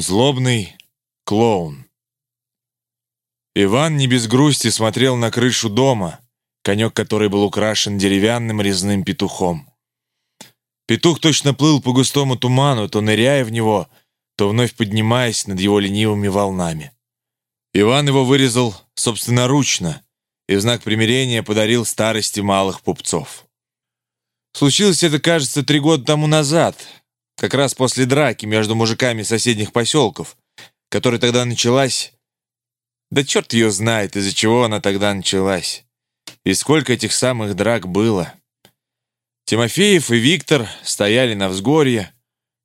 Злобный клоун. Иван не без грусти смотрел на крышу дома, конек которой был украшен деревянным резным петухом. Петух точно плыл по густому туману, то ныряя в него, то вновь поднимаясь над его ленивыми волнами. Иван его вырезал собственноручно и в знак примирения подарил старости малых пупцов. Случилось это, кажется, три года тому назад, как раз после драки между мужиками соседних поселков, которая тогда началась... Да черт ее знает, из-за чего она тогда началась. И сколько этих самых драк было. Тимофеев и Виктор стояли на взгорье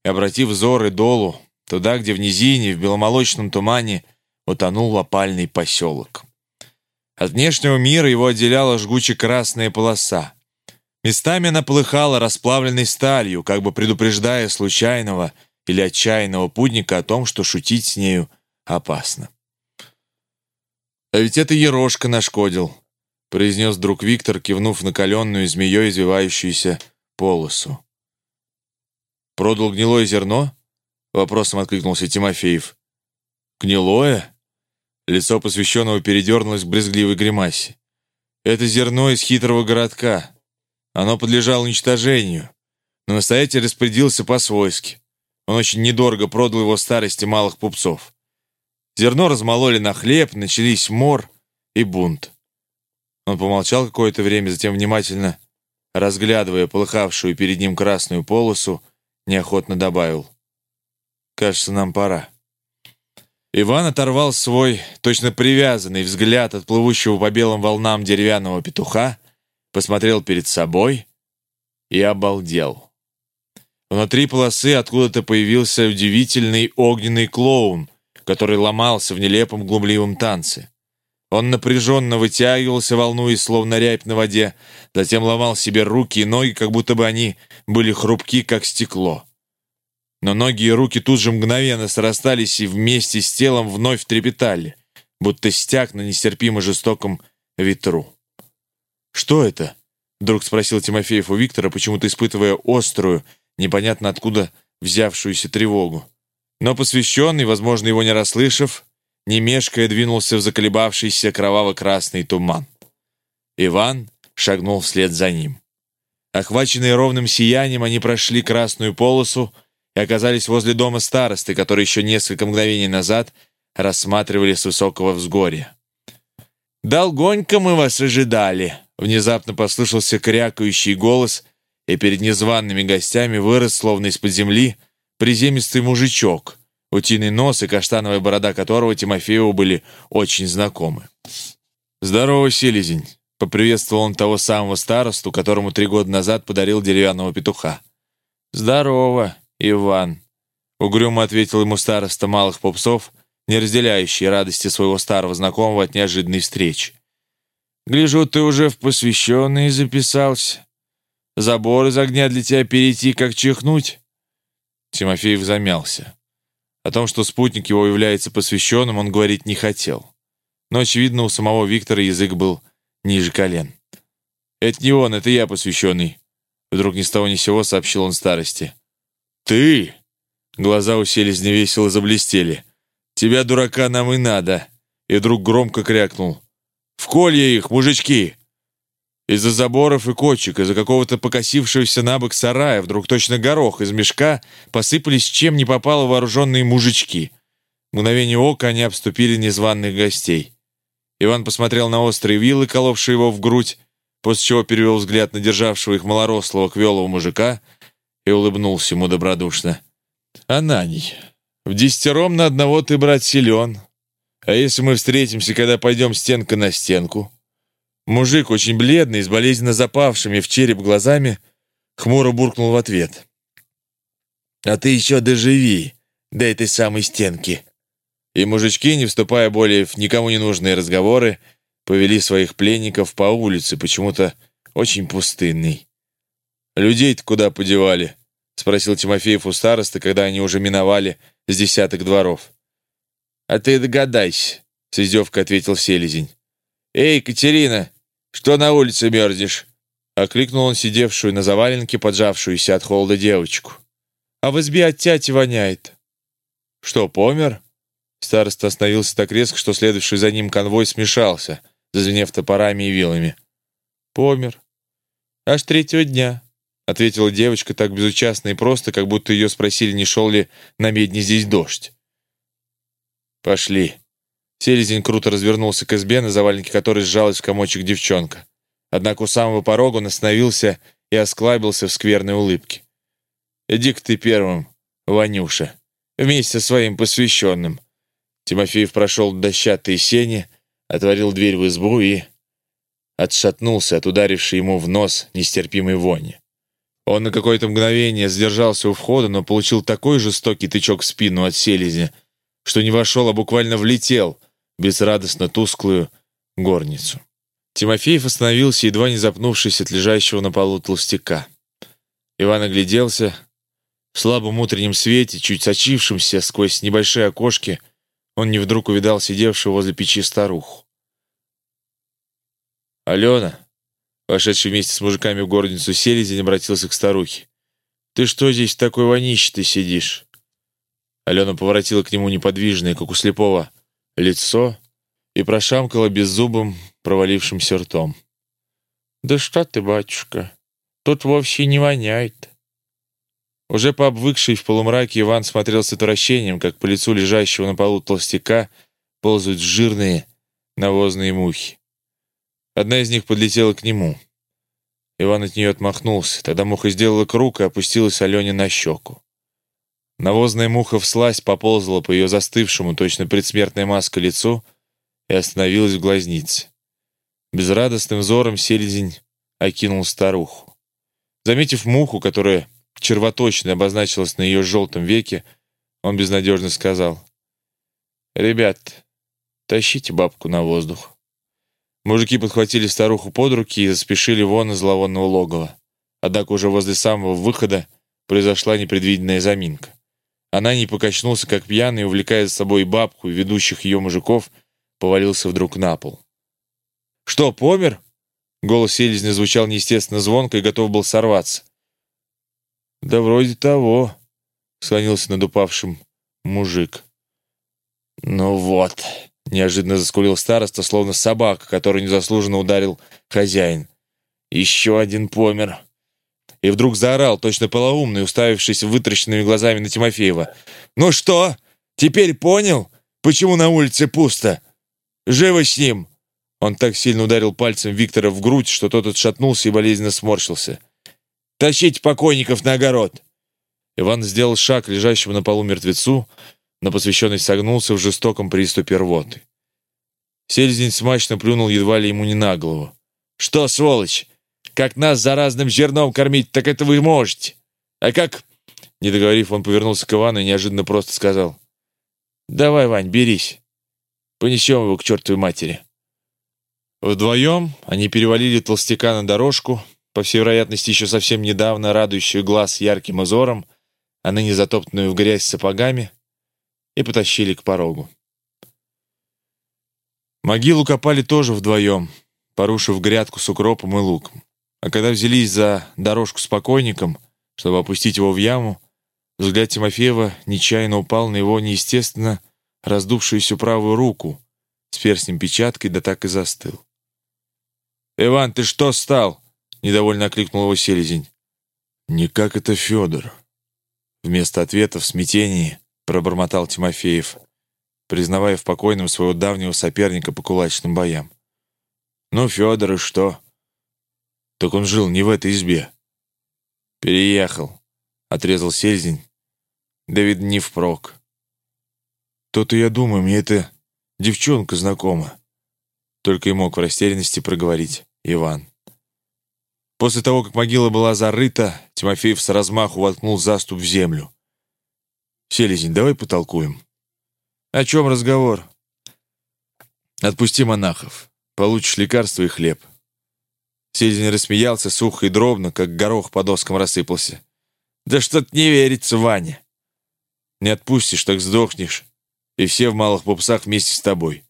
и, обратив взоры долу, туда, где в низине, в беломолочном тумане, утонул опальный поселок. От внешнего мира его отделяла жгуче-красная полоса. Местами она полыхала расплавленной сталью, как бы предупреждая случайного или отчаянного путника о том, что шутить с нею опасно. «А ведь это Ерошка нашкодил», — произнес друг Виктор, кивнув на каленную змеей извивающуюся полосу. «Продал гнилое зерно?» — вопросом откликнулся Тимофеев. «Гнилое?» Лицо посвященного передернулось к брезгливой гримасе. «Это зерно из хитрого городка. Оно подлежало уничтожению, но настоятель распорядился по-свойски. Он очень недорого продал его старости малых пупцов. Зерно размололи на хлеб, начались мор и бунт. Он помолчал какое-то время, затем внимательно, разглядывая полыхавшую перед ним красную полосу, неохотно добавил. «Кажется, нам пора». Иван оторвал свой, точно привязанный взгляд от плывущего по белым волнам деревянного петуха посмотрел перед собой и обалдел. Внутри полосы откуда-то появился удивительный огненный клоун, который ломался в нелепом глумливом танце. Он напряженно вытягивался, волнуясь, словно рябь на воде, затем ломал себе руки и ноги, как будто бы они были хрупки, как стекло. Но ноги и руки тут же мгновенно срастались и вместе с телом вновь трепетали, будто стяг на нестерпимо жестоком ветру. «Что это?» — вдруг спросил Тимофеев у Виктора, почему-то испытывая острую, непонятно откуда взявшуюся тревогу. Но посвященный, возможно, его не расслышав, не мешкая двинулся в заколебавшийся кроваво-красный туман. Иван шагнул вслед за ним. Охваченные ровным сиянием, они прошли красную полосу и оказались возле дома старосты, который еще несколько мгновений назад рассматривали с высокого взгорья. «Долгонько мы вас ожидали», Внезапно послышался крякающий голос, и перед незваными гостями вырос, словно из-под земли, приземистый мужичок, утиный нос и каштановая борода которого Тимофееву были очень знакомы. «Здорово, селезень!» — поприветствовал он того самого старосту, которому три года назад подарил деревянного петуха. «Здорово, Иван!» — угрюмо ответил ему староста малых попсов, не разделяющий радости своего старого знакомого от неожиданной встречи. Гляжу, ты уже в посвященные записался. Забор из огня для тебя перейти, как чихнуть?» Тимофеев замялся. О том, что спутник его является посвященным, он говорить не хотел. Но, очевидно, у самого Виктора язык был ниже колен. «Это не он, это я посвященный», — вдруг ни с того ни сего сообщил он старости. «Ты?» Глаза уселись невесело заблестели. «Тебя, дурака, нам и надо!» И вдруг громко крякнул. В колья их, мужички!» Из-за заборов и кочек, из-за какого-то покосившегося на бок сарая, вдруг точно горох из мешка, посыпались чем не попало вооруженные мужички. В мгновение ока они обступили незваных гостей. Иван посмотрел на острые вилы, коловшие его в грудь, после чего перевел взгляд на державшего их малорослого квелого мужика и улыбнулся ему добродушно. «Ананий, в десятером на одного ты, брат, силен. А если мы встретимся, когда пойдем стенка на стенку?» Мужик, очень бледный, с болезненно запавшими в череп глазами, хмуро буркнул в ответ. «А ты еще доживи до этой самой стенки». И мужички, не вступая более в никому не нужные разговоры, повели своих пленников по улице, почему-то очень пустынной. «Людей-то куда подевали?» — спросил Тимофеев у старосты, когда они уже миновали с десяток дворов. «А ты догадайся», — с издевкой ответил селезень. «Эй, Катерина, что на улице мерзнешь?» Окликнул он сидевшую на заваленке, поджавшуюся от холода девочку. «А в избе от тяти воняет». «Что, помер?» Староста остановился так резко, что следующий за ним конвой смешался, зазвенев топорами и вилами. «Помер. Аж третьего дня», — ответила девочка так безучастно и просто, как будто ее спросили, не шел ли на медне здесь дождь. «Пошли». Селезень круто развернулся к избе, на заваленке которой сжалась в комочек девчонка. Однако у самого порога он остановился и осклабился в скверной улыбке. «Иди-ка ты первым, Ванюша, вместе со своим посвященным». Тимофеев прошел дощатые сени, отворил дверь в избу и отшатнулся от ударившей ему в нос нестерпимой вони. Он на какое-то мгновение сдержался у входа, но получил такой жестокий тычок в спину от селезня, что не вошел, а буквально влетел безрадостно тусклую горницу. Тимофеев остановился, едва не запнувшись от лежащего на полу толстяка. Иван огляделся. В слабом утреннем свете, чуть сочившемся сквозь небольшие окошки, он не вдруг увидал сидевшую возле печи старуху. «Алена!» Вошедший вместе с мужиками в горницу селезень обратился к старухе. «Ты что здесь в такой вонище ты сидишь?» Алена поворотила к нему неподвижное, как у слепого, лицо и прошамкала беззубым, провалившимся ртом. «Да что ты, батюшка, тут вовсе не воняет». Уже пообвыкший в полумраке Иван смотрел с отвращением, как по лицу лежащего на полу толстяка ползают жирные навозные мухи. Одна из них подлетела к нему. Иван от нее отмахнулся. Тогда муха сделала круг и опустилась Алене на щеку. Навозная муха вслась поползла по ее застывшему, точно предсмертной маской лицу и остановилась в глазнице. Безрадостным взором селезень окинул старуху. Заметив муху, которая червоточно обозначилась на ее желтом веке, он безнадежно сказал, «Ребят, тащите бабку на воздух». Мужики подхватили старуху под руки и заспешили вон из зловонного логова. Однако уже возле самого выхода произошла непредвиденная заминка. Она не покачнулся, как пьяный, увлекая за собой бабку и ведущих ее мужиков, повалился вдруг на пол. «Что, помер?» Голос селезня звучал неестественно звонко и готов был сорваться. «Да вроде того», — склонился над упавшим мужик. «Ну вот», — неожиданно заскулил староста, словно собака, которую незаслуженно ударил хозяин. «Еще один помер». И вдруг заорал, точно полоумный, уставившись вытращенными глазами на Тимофеева. «Ну что, теперь понял, почему на улице пусто? Живо с ним!» Он так сильно ударил пальцем Виктора в грудь, что тот отшатнулся и болезненно сморщился. «Тащите покойников на огород!» Иван сделал шаг лежащему на полу мертвецу, но посвященный согнулся в жестоком приступе рвоты. Селезень смачно плюнул едва ли ему не на голову. «Что, сволочь, как нас заразным зерном кормить, так это вы можете! А как...» Не договорив, он повернулся к Ивану и неожиданно просто сказал. «Давай, Вань, берись. Понесем его к чертовой матери». Вдвоем они перевалили толстяка на дорожку, по всей вероятности, еще совсем недавно радующую глаз ярким узором, а ныне затоптанную в грязь сапогами, и потащили к порогу. Могилу копали тоже вдвоем, порушив грядку с укропом и луком. А когда взялись за дорожку с покойником, чтобы опустить его в яму, взгляд Тимофеева нечаянно упал на его неестественно раздувшуюся правую руку с перстнем-печаткой, да так и застыл. «Иван, ты что стал?» — недовольно окликнул его селезень. «Никак это Федор». Вместо ответа в смятении пробормотал Тимофеев, признавая в покойном своего давнего соперника по кулачным боям. «Ну, Федор, и что?» «Так он жил не в этой избе». «Переехал», — отрезал селезень. «Да, видно, не впрок». «То-то я думаю, мне эта девчонка знакома». Только и мог в растерянности проговорить Иван. После того, как могила была зарыта, Тимофеев с размаху воткнул заступ в землю. «Селезень, давай потолкуем». «О чем разговор?» «Отпусти монахов. Получишь лекарство и хлеб». Селезень рассмеялся сухо и дробно, как горох по доскам рассыпался. «Да что-то не верится, Ваня. Не отпустишь, так сдохнешь, и все в малых попсах вместе с тобой.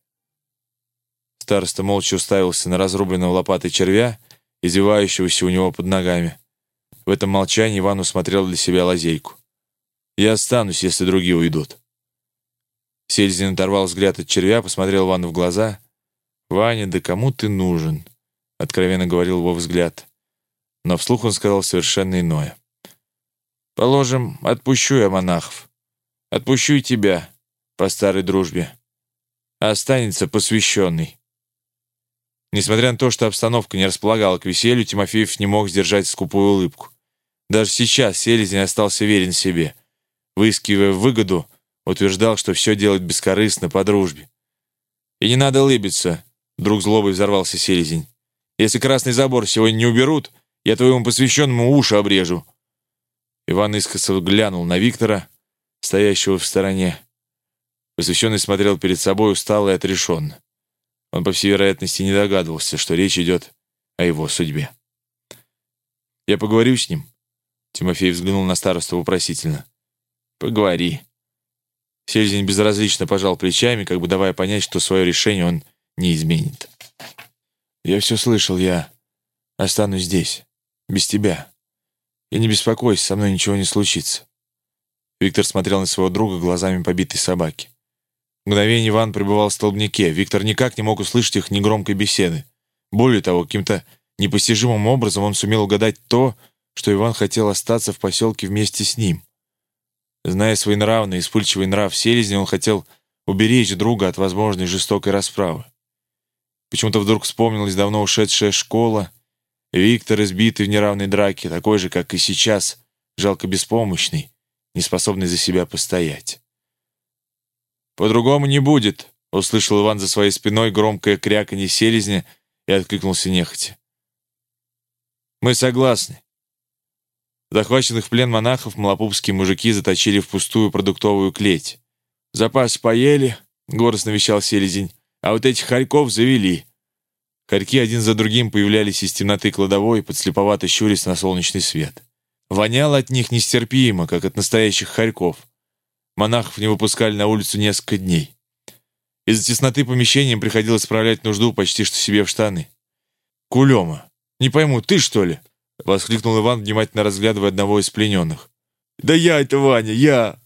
Староста молча уставился на разрубленного лопатой червя, извивающегося у него под ногами. В этом молчании Иван усмотрел для себя лазейку. «Я останусь, если другие уйдут». Сельзин оторвал взгляд от червя, посмотрел Вану в глаза. «Ваня, да кому ты нужен?» — откровенно говорил его взгляд. Но вслух он сказал совершенно иное. «Положим, отпущу я монахов. Отпущу и тебя по старой дружбе. А останется посвященный». Несмотря на то, что обстановка не располагала к веселью, Тимофеев не мог сдержать скупую улыбку. Даже сейчас Селезень остался верен себе. Выискивая выгоду, утверждал, что все делает бескорыстно, по дружбе. «И не надо лыбиться», — вдруг злобой взорвался Селезень. «Если красный забор сегодня не уберут, я твоему посвященному уши обрежу». Иван искоса глянул на Виктора, стоящего в стороне. Посвященный смотрел перед собой устало и отрешенно. Он, по всей вероятности, не догадывался, что речь идет о его судьбе. «Я поговорю с ним?» Тимофей взглянул на старосту вопросительно. «Поговори». Селезень безразлично пожал плечами, как бы давая понять, что свое решение он не изменит. «Я все слышал, я останусь здесь, без тебя. И не беспокойся, со мной ничего не случится». Виктор смотрел на своего друга глазами побитой собаки. Мгновение Иван пребывал в столбнике. Виктор никак не мог услышать их негромкой беседы. Более того, каким-то непостижимым образом он сумел угадать то, что Иван хотел остаться в поселке вместе с ним. Зная свой нравный, испульчивый нрав селезни, он хотел уберечь друга от возможной жестокой расправы. Почему-то вдруг вспомнилась давно ушедшая школа, Виктор, избитый в неравной драке, такой же, как и сейчас, жалко беспомощный, неспособный за себя постоять. «По-другому не будет», — услышал Иван за своей спиной громкое кряканье селезня и откликнулся нехотя. «Мы согласны». Захваченных в плен монахов малопупские мужики заточили в пустую продуктовую клеть. «Запас поели», — горестно вещал селезень, «а вот этих хорьков завели». Хорьки один за другим появлялись из темноты кладовой, подслеповато щурясь на солнечный свет. Воняло от них нестерпимо, как от настоящих хорьков — Монахов не выпускали на улицу несколько дней. Из-за тесноты помещения им приходилось справлять нужду почти что себе в штаны. «Кулема! Не пойму, ты что ли?» — воскликнул Иван, внимательно разглядывая одного из плененных. «Да я это, Ваня, я!»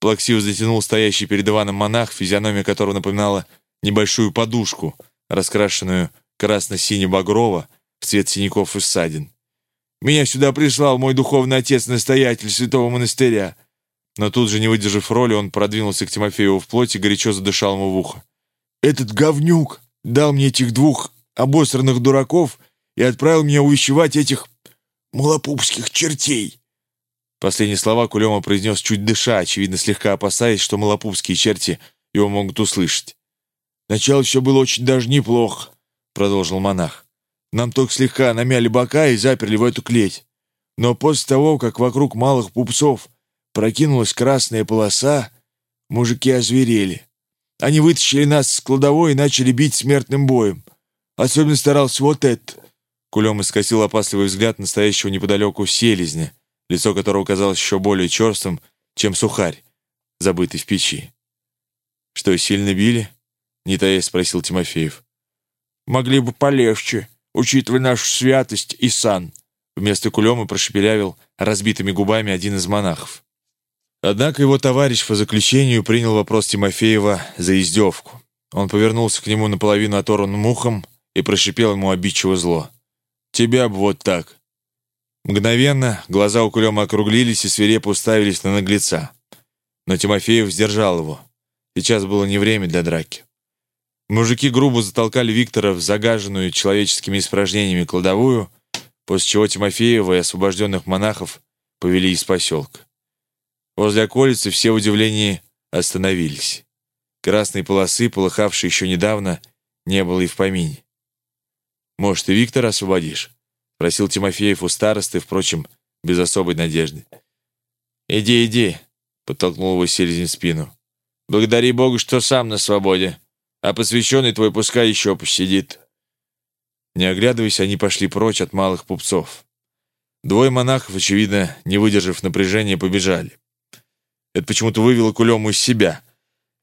Плаксиво затянул стоящий перед Иваном монах, физиономия которого напоминала небольшую подушку, раскрашенную красно-сине-багрово в цвет синяков и ссадин. «Меня сюда прислал мой духовный отец-настоятель святого монастыря. Но тут же, не выдержав роли, он продвинулся к Тимофееву вплоть и горячо задышал ему в ухо. «Этот говнюк дал мне этих двух обосранных дураков и отправил меня увещевать этих малопупских чертей!» Последние слова Кулема произнес чуть дыша, очевидно, слегка опасаясь, что малопупские черти его могут услышать. «Начало все было очень даже неплохо», — продолжил монах. «Нам только слегка намяли бока и заперли в эту клеть. Но после того, как вокруг малых пупцов Прокинулась красная полоса, мужики озверели. Они вытащили нас с кладовой и начали бить смертным боем. Особенно старался вот этот. Кулем искосил опасливый взгляд настоящего неподалеку селезня, лицо которого казалось еще более черствым, чем сухарь, забытый в печи. «Что, сильно били?» — не таясь спросил Тимофеев. «Могли бы полегче, учитывая нашу святость и сан», вместо кулема прошепелявил разбитыми губами один из монахов. Однако его товарищ по заключению принял вопрос Тимофеева за издевку. Он повернулся к нему наполовину оторванным ухом и прошипел ему обидчиво зло. «Тебя б вот так!» Мгновенно глаза у Кулема округлились и свирепо уставились на наглеца. Но Тимофеев сдержал его. Сейчас было не время для драки. Мужики грубо затолкали Виктора в загаженную человеческими испражнениями кладовую, после чего Тимофеева и освобожденных монахов повели из поселка. Возле околицы все в удивлении остановились. Красной полосы, полыхавшей еще недавно, не было и в помине. «Может, и Виктора освободишь?» — просил Тимофеев у старосты, впрочем, без особой надежды. «Иди, иди», — подтолкнул его селезень в спину. «Благодари Богу, что сам на свободе, а посвященный твой пускай еще посидит». Не оглядываясь, они пошли прочь от малых пупцов. Двое монахов, очевидно, не выдержав напряжения, побежали. Это почему-то вывело Кулему из себя.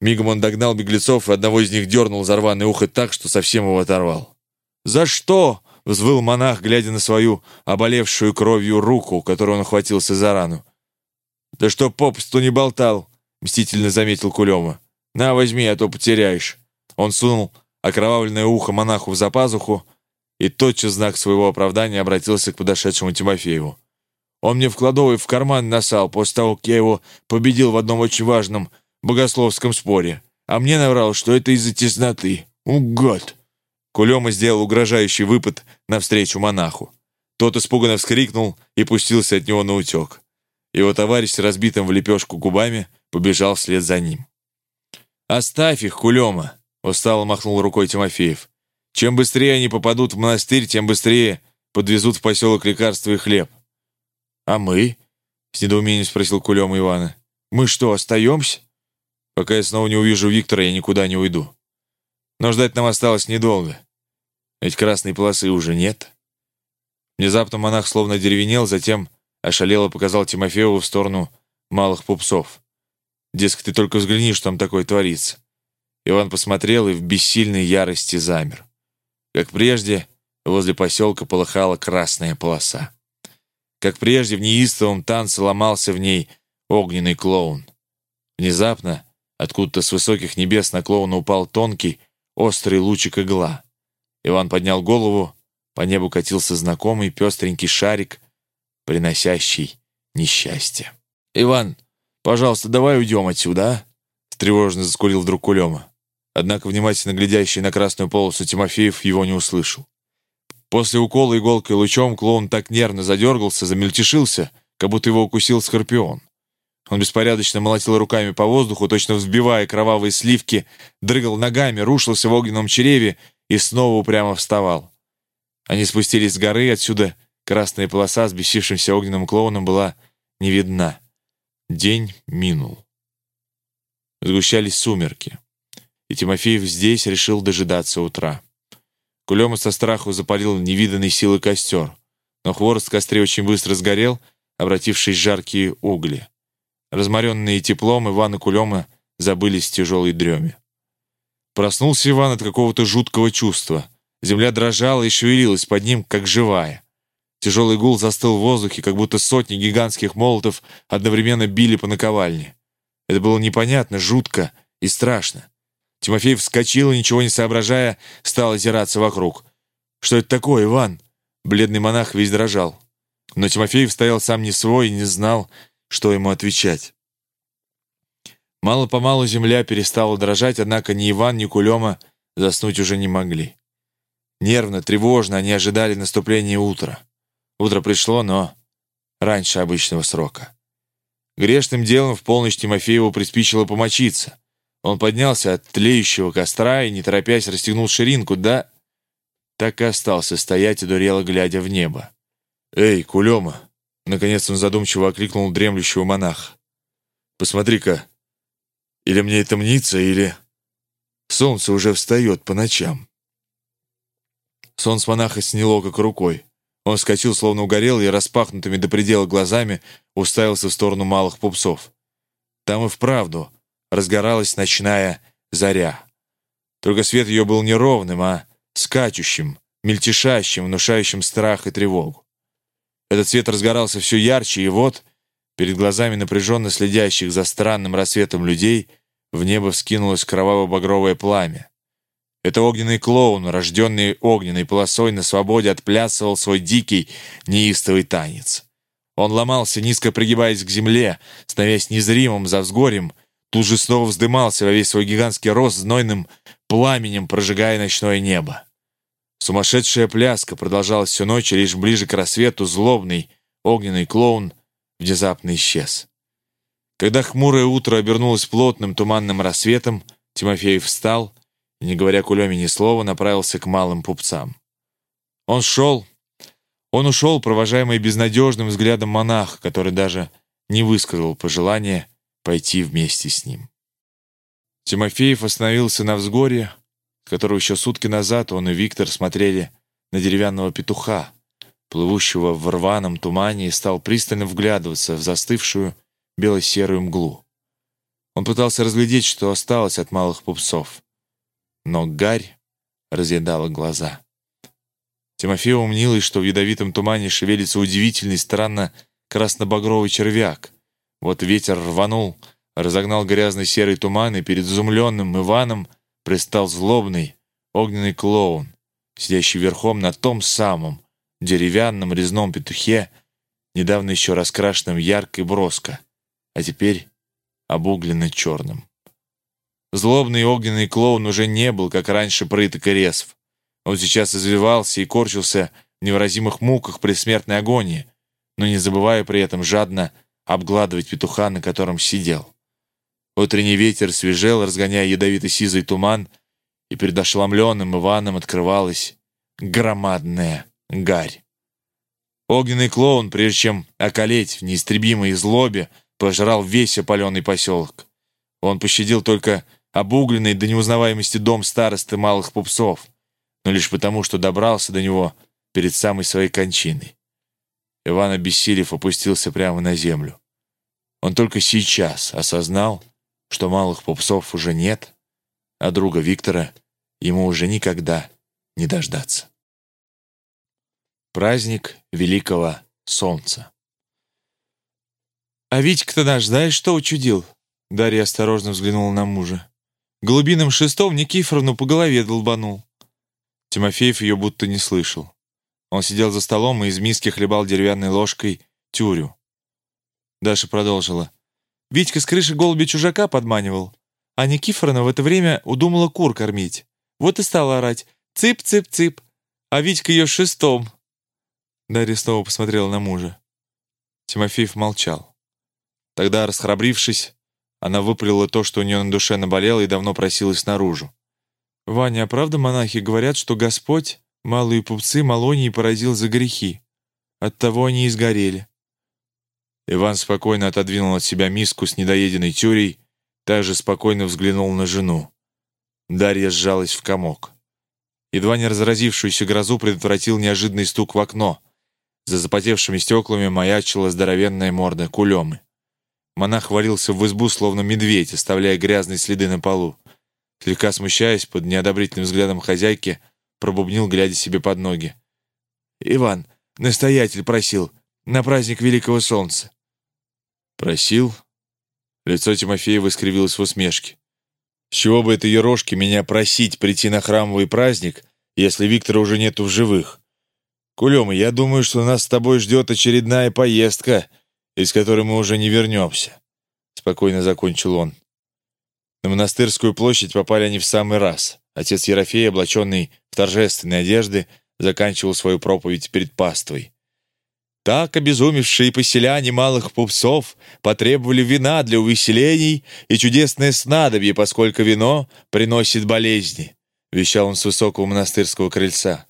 Мигом он догнал беглецов, и одного из них дернул за рваное ухо так, что совсем его оторвал. «За что?» — взвыл монах, глядя на свою оболевшую кровью руку, которую он охватился за рану. «Да что попусту не болтал!» — мстительно заметил Кулема. На, возьми, а то потеряешь». Он сунул окровавленное ухо монаху в запазуху и тотчас знак своего оправдания обратился к подошедшему Тимофееву. Он мне в кладовой в карман насал после того, как я его победил в одном очень важном богословском споре. А мне наврал, что это из-за тесноты. Угад!» Кулема сделал угрожающий выпад навстречу монаху. Тот испуганно вскрикнул и пустился от него на утек. Его товарищ с разбитым в лепешку губами побежал вслед за ним. «Оставь их, Кулема!» — устало махнул рукой Тимофеев. «Чем быстрее они попадут в монастырь, тем быстрее подвезут в поселок лекарства и хлеб». «А мы?» — с недоумением спросил Кулема Ивана. «Мы что, остаемся?» «Пока я снова не увижу Виктора, я никуда не уйду. Но ждать нам осталось недолго. Ведь красной полосы уже нет». Внезапно монах словно деревенел, затем ошалело показал Тимофееву в сторону малых пупсов. Дескать, ты только взгляни, что там такое творится. Иван посмотрел и в бессильной ярости замер. Как прежде, возле поселка полыхала красная полоса. Как прежде, в неистовом танце ломался в ней огненный клоун. Внезапно, откуда-то с высоких небес на клоуна упал тонкий, острый лучик игла. Иван поднял голову, по небу катился знакомый пестренький шарик, приносящий несчастье. «Иван, пожалуйста, давай уйдем отсюда, а?» Тревожно заскурил вдруг Кулема. Однако внимательно глядящий на красную полосу Тимофеев его не услышал. После укола иголкой лучом клоун так нервно задергался, замельтешился, как будто его укусил скорпион. Он беспорядочно молотил руками по воздуху, точно взбивая кровавые сливки, дрыгал ногами, рушился в огненном череве и снова упрямо вставал. Они спустились с горы, отсюда красная полоса с бесившимся огненным клоуном была не видна. День минул. Сгущались сумерки. И Тимофеев здесь решил дожидаться утра. Кулема со страху запалил невиданной силы костер, но хворост в костре очень быстро сгорел, обратившись в жаркие угли. Разморенные теплом, Иван и Кулема забылись в тяжелой дреме. Проснулся Иван от какого-то жуткого чувства. Земля дрожала и шевелилась под ним, как живая. Тяжелый гул застыл в воздухе, как будто сотни гигантских молотов одновременно били по наковальне. Это было непонятно, жутко и страшно. Тимофей вскочил и, ничего не соображая, стал озираться вокруг. «Что это такое, Иван?» Бледный монах весь дрожал. Но Тимофеев стоял сам не свой и не знал, что ему отвечать. Мало-помалу земля перестала дрожать, однако ни Иван, ни Кулема заснуть уже не могли. Нервно, тревожно они ожидали наступления утра. Утро пришло, но раньше обычного срока. Грешным делом в полночь Тимофееву приспичило помочиться. Он поднялся от тлеющего костра и, не торопясь, расстегнул ширинку, да так и остался стоять и дурело, глядя в небо. «Эй, Кулема!» Наконец он задумчиво окликнул дремлющего монаха. «Посмотри-ка, или мне это мнится, или солнце уже встает по ночам». Сон с монаха сняло как рукой. Он вскочил, словно угорел, и распахнутыми до предела глазами уставился в сторону малых пупсов. Там и вправду разгоралась ночная заря. Только свет ее был не ровным, а скачущим, мельтешащим, внушающим страх и тревогу. Этот свет разгорался все ярче, и вот, перед глазами напряженно следящих за странным рассветом людей, в небо вскинулось кроваво-багровое пламя. Это огненный клоун, рожденный огненной полосой на свободе, отплясывал свой дикий, неистовый танец. Он ломался, низко пригибаясь к земле, становясь незримым за взгорьем, тут же снова вздымался во весь свой гигантский рост знойным пламенем, прожигая ночное небо. Сумасшедшая пляска продолжалась всю ночь, и лишь ближе к рассвету злобный, огненный клоун внезапно исчез. Когда хмурое утро обернулось плотным туманным рассветом, Тимофеев встал — не говоря Кулеме ни слова, направился к малым пупцам. Он шел, он ушел, провожаемый безнадежным взглядом монаха, который даже не высказал пожелания пойти вместе с ним. Тимофеев остановился на взгоре, с которого еще сутки назад он и Виктор смотрели на деревянного петуха, плывущего в рваном тумане, и стал пристально вглядываться в застывшую бело-серую мглу. Он пытался разглядеть, что осталось от малых пупцов но гарь разъедала глаза. Тимофею умнилось, что в ядовитом тумане шевелится удивительный, странно красно-багровый червяк. Вот ветер рванул разогнал грязный серый туман, и перед изумленным Иваном пристал злобный огненный клоун, сидящий верхом на том самом деревянном резном петухе, недавно еще раскрашенном ярко броско, а теперь обугленно черным. Злобный огненный клоун уже не был, как раньше, прыток и резв. Он сейчас извивался и корчился в невыразимых муках предсмертной агонии, но не забывая при этом жадно обгладывать петуха, на котором сидел. Утренний ветер свежел, разгоняя ядовито-сизый туман, и перед ошеломленным Иваном открывалась громадная гарь. Огненный клоун, прежде чем околеть в неистребимой злобе, пожрал весь опаленный поселок. Он пощадил только обугленный до неузнаваемости дом старосты малых пупсов, но лишь потому, что добрался до него перед самой своей кончиной. Иван, обессилев, опустился прямо на землю. Он только сейчас осознал, что малых пупсов уже нет, а друга Виктора ему уже никогда не дождаться. Праздник Великого Солнца. «А Витька-то наш, знаешь, что учудил?» Дарья осторожно взглянула на мужа. Голубиным шестом Никифоровну по голове долбанул. Тимофеев ее будто не слышал. Он сидел за столом и из миски хлебал деревянной ложкой тюрю. Даша продолжила. Витька с крыши голубя чужака подманивал, а Никифоровна в это время удумала кур кормить. Вот и стала орать «Цып-цып-цып», а Витька ее шестом. Дарья снова посмотрела на мужа. Тимофеев молчал. Тогда, расхрабрившись, она выпалила то, что у нее на душе наболело и давно просилась наружу. «Ваня, а правда монахи говорят, что Господь малые пупцы Малонии поразил за грехи? Оттого они и сгорели». Иван спокойно отодвинул от себя миску с недоеденной тюрей, также спокойно взглянул на жену. Дарья сжалась в комок. Едва не разразившуюся грозу предотвратил неожиданный стук в окно. За запотевшими стеклами маячила здоровенная морда кулемы. Монах валился в избу, словно медведь, оставляя грязные следы на полу. Слегка смущаясь, под неодобрительным взглядом хозяйки, пробубнил, глядя себе под ноги. «Иван, настоятель просил, на праздник Великого Солнца». «Просил?» Лицо Тимофеева искривилось в усмешке. «С чего бы этой ерошке меня просить прийти на храмовый праздник, если Виктора уже нету в живых? Кулема, я думаю, что нас с тобой ждет очередная поездка, из которой мы уже не вернемся», — спокойно закончил он. На монастырскую площадь попали они в самый раз. Отец Ерофей, облаченный в торжественные одежды, заканчивал свою проповедь перед паствой. Так обезумевшие поселяне малых пупсов потребовали вина для увеселений и чудесное снадобье, поскольку вино приносит болезни, вещал он с высокого монастырского крыльца.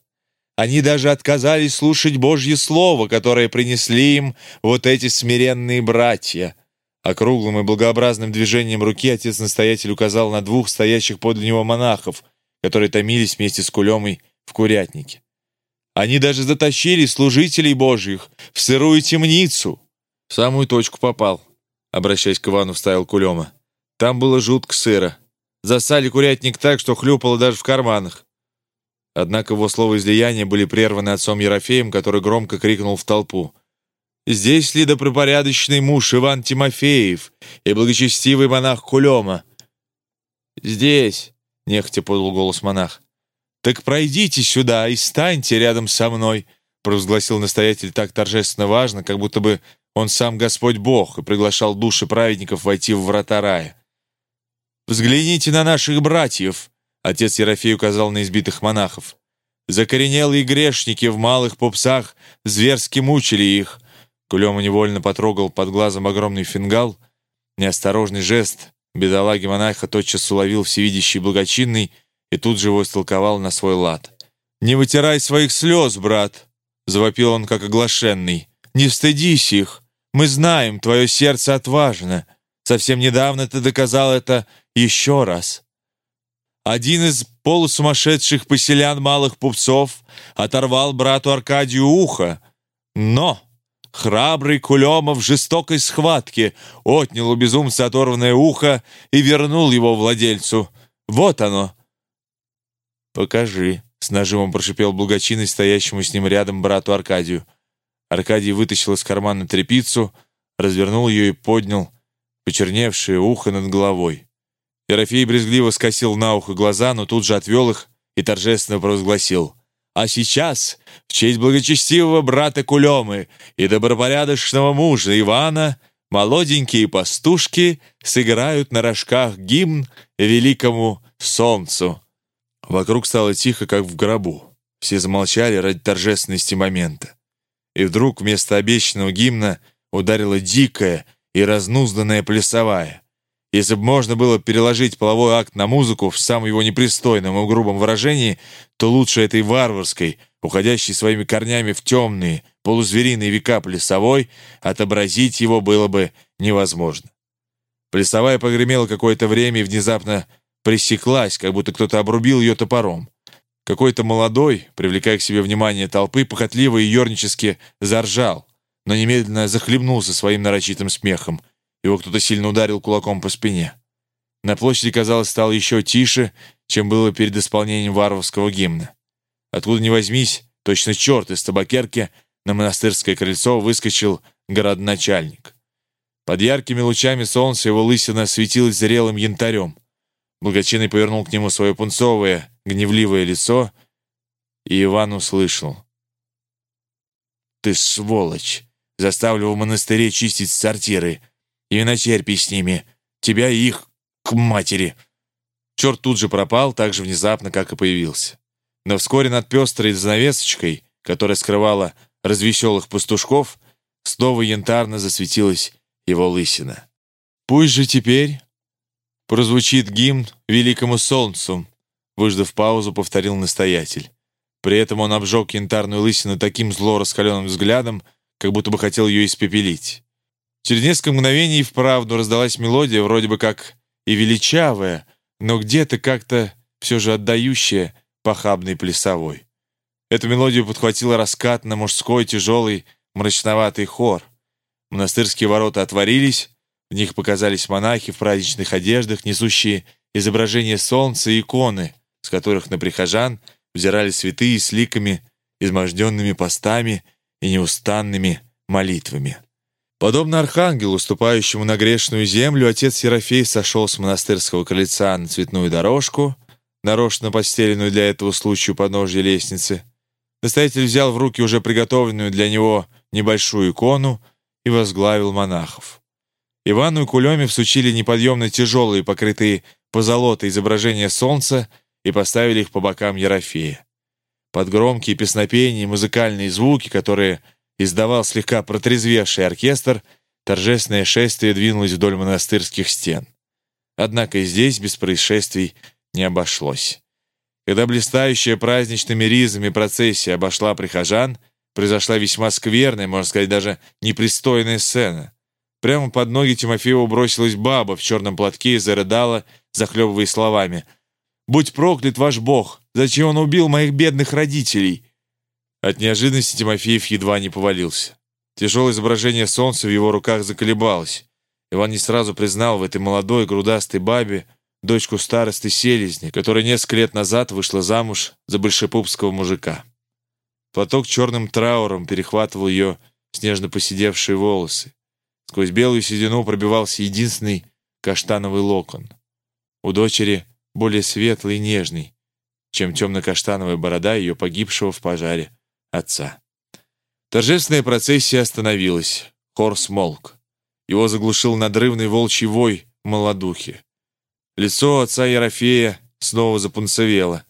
Они даже отказались слушать Божье Слово, которое принесли им вот эти смиренные братья. Округлым и благообразным движением руки отец-настоятель указал на двух стоящих подле него монахов, которые томились вместе с кулемой в курятнике. Они даже затащили служителей Божьих в сырую темницу. В самую точку попал, обращаясь к Ивану, вставил Кулема. Там было жутко сыро. Засали курятник так, что хлюпало даже в карманах. Однако его словоизлияния были прерваны отцом Ерофеем, который громко крикнул в толпу. «Здесь ли добропорядочный муж Иван Тимофеев и благочестивый монах Кулема?» «Здесь», — нехотя подал голос монах. «Так пройдите сюда и станьте рядом со мной», — провозгласил настоятель так торжественно важно, как будто бы он сам Господь Бог и приглашал души праведников войти в врата рая. «Взгляните на наших братьев», Отец Ерофей указал на избитых монахов. Закоренелые грешники в малых пупсах зверски мучили их. Кулема невольно потрогал под глазом огромный фингал. Неосторожный жест бедолаги-монаха тотчас уловил всевидящий благочинный и тут же его истолковал на свой лад. «Не вытирай своих слез, брат!» — завопил он, как оглашенный. «Не стыдись их! Мы знаем, твое сердце отважно. Совсем недавно ты доказал это еще раз. Один из полусумасшедших поселян малых пупцов оторвал брату Аркадию ухо, но храбрый Кулемов в жестокой схватке отнял у безумца оторванное ухо и вернул его владельцу. Вот оно. «Покажи», — с нажимом прошипел Благочиной, стоящему с ним рядом брату Аркадию. Аркадий вытащил из кармана тряпицу, развернул ее и поднял, почерневшее ухо над головой. Ерофей брезгливо скосил на ухо глаза, но тут же отвел их и торжественно провозгласил. «А сейчас, в честь благочестивого брата Кулемы и добропорядочного мужа Ивана, молоденькие пастушки сыграют на рожках гимн великому солнцу». Вокруг стало тихо, как в гробу. Все замолчали ради торжественности момента. И вдруг вместо обещанного гимна ударила дикая и разнузданная плясовая. Если бы можно было переложить половой акт на музыку в самом его непристойном и грубом выражении, то лучше этой варварской, уходящей своими корнями в темные, полузвериные века плясовой, отобразить его было бы невозможно. Плясовая погремела какое-то время и внезапно пресеклась, как будто кто-то обрубил ее топором. Какой-то молодой, привлекая к себе внимание толпы, похотливо и ернически заржал, но немедленно захлебнулся своим нарочитым смехом. Его кто-то сильно ударил кулаком по спине. На площади, казалось, стало еще тише, чем было перед исполнением варварского гимна. Откуда ни возьмись, точно черт из табакерки, на монастырское крыльцо выскочил городначальник. Под яркими лучами солнца его лысина светилась зрелым янтарем. Благочинный повернул к нему свое пунцовое, гневливое лицо, и Иван услышал. «Ты сволочь! Заставлю в монастыре чистить сортиры, и начерпи с ними, тебя и их к матери!» Черт тут же пропал, так же внезапно, как и появился. Но вскоре над пестрой занавесочкой, которая скрывала развеселых пастушков, снова янтарно засветилась его лысина. «Пусть же теперь прозвучит гимн великому солнцу», выждав паузу, повторил настоятель. При этом он обжег янтарную лысину таким зло раскаленным взглядом, как будто бы хотел ее испепелить. Через несколько мгновений вправду раздалась мелодия, вроде бы как и величавая, но где-то как-то все же отдающая похабной плясовой. Эту мелодию подхватила раскатно мужской тяжелый мрачноватый хор. Монастырские ворота отворились, в них показались монахи в праздничных одеждах, несущие изображение солнца и иконы, с которых на прихожан взирали святые с ликами, изможденными постами и неустанными молитвами. Подобно архангелу, ступающему на грешную землю, отец Серафей сошел с монастырского крыльца на цветную дорожку, нарочно постеленную для этого случая подножья лестницы. Настоятель взял в руки уже приготовленную для него небольшую икону и возглавил монахов. Ивану и Кулеме всучили неподъемно тяжелые, покрытые позолотой изображения солнца и поставили их по бокам Ерофея. Под громкие песнопения и музыкальные звуки, которые издавал слегка протрезвевший оркестр, торжественное шествие двинулось вдоль монастырских стен. Однако и здесь без происшествий не обошлось. Когда блистающая праздничными ризами процессия обошла прихожан, произошла весьма скверная, можно сказать, даже непристойная сцена. Прямо под ноги Тимофееву бросилась баба в черном платке и зарыдала, захлебывая словами. «Будь проклят ваш Бог! Зачем он убил моих бедных родителей?» От неожиданности Тимофеев едва не повалился. Тяжелое изображение солнца в его руках заколебалось. Иван не сразу признал в этой молодой грудастой бабе дочку старосты Селезни, которая несколько лет назад вышла замуж за большепупского мужика. Платок черным трауром перехватывал ее снежно поседевшие волосы. Сквозь белую седину пробивался единственный каштановый локон. У дочери более светлый и нежный, чем темно-каштановая борода ее погибшего в пожаре отца. Торжественная процессия остановилась. Хор смолк. Его заглушил надрывный волчий вой в молодухе. Лицо отца Ерофея снова запунцовело.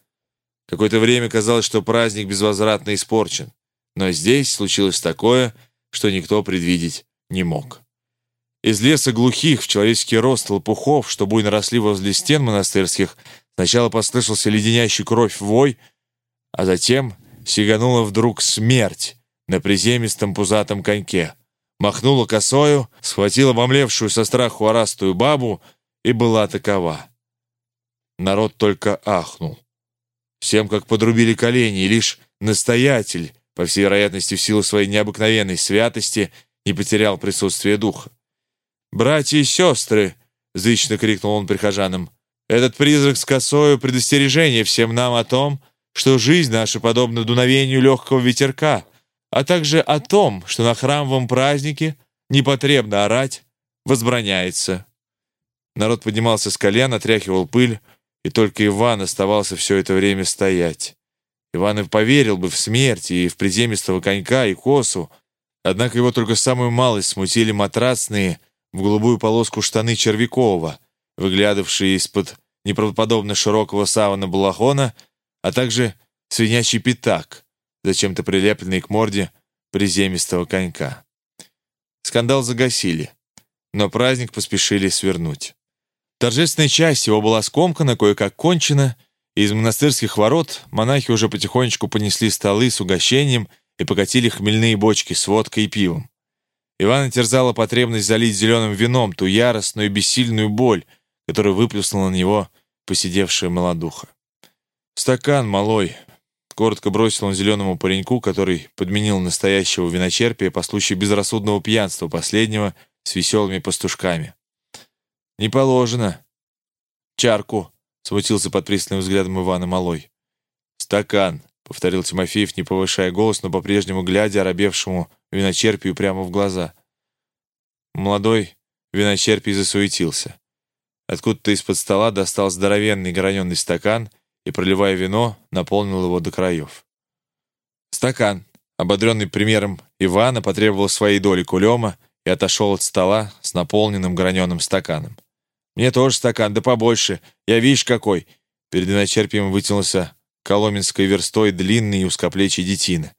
Какое-то время казалось, что праздник безвозвратно испорчен. Но здесь случилось такое, что никто предвидеть не мог. Из леса глухих в человеческий рост лопухов, что буйно росли возле стен монастырских, сначала послышался леденящий кровь вой, а затем сиганула вдруг смерть на приземистом пузатом коньке. Махнула косою, схватила обомлевшую со страху орастую бабу и была такова. Народ только ахнул. Всем как подрубили колени, и лишь настоятель, по всей вероятности в силу своей необыкновенной святости, не потерял присутствие духа. «Братья и сестры!» — зычно крикнул он прихожанам. «Этот призрак с косою предостережение всем нам о том, что жизнь наша подобна дуновению легкого ветерка, а также о том, что на храмовом празднике непотребно орать возбраняется». Народ поднимался с колен, отряхивал пыль, и только Иван оставался все это время стоять. Иван и поверил бы в смерть и в приземистого конька, и косу, однако его только самую малость смутили матрасные в голубую полоску штаны Червякова, выглядывавшие из-под неправдоподобно широкого савана балахона, а также свинячий пятак, зачем-то прилепленный к морде приземистого конька. Скандал загасили, но праздник поспешили свернуть. Торжественная часть его была скомкана, кое-как кончена, и из монастырских ворот монахи уже потихонечку понесли столы с угощением и покатили хмельные бочки с водкой и пивом. Ивана терзала потребность залить зеленым вином ту яростную и бессильную боль, которую выплюснула на него посидевшая молодуха. «Стакан, малой!» — коротко бросил он зеленому пареньку, который подменил настоящего виночерпия по случаю безрассудного пьянства последнего с веселыми пастушками. «Не положено». «Чарку», — смутился под пристальным взглядом Ивана Малой. «Стакан», — повторил Тимофеев, не повышая голос, но по-прежнему глядя оробевшему виночерпию прямо в глаза. Молодой виночерпий засуетился. Откуда-то из-под стола достал здоровенный граненый стакан и, проливая вино, наполнил его до краев. Стакан, ободренный примером Ивана, потребовал своей доли кулема и отошел от стола с наполненным граненым стаканом. Мне тоже стакан, да побольше. Я видишь какой. Перед виночерпием вытянулся коломенской верстой длинный и узкоплечий детина.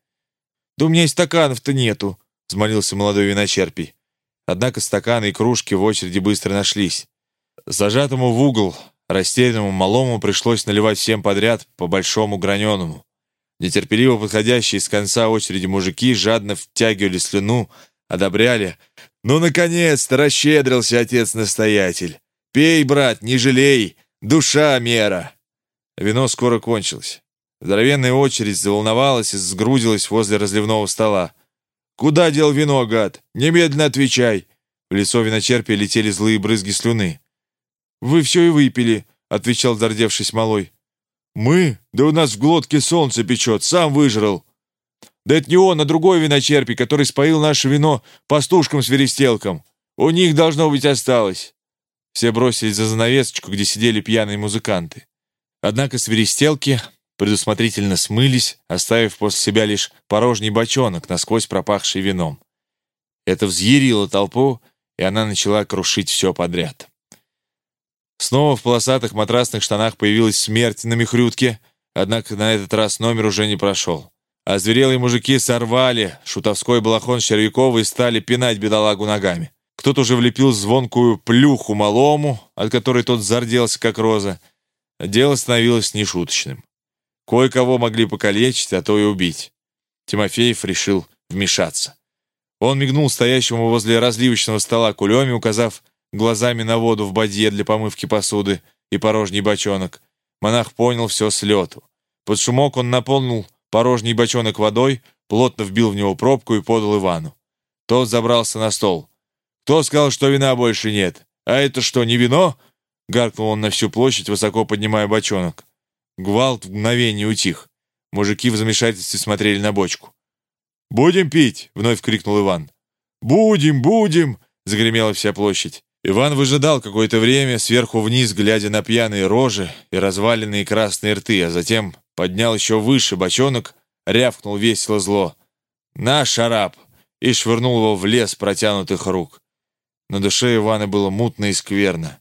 «Да у меня и стаканов-то нету», — взмолился молодой виночерпий. Однако стаканы и кружки в очереди быстро нашлись. Зажатому в угол, растерянному малому пришлось наливать всем подряд по большому граненому. Нетерпеливо подходящие с конца очереди мужики жадно втягивали слюну, одобряли. «Ну, наконец-то расщедрился отец-настоятель! Пей, брат, не жалей, душа мера. Вино скоро кончилось. Здоровенная очередь заволновалась и сгрудилась возле разливного стола. «Куда дел вино, гад? Немедленно отвечай!» В лицо виночерпия летели злые брызги слюны. «Вы все и выпили», — отвечал зардевшись малой. «Мы? Да у нас в глотке солнце печет, сам выжрал». «Да это не он, а другой виночерпий, который споил наше вино пастушкам с верестелком. У них, должно быть, осталось». Все бросились за занавесочку, где сидели пьяные музыканты. Однако свиристелки предусмотрительно смылись, оставив после себя лишь порожний бочонок, насквозь пропахший вином. Это взъярило толпу, и она начала крушить все подряд. Снова в полосатых матрасных штанах появилась смерть на мехрютке, однако на этот раз номер уже не прошел. А зверелые мужики сорвали шутовской балахон Червякова и стали пинать бедолагу ногами. Кто-то уже влепил звонкую плюху малому, от которой тот зарделся, как роза. Дело становилось нешуточным. Кое-кого могли покалечить, а то и убить. Тимофеев решил вмешаться. Он мигнул стоящему возле разливочного стола кулеме, указав глазами на воду в бадье для помывки посуды и порожний бочонок. Монах понял все с лету. Под шумок он наполнил порожний бочонок водой, плотно вбил в него пробку и подал Ивану. Тот забрался на стол. Кто сказал, что вина больше нет? А это что, не вино?» Гаркнул он на всю площадь, высоко поднимая бочонок. Гвалт в мгновение утих. Мужики в замешательстве смотрели на бочку. «Будем пить!» — вновь крикнул Иван. «Будем, будем!» — загремела вся площадь. Иван выжидал какое-то время, сверху вниз, глядя на пьяные рожи и разваленные красные рты, а затем поднял еще выше бочонок, рявкнул весело зло. «На, шарап!» и швырнул его в лес протянутых рук. На душе Ивана было мутно и скверно.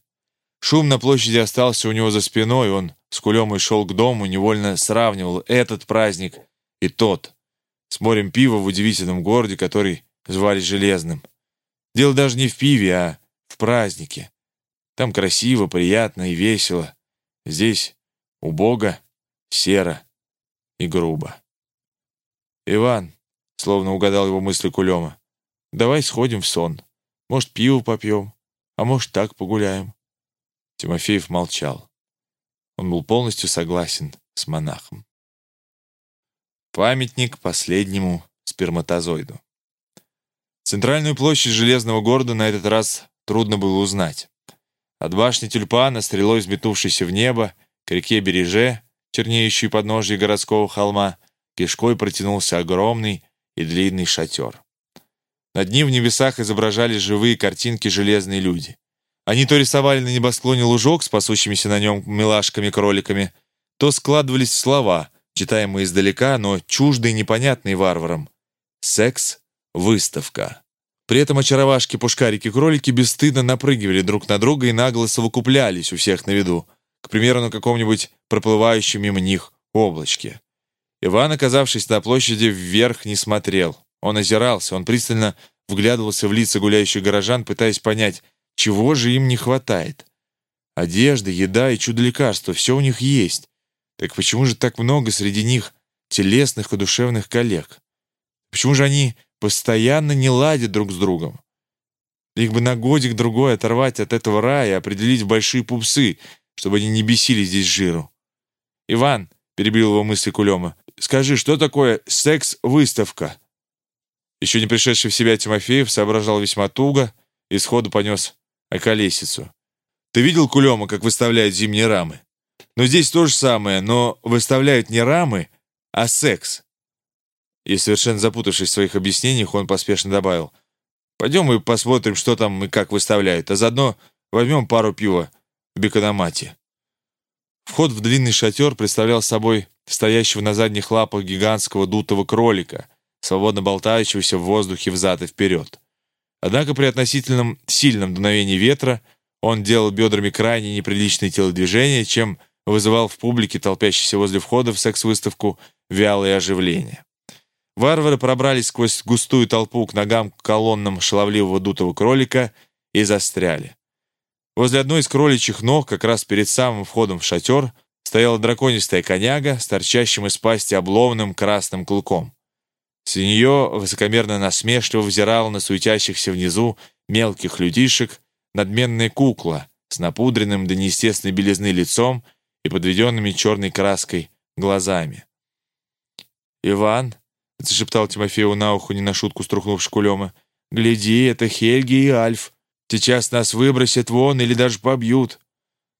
Шум на площади остался у него за спиной, он с кулем и шел к дому, невольно сравнивал этот праздник и тот, с морем пива в удивительном городе, который звали Железным. Дело даже не в пиве, а в празднике. Там красиво, приятно и весело. Здесь убого, серо и грубо. «Иван», — словно угадал его мысли Кулема, — «давай сходим в сон». Может, пиво попьем, а может, так погуляем». Тимофеев молчал. Он был полностью согласен с монахом. Памятник последнему сперматозоиду. Центральную площадь Железного города на этот раз трудно было узнать. От башни тюльпана, стрелой взметнувшейся в небо, к реке Береже, чернеющей подножье городского холма, кишкой протянулся огромный и длинный шатер. Над ним в небесах изображались живые картинки железные люди. Они то рисовали на небосклоне лужок с пасущимися на нем милашками-кроликами, то складывались слова, читаемые издалека, но чуждые и непонятные варварам. Секс — выставка. При этом очаровашки-пушкарики-кролики бесстыдно напрыгивали друг на друга и нагло совокуплялись у всех на виду, к примеру, на каком-нибудь проплывающем мимо них облачке. Иван, оказавшись на площади, вверх не смотрел. Он озирался, он пристально вглядывался в лица гуляющих горожан, пытаясь понять, чего же им не хватает. Одежда, еда и чудо-лекарства — все у них есть. Так почему же так много среди них телесных и душевных коллег? Почему же они постоянно не ладят друг с другом? Их бы на годик-другой оторвать от этого рая и определить большие пупсы, чтобы они не бесили здесь жиру. «Иван», — перебил его мысли Кулема, — «скажи, что такое секс-выставка?» Еще не пришедший в себя Тимофеев соображал весьма туго и сходу понес околесицу. «Ты видел Кулема, как выставляют зимние рамы? Но здесь то же самое, но выставляют не рамы, а секс». И совершенно запутавшись в своих объяснениях, он поспешно добавил. «Пойдем и посмотрим, что там и как выставляют, а заодно возьмем пару пива в бекономате». Вход в длинный шатер представлял собой стоящего на задних лапах гигантского дутого кролика, свободно болтающегося в воздухе взад и вперед. Однако при относительном сильном дуновении ветра он делал бедрами крайне неприличные телодвижения, чем вызывал в публике, толпящейся возле входа в секс-выставку, вялое оживление. Варвары пробрались сквозь густую толпу к ногам колоннам шаловливого дутого кролика и застряли. Возле одной из кроличьих ног, как раз перед самым входом в шатер, стояла драконистая коняга с торчащим из пасти обломным красным клыком. С нее высокомерно насмешливо взирала на суетящихся внизу мелких людишек надменная кукла с напудренным до неестественной белизны лицом и подведенными черной краской глазами. «Иван», — зашептал Тимофею на ухо, не на шутку струхнув шкулема, — «гляди, это Хельги и Альф. Сейчас нас выбросят вон или даже побьют».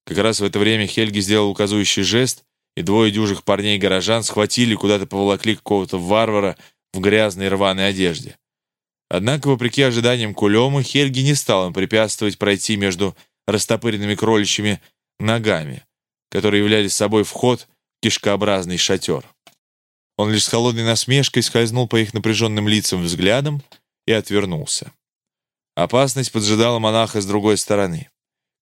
Как раз в это время Хельги сделал указывающий жест, и двое дюжих парней-горожан схватили куда-то поволокли какого-то варвара в грязной рваной одежде. Однако, вопреки ожиданиям Кулема, Хельги не стал им препятствовать пройти между растопыренными кроличьими ногами, которые являлись собой вход в кишкообразный шатер. Он лишь с холодной насмешкой скользнул по их напряженным лицам взглядом и отвернулся. Опасность поджидала монаха с другой стороны.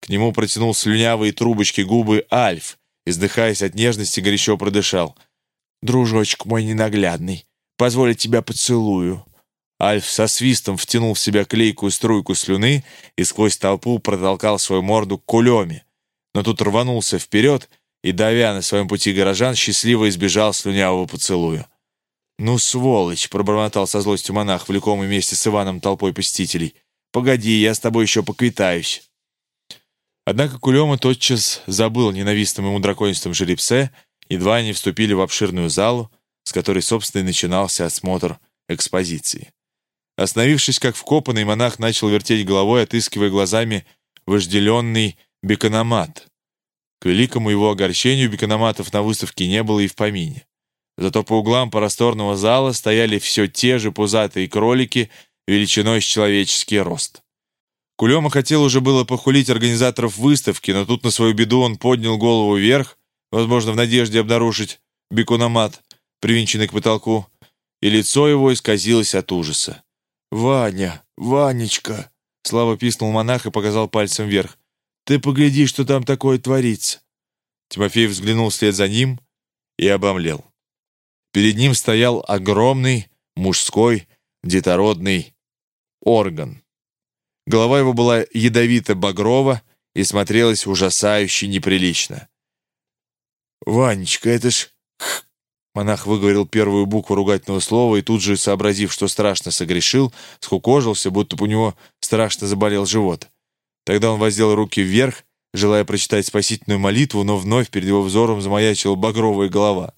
К нему протянул слюнявые трубочки губы Альф, издыхаясь от нежности, горячо продышал. «Дружочек мой ненаглядный, позволить тебя поцелую». Альф со свистом втянул в себя клейкую струйку слюны и сквозь толпу протолкал свою морду к кулеме. Но тут рванулся вперед и, давя на своем пути горожан, счастливо избежал слюнявого поцелуя. «Ну, сволочь!» — пробормотал со злостью монах, влекомый вместе с Иваном толпой посетителей. «Погоди, я с тобой еще поквитаюсь». Однако Кулема тотчас забыл ненавистным ему драконистом жеребце, едва они вступили в обширную залу, с которой, собственно, и начинался осмотр экспозиции. Остановившись как вкопанный, монах начал вертеть головой, отыскивая глазами вожделенный бекономат. К великому его огорчению бекономатов на выставке не было и в помине. Зато по углам просторного зала стояли все те же пузатые кролики величиной с человеческий рост. Кулема хотел уже было похулить организаторов выставки, но тут на свою беду он поднял голову вверх, возможно, в надежде обнаружить бекономат, привинченный к потолку, и лицо его исказилось от ужаса. «Ваня, Ванечка!» Слава писнул монах и показал пальцем вверх. «Ты погляди, что там такое творится!» Тимофей взглянул вслед за ним и обомлел. Перед ним стоял огромный мужской детородный орган. Голова его была ядовито-багрова и смотрелась ужасающе неприлично. «Ванечка, это ж Монах выговорил первую букву ругательного слова и тут же, сообразив, что страшно согрешил, скукожился, будто бы у него страшно заболел живот. Тогда он воздел руки вверх, желая прочитать спасительную молитву, но вновь перед его взором замаячила багровая голова.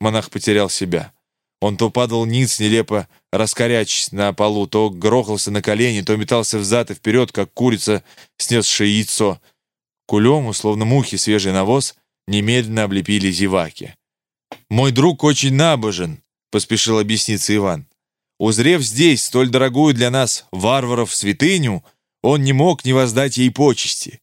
Монах потерял себя. Он то падал ниц, нелепо раскорячись на полу, то грохался на колени, то метался взад и вперед, как курица, снесшая яйцо. Кулему, словно мухи свежий навоз, немедленно облепили зеваки. «Мой друг очень набожен», — поспешил объясниться Иван. «Узрев здесь столь дорогую для нас, варваров, святыню, Он не мог не воздать ей почести.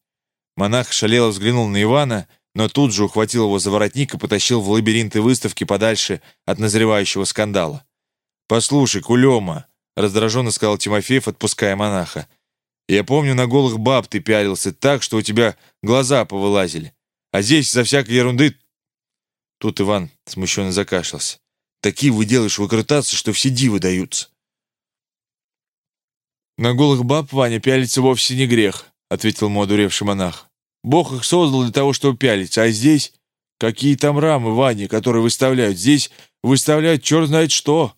Монах шалело взглянул на Ивана, но тут же ухватил его за воротник и потащил в лабиринты выставки подальше от назревающего скандала. «Послушай, Кулема», — раздраженно сказал Тимофеев, отпуская монаха, «я помню, на голых баб ты пялился так, что у тебя глаза повылазили. А здесь за всякой ерунды...» Тут Иван смущенно закашлялся. «Такие вы делаешь выкрутаться, что все дивы даются». «На голых баб, Ваня, пялиться вовсе не грех», — ответил ему одуревший монах. «Бог их создал для того, чтобы пялиться, а здесь...» «Какие там рамы, Ваня, которые выставляют? Здесь выставляют черт знает что!»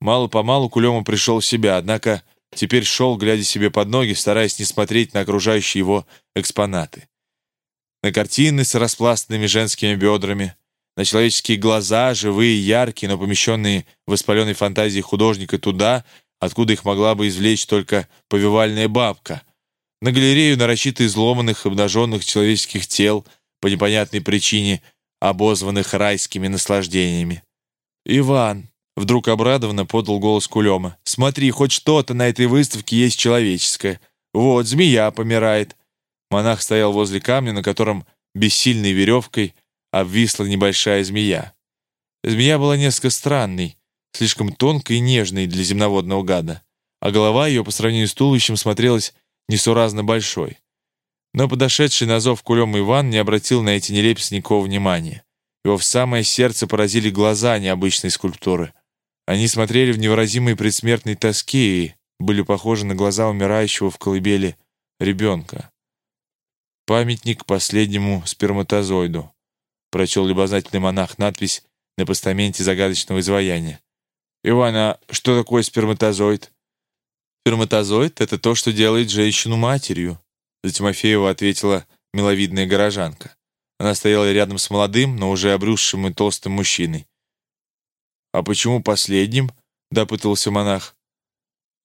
Мало-помалу Кулема пришел в себя, однако теперь шел, глядя себе под ноги, стараясь не смотреть на окружающие его экспонаты. На картины с распластанными женскими бедрами, на человеческие глаза, живые, яркие, но помещенные в воспаленной фантазии художника туда, откуда их могла бы извлечь только повивальная бабка, на галерею нарочито изломанных, обнаженных человеческих тел по непонятной причине, обозванных райскими наслаждениями. «Иван!» — вдруг обрадованно подал голос Кулема. «Смотри, хоть что-то на этой выставке есть человеческое. Вот, змея помирает». Монах стоял возле камня, на котором бессильной веревкой обвисла небольшая змея. Змея была несколько странной, слишком тонкой и нежной для земноводного гада, а голова ее по сравнению с туловищем смотрелась несуразно большой. Но подошедший на зов кулем Иван не обратил на эти нелепицы никакого внимания. Его в самое сердце поразили глаза необычной скульптуры. Они смотрели в невыразимой предсмертной тоске и были похожи на глаза умирающего в колыбели ребенка. «Памятник последнему сперматозоиду», — прочел любознательный монах надпись на постаменте загадочного изваяния. «Иван, а что такое сперматозоид?» «Сперматозоид — это то, что делает женщину матерью», — за Тимофеева ответила миловидная горожанка. Она стояла рядом с молодым, но уже обрюзшим и толстым мужчиной. «А почему последним?» — допытался монах.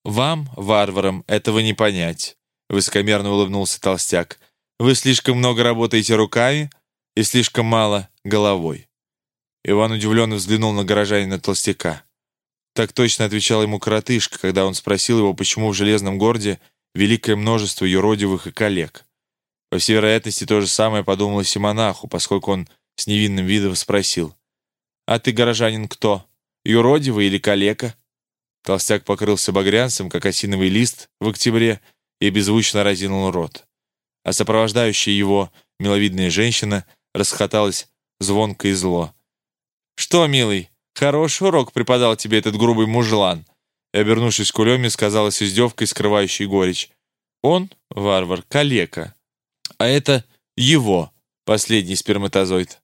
«Вам, варварам, этого не понять», — высокомерно улыбнулся толстяк. «Вы слишком много работаете руками и слишком мало головой». Иван удивленно взглянул на горожанина толстяка. Так точно отвечал ему коротышка, когда он спросил его, почему в Железном городе великое множество юродивых и коллег. По всей вероятности, то же самое подумалось и монаху, поскольку он с невинным видом спросил. «А ты, горожанин, кто? Юродивый или калека?» Толстяк покрылся багрянцем, как осиновый лист в октябре, и беззвучно разинул рот. А сопровождающая его миловидная женщина расхоталась звонко и зло. «Что, милый, Хороший урок преподал тебе этот грубый мужлан. И, обернувшись к Улеме, сказала с издевкой, скрывающей горечь. Он, варвар, калека. А это его, последний сперматозоид.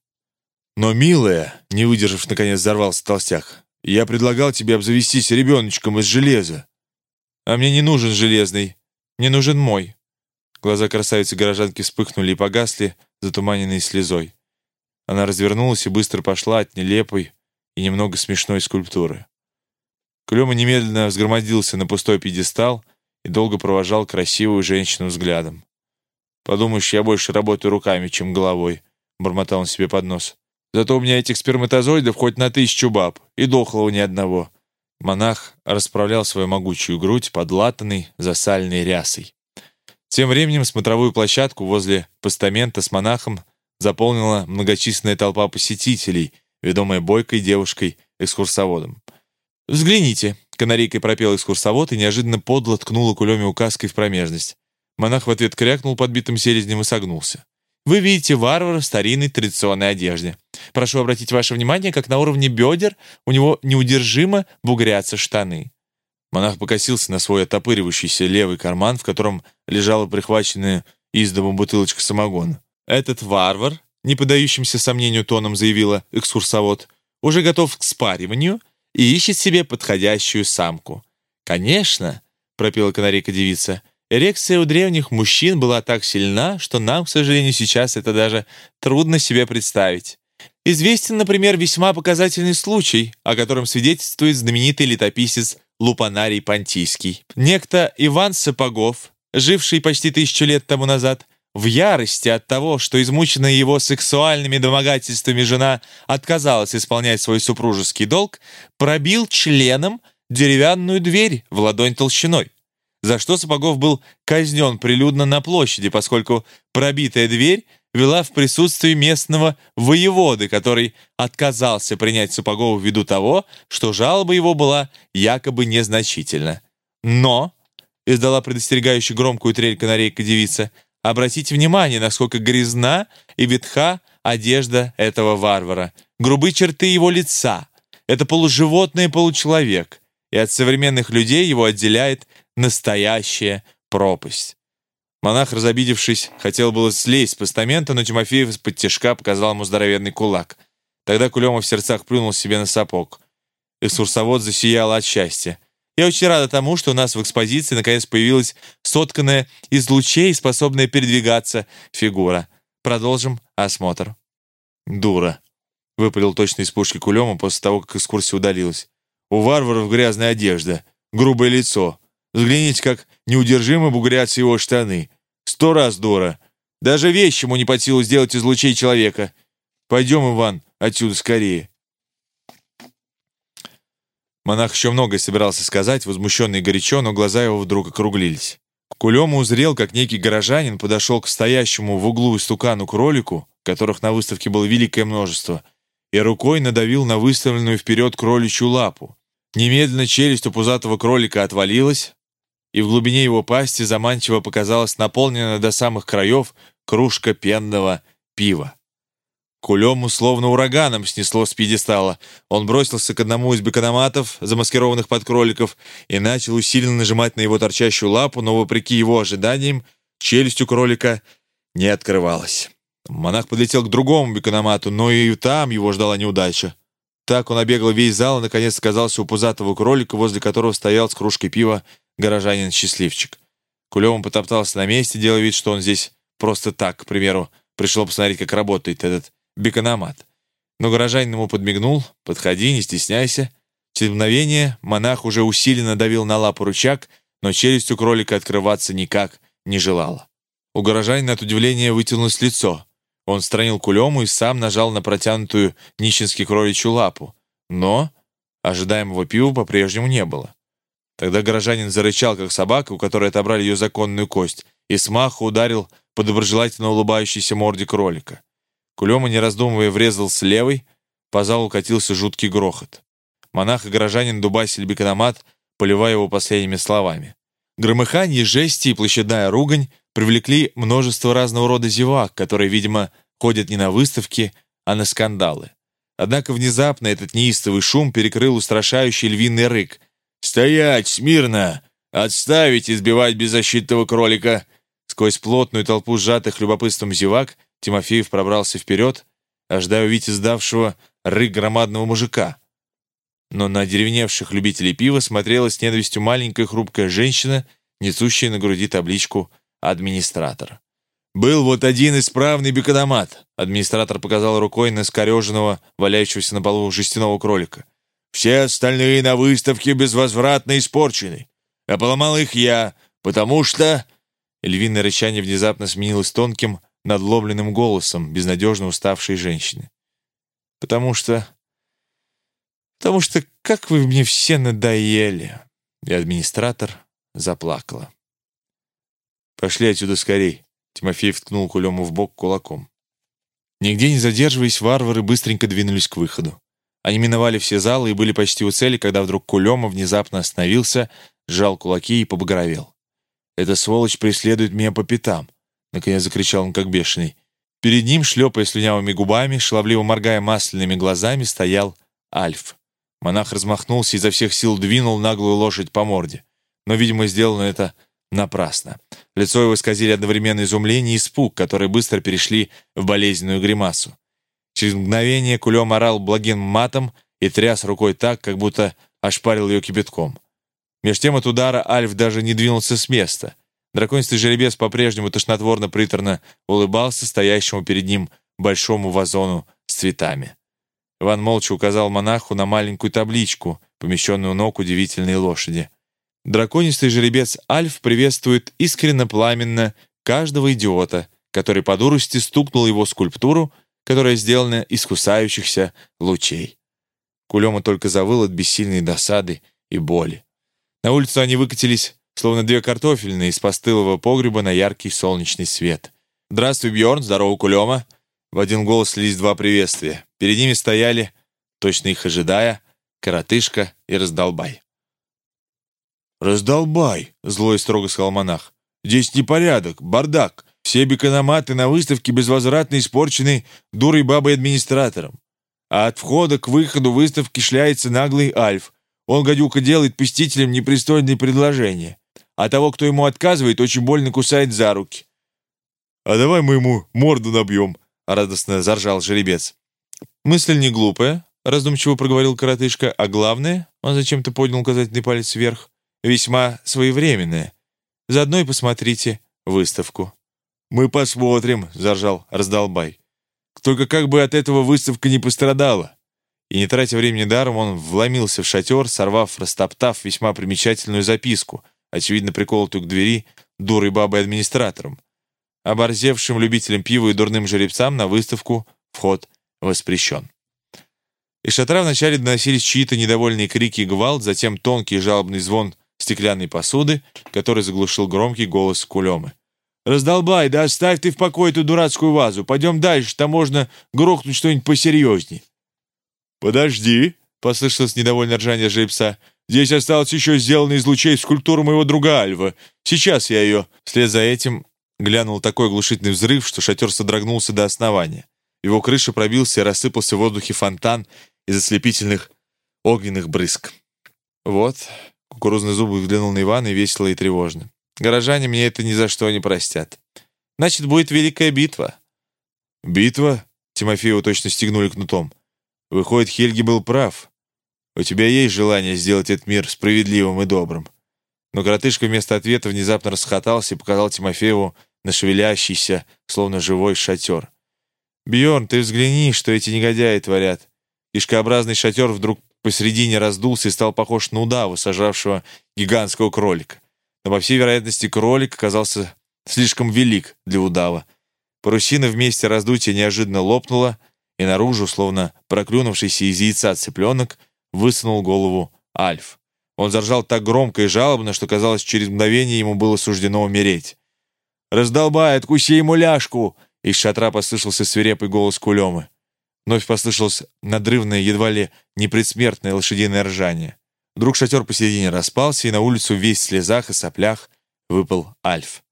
Но, милая, не выдержав, наконец взорвался толстяк, я предлагал тебе обзавестись ребеночком из железа. А мне не нужен железный, мне нужен мой. Глаза красавицы-горожанки вспыхнули и погасли, затуманенные слезой. Она развернулась и быстро пошла от нелепой, и немного смешной скульптуры. Клёма немедленно взгромодился на пустой пьедестал и долго провожал красивую женщину взглядом. «Подумаешь, я больше работаю руками, чем головой», — бормотал он себе под нос. «Зато у меня этих сперматозоидов хоть на тысячу баб, и дохлого ни одного». Монах расправлял свою могучую грудь под латаной засальной рясой. Тем временем смотровую площадку возле постамента с монахом заполнила многочисленная толпа посетителей — ведомая бойкой девушкой-экскурсоводом. «Взгляните!» — канарейкой пропел экскурсовод и неожиданно подло ткнула кулеме указкой в промежность. Монах в ответ крякнул подбитым селезнем и согнулся. «Вы видите варвара в старинной традиционной одежде. Прошу обратить ваше внимание, как на уровне бедер у него неудержимо бугрятся штаны». Монах покосился на свой отопыривающийся левый карман, в котором лежала прихваченная из дому бутылочка самогона. Этот варвар не подающимся сомнению тоном заявила экскурсовод, уже готов к спариванию и ищет себе подходящую самку. «Конечно», — пропела канарейка-девица, «эрекция у древних мужчин была так сильна, что нам, к сожалению, сейчас это даже трудно себе представить. Известен, например, весьма показательный случай, о котором свидетельствует знаменитый летописец Лупанарий Понтийский. Некто Иван Сапогов, живший почти тысячу лет тому назад, в ярости от того, что измученная его сексуальными домогательствами жена отказалась исполнять свой супружеский долг, пробил членом деревянную дверь в ладонь толщиной. за что Сапогов был казнен прилюдно на площади, поскольку пробитая дверь вела в присутствии местного воеводы, который отказался принять Сапогова ввиду того, что жалоба его была якобы незначительна. Но, издала предостерегающую громкую трель канарейка девица, обратите внимание, насколько грязна и ветха одежда этого варвара, грубые черты его лица. Это полуживотное получеловек, и от современных людей его отделяет настоящая пропасть. Монах, разобидевшись, хотел было слезть с постамента, но Тимофеев из-под тяжка показал ему здоровенный кулак. Тогда Кулемов в сердцах плюнул себе на сапог. Экскурсовод засиял от счастья. Я очень рада тому, что у нас в экспозиции наконец появилась сотканная из лучей, способная передвигаться фигура. Продолжим осмотр. «Дура», — выпалил точно из пушки Кулема после того, как экскурсия удалилась. «У варваров грязная одежда, грубое лицо, Взгляните, как неудержимо бугрятся его штаны. Сто раз дура. Даже вещь ему не под силу сделать из лучей человека. Пойдем, Иван, отсюда скорее. Монах еще многое собирался сказать, возмущенный горячо, но глаза его вдруг округлились. Кулема узрел, как некий горожанин подошел к стоящему в углу истукану кролику, которых на выставке было великое множество, и рукой надавил на выставленную вперед кроличью лапу. Немедленно челюсть у пузатого кролика отвалилась, и в глубине его пасти заманчиво показалась наполненная до самых краев кружка пенного пива. Кулему словно ураганом снесло с пьедестала. Он бросился к одному из бекономатов, замаскированных под кроликов, и начал усиленно нажимать на его торчащую лапу, но, вопреки его ожиданиям, челюсть у кролика не открывалась. Монах подлетел к другому бекономату, но и там его ждала неудача. Так он обегал весь зал и, наконец, оказался у пузатого кролика, возле которого стоял с кружкой пива горожанин-счастливчик. Кулевым потоптался на месте, делая вид, что он здесь просто так, к примеру, пришел посмотреть, как работает этот бекономат. Но горожанин ему подмигнул, подходи, не стесняйся. Через мгновение монах уже усиленно давил на лапу рычаг, но челюсть у кролика открываться никак не желала. У горожанина от удивления вытянулось лицо. Он странил кулему и сам нажал на протянутую нищенски кроличью лапу. Но ожидаемого пива по-прежнему не было. Тогда горожанин зарычал, как собака, у которой отобрали ее законную кость, и смаху ударил по доброжелательно улыбающейся морде кролика. Кулема, не раздумывая, врезал с левой, по залу катился жуткий грохот. Монах и горожанин дубасили бекономат, поливая его последними словами. Громыхание, жести и площадная ругань привлекли множество разного рода зевак, которые, видимо, ходят не на выставки, а на скандалы. Однако внезапно этот неистовый шум перекрыл устрашающий львиный рык, «Стоять! Смирно! Отставить избивать беззащитного кролика!» Сквозь плотную толпу сжатых любопытством зевак Тимофеев пробрался вперед, ожидая увидеть издавшего рык громадного мужика. Но на деревневших любителей пива смотрела с ненавистью маленькая хрупкая женщина, несущая на груди табличку «Администратор». «Был вот один исправный бекономат», — администратор показал рукой на скореженного, валяющегося на полу жестяного кролика. Все остальные на выставке безвозвратно испорчены. А поломал их я, потому что...» Львиное рычание внезапно сменилось тонким, надломленным голосом безнадежно уставшей женщины. «Потому что... потому что как вы мне все надоели!» И администратор заплакала. «Пошли отсюда скорей!» Тимофей вткнул Кулему в бок кулаком. Нигде не задерживаясь, варвары быстренько двинулись к выходу. Они миновали все залы и были почти у цели, когда вдруг Кулема внезапно остановился, сжал кулаки и побагровел. «Эта сволочь преследует меня по пятам!» — наконец закричал он, как бешеный. Перед ним, шлепая слюнявыми губами, шаловливо моргая масляными глазами, стоял Альф. Монах размахнулся и изо всех сил двинул наглую лошадь по морде. Но, видимо, сделано это напрасно. Лицо его исказили одновременно изумление и испуг, которые быстро перешли в болезненную гримасу. Через мгновение Кулем орал благим матом и тряс рукой так, как будто ошпарил ее кипятком. Меж тем от удара Альф даже не двинулся с места. Драконистый жеребец по-прежнему тошнотворно-приторно улыбался стоящему перед ним большому вазону с цветами. Иван молча указал монаху на маленькую табличку, помещенную ног удивительной лошади. Драконистый жеребец Альф приветствует искренно пламенно каждого идиота, который по дурости стукнул его скульптуру которая сделана из кусающихся лучей. Кулема только завыл от бессильной досады и боли. На улицу они выкатились словно две картофельные из постылого погреба на яркий солнечный свет. «Здравствуй, Бьорн, здорово, Кулема!» В один голос слились два приветствия. Перед ними стояли, точно их ожидая, коротышка и раздолбай. «Раздолбай!» — злой строго сказал монах. «Здесь непорядок, бардак. Все бекономаты на выставке безвозвратно испорчены дурой бабой-администратором. А от входа к выходу выставки шляется наглый Альф. Он, гадюка, делает посетителям непристойные предложения. А того, кто ему отказывает, очень больно кусает за руки. «А давай мы ему морду набьем», — радостно заржал жеребец. «Мысль не глупая», — раздумчиво проговорил коротышка, «а главное, он зачем-то поднял указательный палец вверх, весьма своевременная. Заодно и посмотрите выставку». «Мы посмотрим», — заржал раздолбай. «Только как бы от этого выставка не пострадала». И не тратя времени даром, он вломился в шатер, сорвав, растоптав весьма примечательную записку, очевидно приколотую к двери дурой бабой-администратором. Оборзевшим любителям пива и дурным жеребцам на выставку вход воспрещен. Из шатра вначале доносились чьи-то недовольные крики и гвалт, затем тонкий жалобный звон стеклянной посуды, который заглушил громкий голос Кулемы. «Раздолбай, да оставь ты в покое эту дурацкую вазу. Пойдем дальше, там можно грохнуть что-нибудь посерьезней». «Подожди», — послышалось недовольное ржание жеребца. «Здесь осталось еще сделанная из лучей скульптура моего друга Альва. Сейчас я ее...» Вслед за этим глянул такой оглушительный взрыв, что шатер содрогнулся до основания. Его крыша пробился и рассыпался в воздухе фонтан из ослепительных огненных брызг. «Вот», — кукурузный зуб взглянул на Ивана и весело и тревожно. «Горожане мне это ни за что не простят. Значит, будет великая битва». «Битва?» — Тимофеева точно стегнули кнутом. «Выходит, Хельги был прав. У тебя есть желание сделать этот мир справедливым и добрым». Но коротышка вместо ответа внезапно расхотался и показал Тимофееву на шевелящийся, словно живой шатер. Бьорн, ты взгляни, что эти негодяи творят. Кишкообразный шатер вдруг посредине раздулся и стал похож на удава, сажавшего гигантского кролика. Но, по всей вероятности, кролик оказался слишком велик для удава. Парусина вместе раздутия неожиданно лопнула, и наружу, словно проклюнувшийся из яйца цыпленок, высунул голову Альф. Он заржал так громко и жалобно, что, казалось, через мгновение ему было суждено умереть. «Раздолбай, откуси ему ляжку!» Из шатра послышался свирепый голос Кулемы. Вновь послышалось надрывное, едва ли непредсмертное лошадиное ржание. Вдруг шатер посередине распался, и на улицу весь в слезах и соплях выпал Альф.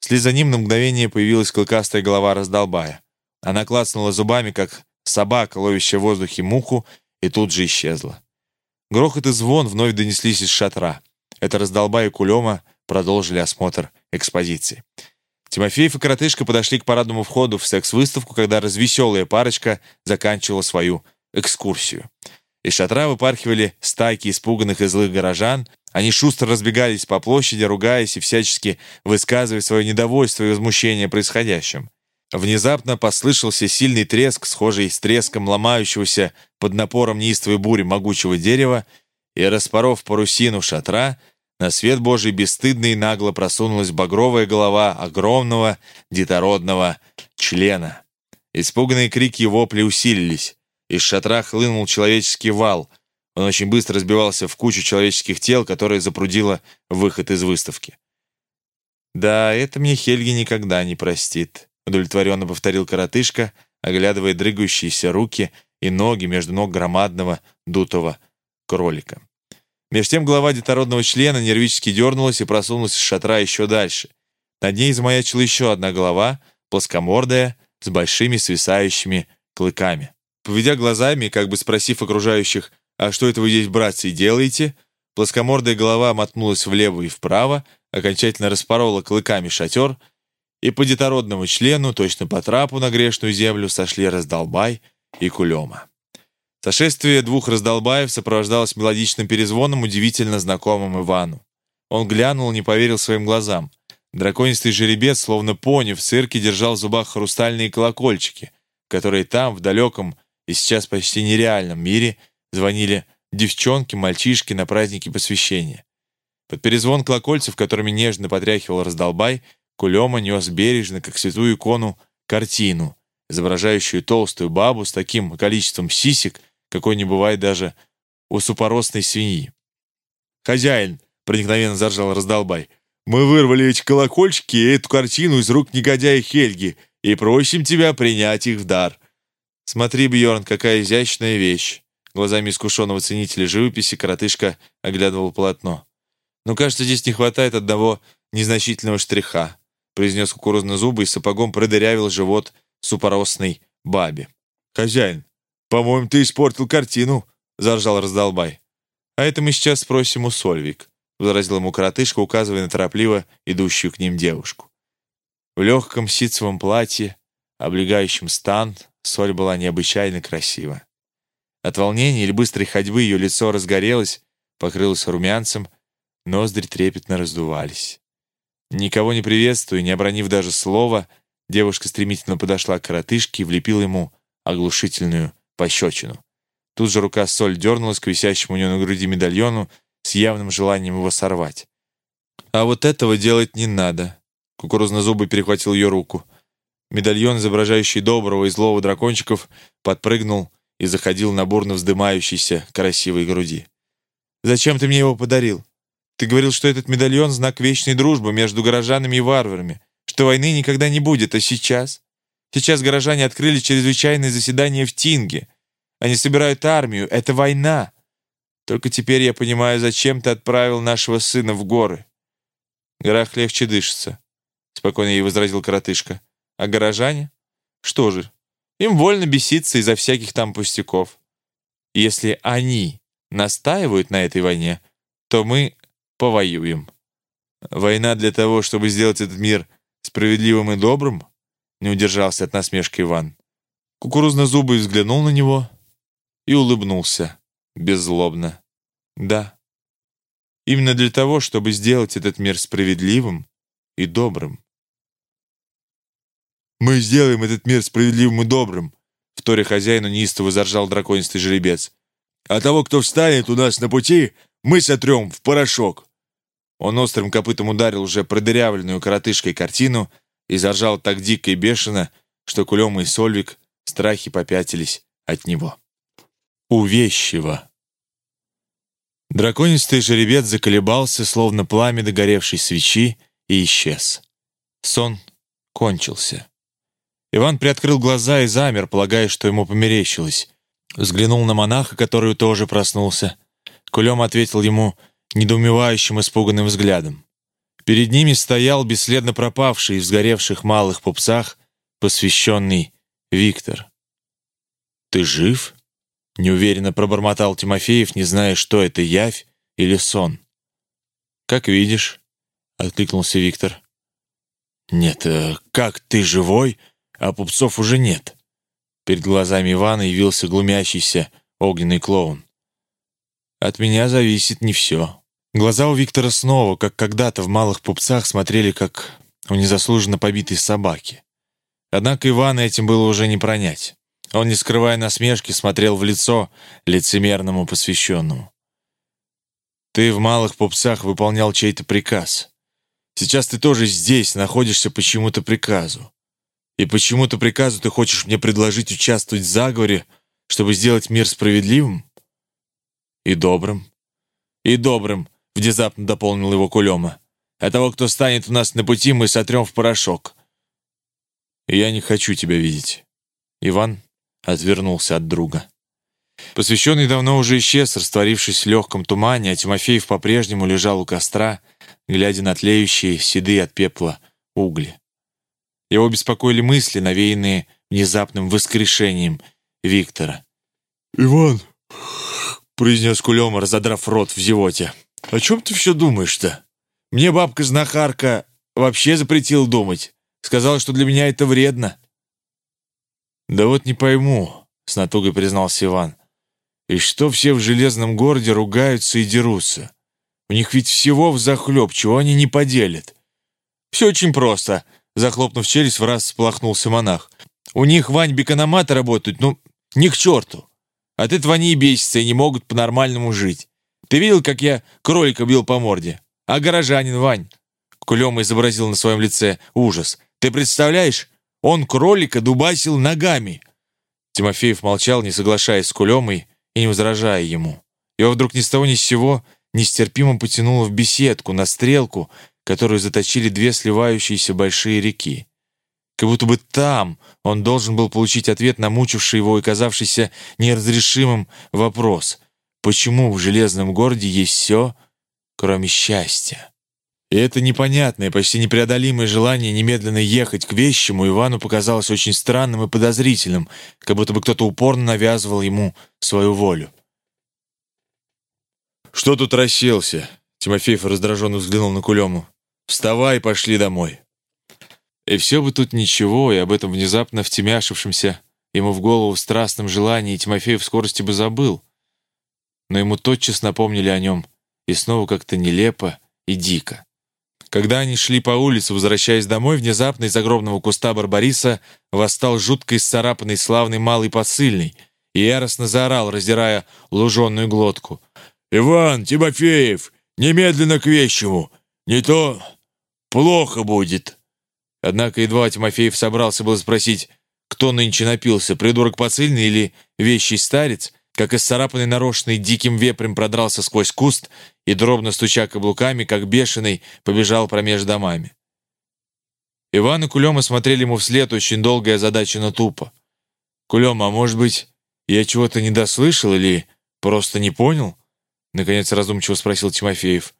Вслед за ним на мгновение появилась клыкастая голова раздолбая. Она клацнула зубами, как собака, ловящая в воздухе муху, и тут же исчезла. Грохот и звон вновь донеслись из шатра. Это раздолбая и Кулема продолжили осмотр экспозиции. Тимофеев и Коротышка подошли к парадному входу в секс-выставку, когда развеселая парочка заканчивала свою экскурсию. Из шатра выпархивали стайки испуганных и злых горожан. Они шустро разбегались по площади, ругаясь и всячески высказывая свое недовольство и возмущение происходящим. Внезапно послышался сильный треск, схожий с треском ломающегося под напором неистовой бури могучего дерева, и, распоров парусину шатра, на свет Божий бесстыдно и нагло просунулась багровая голова огромного детородного члена. Испуганные крики и вопли усилились. Из шатра хлынул человеческий вал. Он очень быстро разбивался в кучу человеческих тел, которая запрудила выход из выставки. «Да, это мне Хельги никогда не простит», — удовлетворенно повторил коротышка, оглядывая дрыгающиеся руки и ноги между ног громадного дутого кролика. Меж тем голова детородного члена нервически дернулась и просунулась из шатра еще дальше. Над ней замаячила еще одна голова, плоскомордая, с большими свисающими клыками. Поведя глазами, как бы спросив окружающих, «А что это вы здесь, братцы, делаете?», плоскомордая голова мотнулась влево и вправо, окончательно распорола клыками шатер, и по детородному члену, точно по трапу на грешную землю, сошли раздолбай и кулема. Сошествие двух раздолбаев сопровождалось мелодичным перезвоном, удивительно знакомым Ивану. Он глянул, не поверил своим глазам. Драконистый жеребец, словно пони, в цирке держал в зубах хрустальные колокольчики, которые там, в далеком и сейчас почти нереальном мире, звонили девчонки, мальчишки на праздники посвящения. Под перезвон колокольцев, которыми нежно потряхивал раздолбай, Кулема нес бережно, как святую икону, картину, изображающую толстую бабу с таким количеством сисек, какой не бывает даже у супоросной свиньи. «Хозяин, проникновенно заржал раздолбай. «Мы вырвали эти колокольчики и эту картину из рук негодяя Хельги и просим тебя принять их в дар». «Смотри, Бьорн, какая изящная вещь!» Глазами искушенного ценителя живописи коротышка оглядывал полотно. «Ну, кажется, здесь не хватает одного незначительного штриха», произнес кукурузно зубы и сапогом продырявил живот супоросной бабе. «Хозяин, по-моему, ты испортил картину», заржал раздолбай. «А это мы сейчас спросим у Сольвик», возразил ему коротышка, указывая на торопливо идущую к ним девушку. В легком ситцевом платье, облегающем стан, Соль была необычайно красива. От волнения или быстрой ходьбы ее лицо разгорелось, покрылось румянцем, ноздри трепетно раздувались. Никого не приветствуя, не обронив даже слова, девушка стремительно подошла к коротышке и влепила ему оглушительную пощечину. Тут же рука Соль дернулась к висящему у нее на груди медальону с явным желанием его сорвать. «А вот этого делать не надо», — кукурузнозубый перехватил ее руку. Медальон, изображающий доброго и злого дракончиков, подпрыгнул и заходил на бурно вздымающейся красивой груди. «Зачем ты мне его подарил? Ты говорил, что этот медальон — знак вечной дружбы между горожанами и варварами, что войны никогда не будет, а сейчас? Сейчас горожане открыли чрезвычайное заседание в Тинге. Они собирают армию, это война. Только теперь я понимаю, зачем ты отправил нашего сына в горы». «В горах легче дышится», — спокойно ей возразил коротышка. «А горожане? Что же, им вольно беситься из-за всяких там пустяков. Если они настаивают на этой войне, то мы повоюем. Война для того, чтобы сделать этот мир справедливым и добрым? Не удержался от насмешки Иван. Кукурузно-зубый взглянул на него и улыбнулся беззлобно. Да, именно для того, чтобы сделать этот мир справедливым и добрым. «Мы сделаем этот мир справедливым и добрым», — вторя хозяину неистово заржал драконистый жеребец. «А того, кто встанет у нас на пути, мы сотрем в порошок». Он острым копытом ударил уже продырявленную коротышкой картину и заржал так дико и бешено, что Кулема и Сольвик в страхе попятились от него. Увещево. Драконистый жеребец заколебался, словно пламя догоревшей свечи, и исчез. Сон кончился. Иван приоткрыл глаза и замер, полагая, что ему померещилось. Взглянул на монаха, который тоже проснулся. Кулем ответил ему недоумевающим, испуганным взглядом. Перед ними стоял бесследно пропавший в сгоревших малых пупсах посвященный Виктор. «Ты жив?» — неуверенно пробормотал Тимофеев, не зная, что это, явь или сон. «Как видишь», — откликнулся Виктор. «Нет, э, как ты живой?» А пупцов уже нет. Перед глазами Ивана явился глумящийся огненный клоун. От меня зависит не все. Глаза у Виктора снова, как когда-то в малых пупцах, смотрели, как у незаслуженно побитой собаки. Однако Ивана этим было уже не пронять. Он, не скрывая насмешки, смотрел в лицо лицемерному посвященному. «Ты в малых пупцах выполнял чей-то приказ. Сейчас ты тоже здесь находишься по чему-то приказу. И почему-то приказу ты хочешь мне предложить участвовать в заговоре, чтобы сделать мир справедливым? И добрым. И добрым, внезапно дополнил его Кулема. А того, кто станет у нас на пути, мы сотрем в порошок. И я не хочу тебя видеть. Иван отвернулся от друга. Посвященный давно уже исчез, растворившись в легком тумане, а Тимофеев по-прежнему лежал у костра, глядя на тлеющие, седые от пепла, угли. Его беспокоили мысли, навеянные внезапным воскрешением Виктора. «Иван», — произнес Кулема, разодрав рот в зевоте, — «о чем ты все думаешь-то? Мне бабка-знахарка вообще запретила думать. Сказала, что для меня это вредно». «Да вот не пойму», — с натугой признался Иван. «И что все в железном городе ругаются и дерутся? У них ведь всего взахлеб, чего они не поделят». «Все очень просто», Захлопнув челюсть, в раз сплохнулся монах. «У них, Вань, бекономаты работают, ну, ни к черту. От этого они и бесятся, и не могут по-нормальному жить. Ты видел, как я кролика бил по морде? А горожанин, Вань?» Кулема изобразил на своем лице ужас. «Ты представляешь? Он кролика дубасил ногами!» Тимофеев молчал, не соглашаясь с Кулемой и не возражая ему. Его вдруг ни с того ни с сего нестерпимо потянуло в беседку, на стрелку, которую заточили две сливающиеся большие реки. Как будто бы там он должен был получить ответ на мучивший его и казавшийся неразрешимым вопрос, почему в железном городе есть все, кроме счастья. И это непонятное, почти непреодолимое желание немедленно ехать к вещему Ивану показалось очень странным и подозрительным, как будто бы кто-то упорно навязывал ему свою волю. «Что тут расселся?» Тимофеев раздраженно взглянул на Кулему. «Вставай, пошли домой». И все бы тут ничего, и об этом внезапно втемяшившемся ему в голову страстном желании Тимофеев в скорости бы забыл. Но ему тотчас напомнили о нем, и снова как-то нелепо и дико. Когда они шли по улице, возвращаясь домой, внезапно из огромного куста Барбариса восстал жутко исцарапанный славный малый посыльный и яростно заорал, раздирая луженную глотку. «Иван Тимофеев, немедленно к вещему! Не то плохо будет!» Однако едва Тимофеев собрался было спросить, кто нынче напился, придурок посыльный или вещий старец, как исцарапанный нарочный диким вепрем продрался сквозь куст и, дробно стуча каблуками, как бешеный, побежал промеж домами. Иван и Кулема смотрели ему вслед очень долго и озадаченно тупо. «Кулема, а может быть, я чего-то не дослышал или просто не понял?» Наконец разумчиво спросил Тимофеев.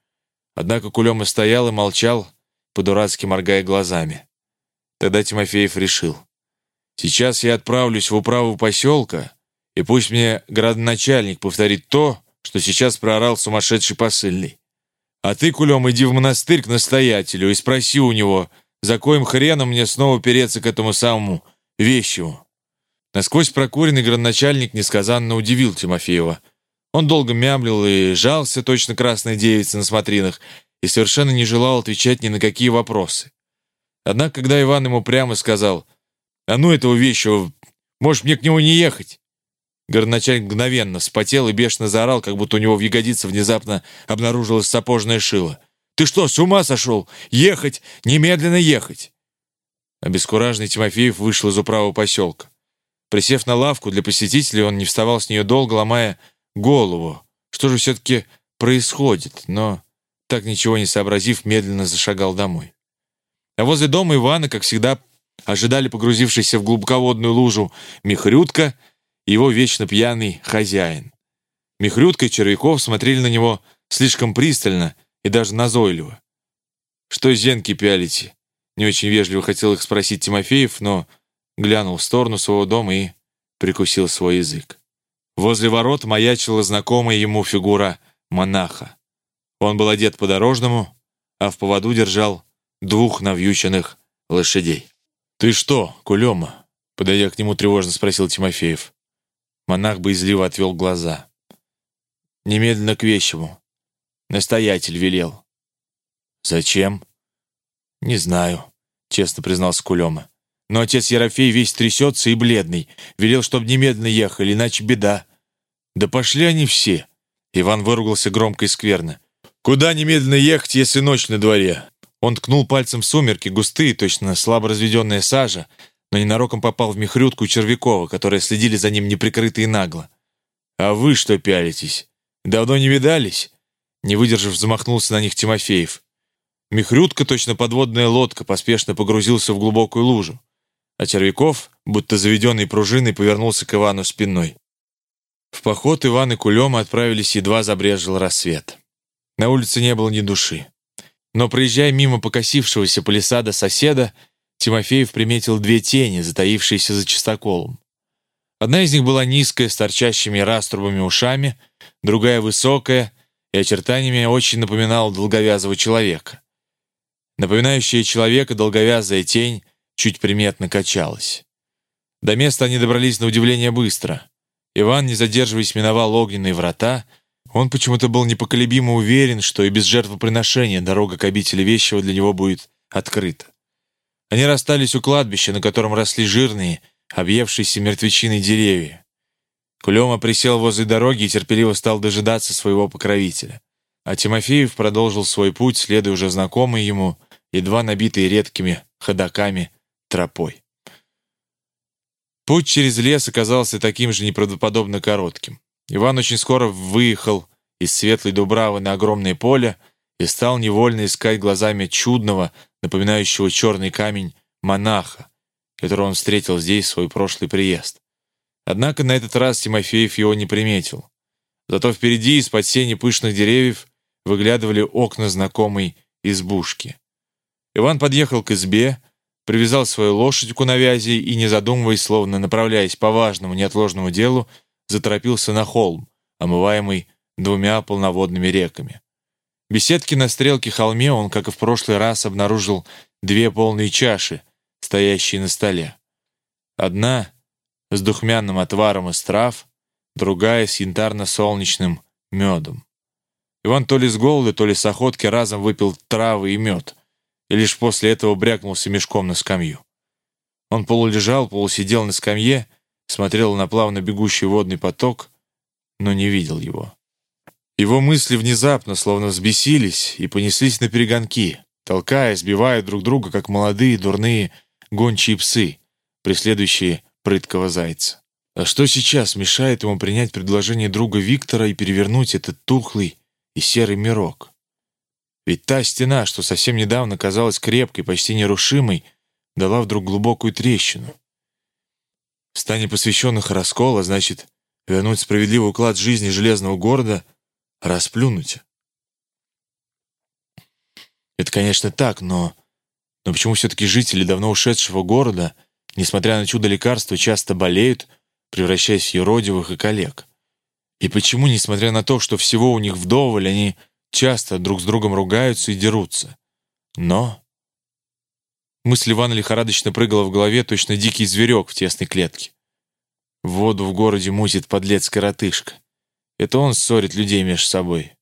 Однако Кулема стоял и молчал, по-дурацки моргая глазами. Тогда Тимофеев решил. «Сейчас я отправлюсь в управу поселка, и пусть мне градоначальник повторит то, что сейчас проорал сумасшедший посыльный. А ты, Кулем, иди в монастырь к настоятелю и спроси у него, за коим хреном мне снова переться к этому самому вещему». Насквозь прокуренный градоначальник несказанно удивил Тимофеева. Он долго мямлил и жался, точно красная девица на смотринах, и совершенно не желал отвечать ни на какие вопросы. Однако, когда Иван ему прямо сказал, «А ну этого вещего, может мне к нему не ехать?» Горначальник мгновенно вспотел и бешено заорал, как будто у него в ягодице внезапно обнаружилось сапожное шило. «Ты что, с ума сошел? Ехать! Немедленно ехать!» Обескураженный Тимофеев вышел из управы поселка. Присев на лавку для посетителей, он не вставал с нее долго, ломая голову. Что же все-таки происходит? Но, так ничего не сообразив, медленно зашагал домой. А возле дома Ивана, как всегда, ожидали погрузившийся в глубоководную лужу Михрютка и его вечно пьяный хозяин. Михрютка и Червяков смотрели на него слишком пристально и даже назойливо. «Что зенки пялите?» Не очень вежливо хотел их спросить Тимофеев, но глянул в сторону своего дома и прикусил свой язык. Возле ворот маячила знакомая ему фигура монаха. Он был одет по-дорожному, а в поводу держал двух навьюченных лошадей. «Ты что, Кулема?» — подойдя к нему, тревожно спросил Тимофеев. Монах боязливо отвел глаза. «Немедленно к вещему. Настоятель велел». «Зачем?» «Не знаю», — честно признался Кулема. «Но отец Ерофей весь трясется и бледный. Велел, чтобы немедленно ехали, иначе беда». «Да пошли они все!» Иван выругался громко и скверно. «Куда немедленно ехать, если ночь на дворе? Он ткнул пальцем в сумерки, густые, точно слабо разведенная сажа, но ненароком попал в Михрютку и Червякова, которые следили за ним неприкрыто и нагло. «А вы что пялитесь? Давно не видались?» Не выдержав, замахнулся на них Тимофеев. Михрютка, точно подводная лодка, поспешно погрузился в глубокую лужу, а Червяков, будто заведенный пружиной, повернулся к Ивану спиной. В поход Иван и Кулема отправились, едва забрежил рассвет. На улице не было ни души. Но проезжая мимо покосившегося палисада соседа, Тимофеев приметил две тени, затаившиеся за чистоколом. Одна из них была низкая, с торчащими раструбами ушами, другая высокая и очертаниями очень напоминала долговязого человека. Напоминающая человека долговязая тень чуть приметно качалась. До места они добрались на удивление быстро. Иван, не задерживаясь, миновал огненные врата — он почему-то был непоколебимо уверен, что и без жертвоприношения дорога к обители Вещего для него будет открыта. Они расстались у кладбища, на котором росли жирные, объевшиеся мертвечиной деревья. Кулема присел возле дороги и терпеливо стал дожидаться своего покровителя. А Тимофеев продолжил свой путь, следуя уже знакомой ему, едва набитой редкими ходаками, тропой. Путь через лес оказался таким же неправдоподобно коротким. Иван очень скоро выехал из светлой дубравы на огромное поле и стал невольно искать глазами чудного, напоминающего черный камень, монаха, которого он встретил здесь в свой прошлый приезд. Однако на этот раз Тимофеев его не приметил. Зато впереди из-под сени пышных деревьев выглядывали окна знакомой избушки. Иван подъехал к избе, привязал свою лошадь к навязи и, не задумываясь, словно направляясь по важному неотложному делу, заторопился на холм, омываемый двумя полноводными реками. В беседке на стрелке холме он, как и в прошлый раз, обнаружил две полные чаши, стоящие на столе. Одна с духмяным отваром из трав, другая с янтарно-солнечным медом. Иван то ли с голода, то ли с охотки разом выпил травы и мед, и лишь после этого брякнулся мешком на скамью. Он полулежал, полусидел на скамье, смотрел на плавно бегущий водный поток, но не видел его. Его мысли внезапно словно взбесились и понеслись на перегонки, толкая, сбивая друг друга, как молодые дурные гончие псы, преследующие прыткого зайца. А что сейчас мешает ему принять предложение друга Виктора и перевернуть этот тухлый и серый мирок? Ведь та стена, что совсем недавно казалась крепкой, почти нерушимой, дала вдруг глубокую трещину. В стане посвященных раскола, значит, вернуть справедливый уклад жизни железного города, расплюнуть. Это, конечно, так, но но почему все-таки жители давно ушедшего города, несмотря на чудо лекарства, часто болеют, превращаясь в юродивых и коллег? И почему, несмотря на то, что всего у них вдоволь, они часто друг с другом ругаются и дерутся? Но... Мысль Ивана лихорадочно прыгала в голове, точно дикий зверек в тесной клетке. Воду в городе мутит подлец-коротышка. Это он ссорит людей между собой.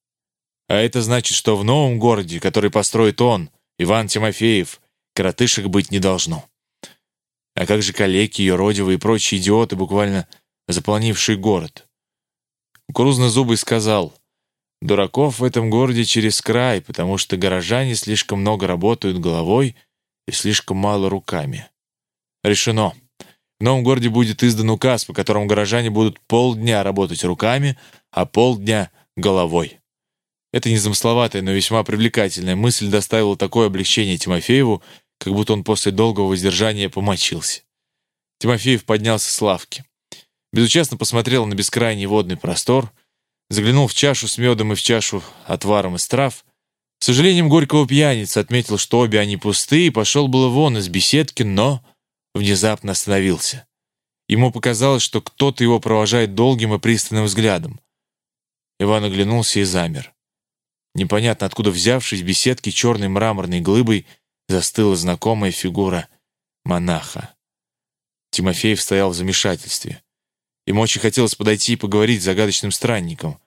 А это значит, что в новом городе, который построит он, Иван Тимофеев, коротышек быть не должно. А как же калеки, юродивые и прочие идиоты, буквально заполнившие город? Кукурузнозубый сказал, «Дураков в этом городе через край, потому что горожане слишком много работают головой и слишком мало руками». Решено. В новом городе будет издан указ, по которому горожане будут полдня работать руками, а полдня — головой. Эта незамысловатая, но весьма привлекательная мысль доставила такое облегчение Тимофееву, как будто он после долгого воздержания помочился. Тимофеев поднялся с лавки. Безучастно посмотрел на бескрайний водный простор, заглянул в чашу с медом и в чашу отваром из трав. С сожалением горького пьяница отметил, что обе они пустые, и пошел было вон из беседки, но внезапно остановился. Ему показалось, что кто-то его провожает долгим и пристальным взглядом. Иван оглянулся и замер. Непонятно откуда взявшись, в беседке черной мраморной глыбой застыла знакомая фигура монаха. Тимофеев стоял в замешательстве. Ему очень хотелось подойти и поговорить с загадочным странником.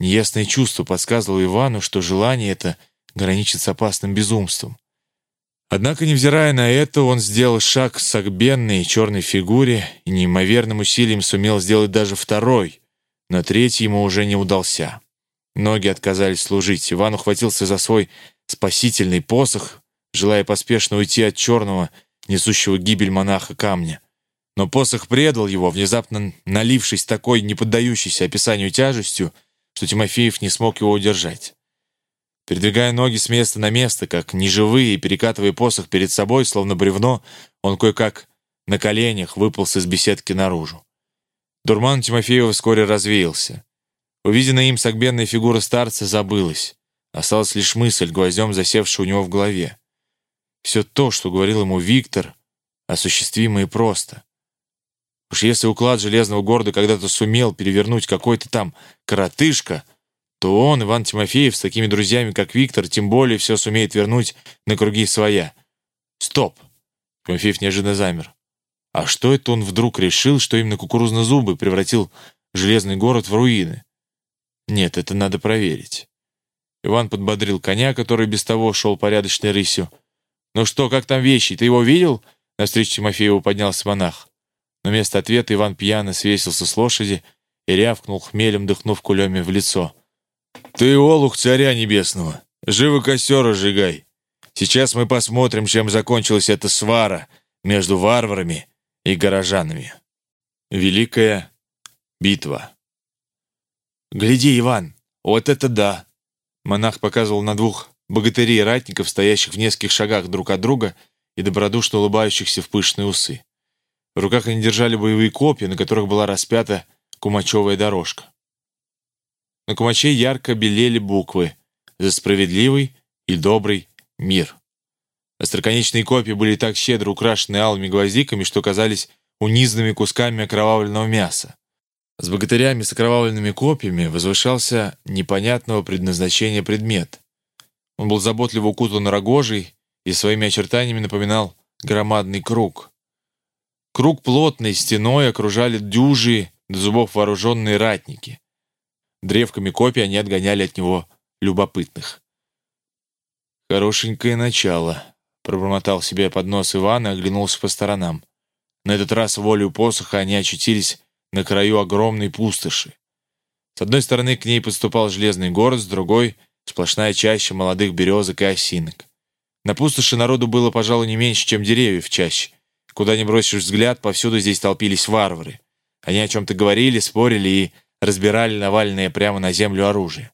Неясное чувство подсказывало Ивану, что желание это граничит с опасным безумством. Однако, невзирая на это, он сделал шаг к согбенной черной фигуре и неимоверным усилием сумел сделать даже второй, но третий ему уже не удался. Ноги отказались служить. Иван ухватился за свой спасительный посох, желая поспешно уйти от черного, несущего гибель монаха камня. Но посох предал его, внезапно налившись такой неподдающейся описанию тяжестью, что Тимофеев не смог его удержать. Передвигая ноги с места на место, как неживые, и перекатывая посох перед собой, словно бревно, он кое-как на коленях выполз из беседки наружу. Дурман Тимофеева вскоре развеялся. Увиденная им согбенная фигура старца забылась. Осталась лишь мысль, гвоздем засевшая у него в голове. Все то, что говорил ему Виктор, осуществимо и просто. Уж если уклад железного города когда-то сумел перевернуть какой-то там коротышка, то он, Иван Тимофеев, с такими друзьями, как Виктор, тем более все сумеет вернуть на круги своя. Стоп! Тимофеев неожиданно замер. А что это он вдруг решил, что именно кукурузно-зубы превратил железный город в руины? Нет, это надо проверить. Иван подбодрил коня, который без того шел порядочной рысью. «Ну что, как там вещи? Ты его видел?» Навстречу Тимофееву поднялся монах. Но вместо ответа Иван пьяно свесился с лошади и рявкнул хмелем, дыхнув кулеме в лицо. «Ты олух царя небесного! Живо костер разжигай! Сейчас мы посмотрим, чем закончилась эта свара между варварами и горожанами». Великая битва. «Гляди, Иван, Вот это да!» Монах показывал на двух богатырей-ратников, стоящих в нескольких шагах друг от друга и добродушно улыбающихся в пышные усы. В руках они держали боевые копья, на которых была распята кумачевая дорожка. На кумаче ярко белели буквы «За справедливый и добрый мир». Остроконечные копья были так щедро украшены алыми гвоздиками, что казались унизанными кусками окровавленного мяса. С богатырями с окровавленными копьями возвышался непонятного предназначения предмет. Он был заботливо укутан рогожей и своими очертаниями напоминал громадный круг. Круг плотной стеной окружали дюжи до зубов вооруженные ратники. Древками копий они отгоняли от него любопытных. «Хорошенькое начало», — пробормотал себе под нос Иван и оглянулся по сторонам. На этот раз волю посоха они очутились на краю огромной пустоши. С одной стороны к ней подступал железный город, с другой — сплошная чаща молодых березок и осинок. На пустоши народу было, пожалуй, не меньше, чем деревьев чаще. Куда ни бросишь взгляд, повсюду здесь толпились варвары. Они о чем-то говорили, спорили и разбирали наваленное прямо на землю оружие.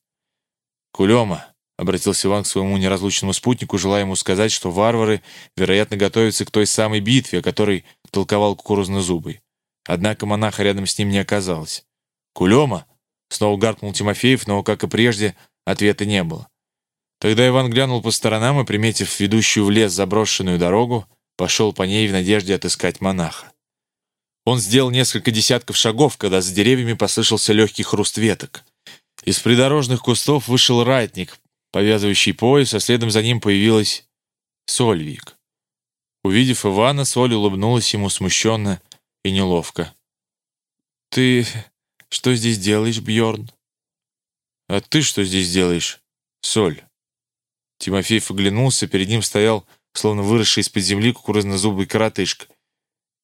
«Кулема», — обратился Иван к своему неразлучному спутнику, желая ему сказать, что варвары, вероятно, готовятся к той самой битве, о которой толковал кукурузнозубый. Однако монаха рядом с ним не оказалось. «Кулема?» — снова гаркнул Тимофеев, но, как и прежде, ответа не было. Тогда Иван глянул по сторонам и, приметив ведущую в лес заброшенную дорогу, пошел по ней в надежде отыскать монаха. Он сделал несколько десятков шагов, когда за деревьями послышался легкий хруст веток. Из придорожных кустов вышел ратник, повязывающий пояс, а следом за ним появилась Сольвик. Увидев Ивана, Соль улыбнулась ему смущенно и неловко. «Ты что здесь делаешь, Бьорн? «А ты что здесь делаешь, Соль?» Тимофеев оглянулся, перед ним стоял, словно выросший из-под земли, кукурузнозубый коротышка.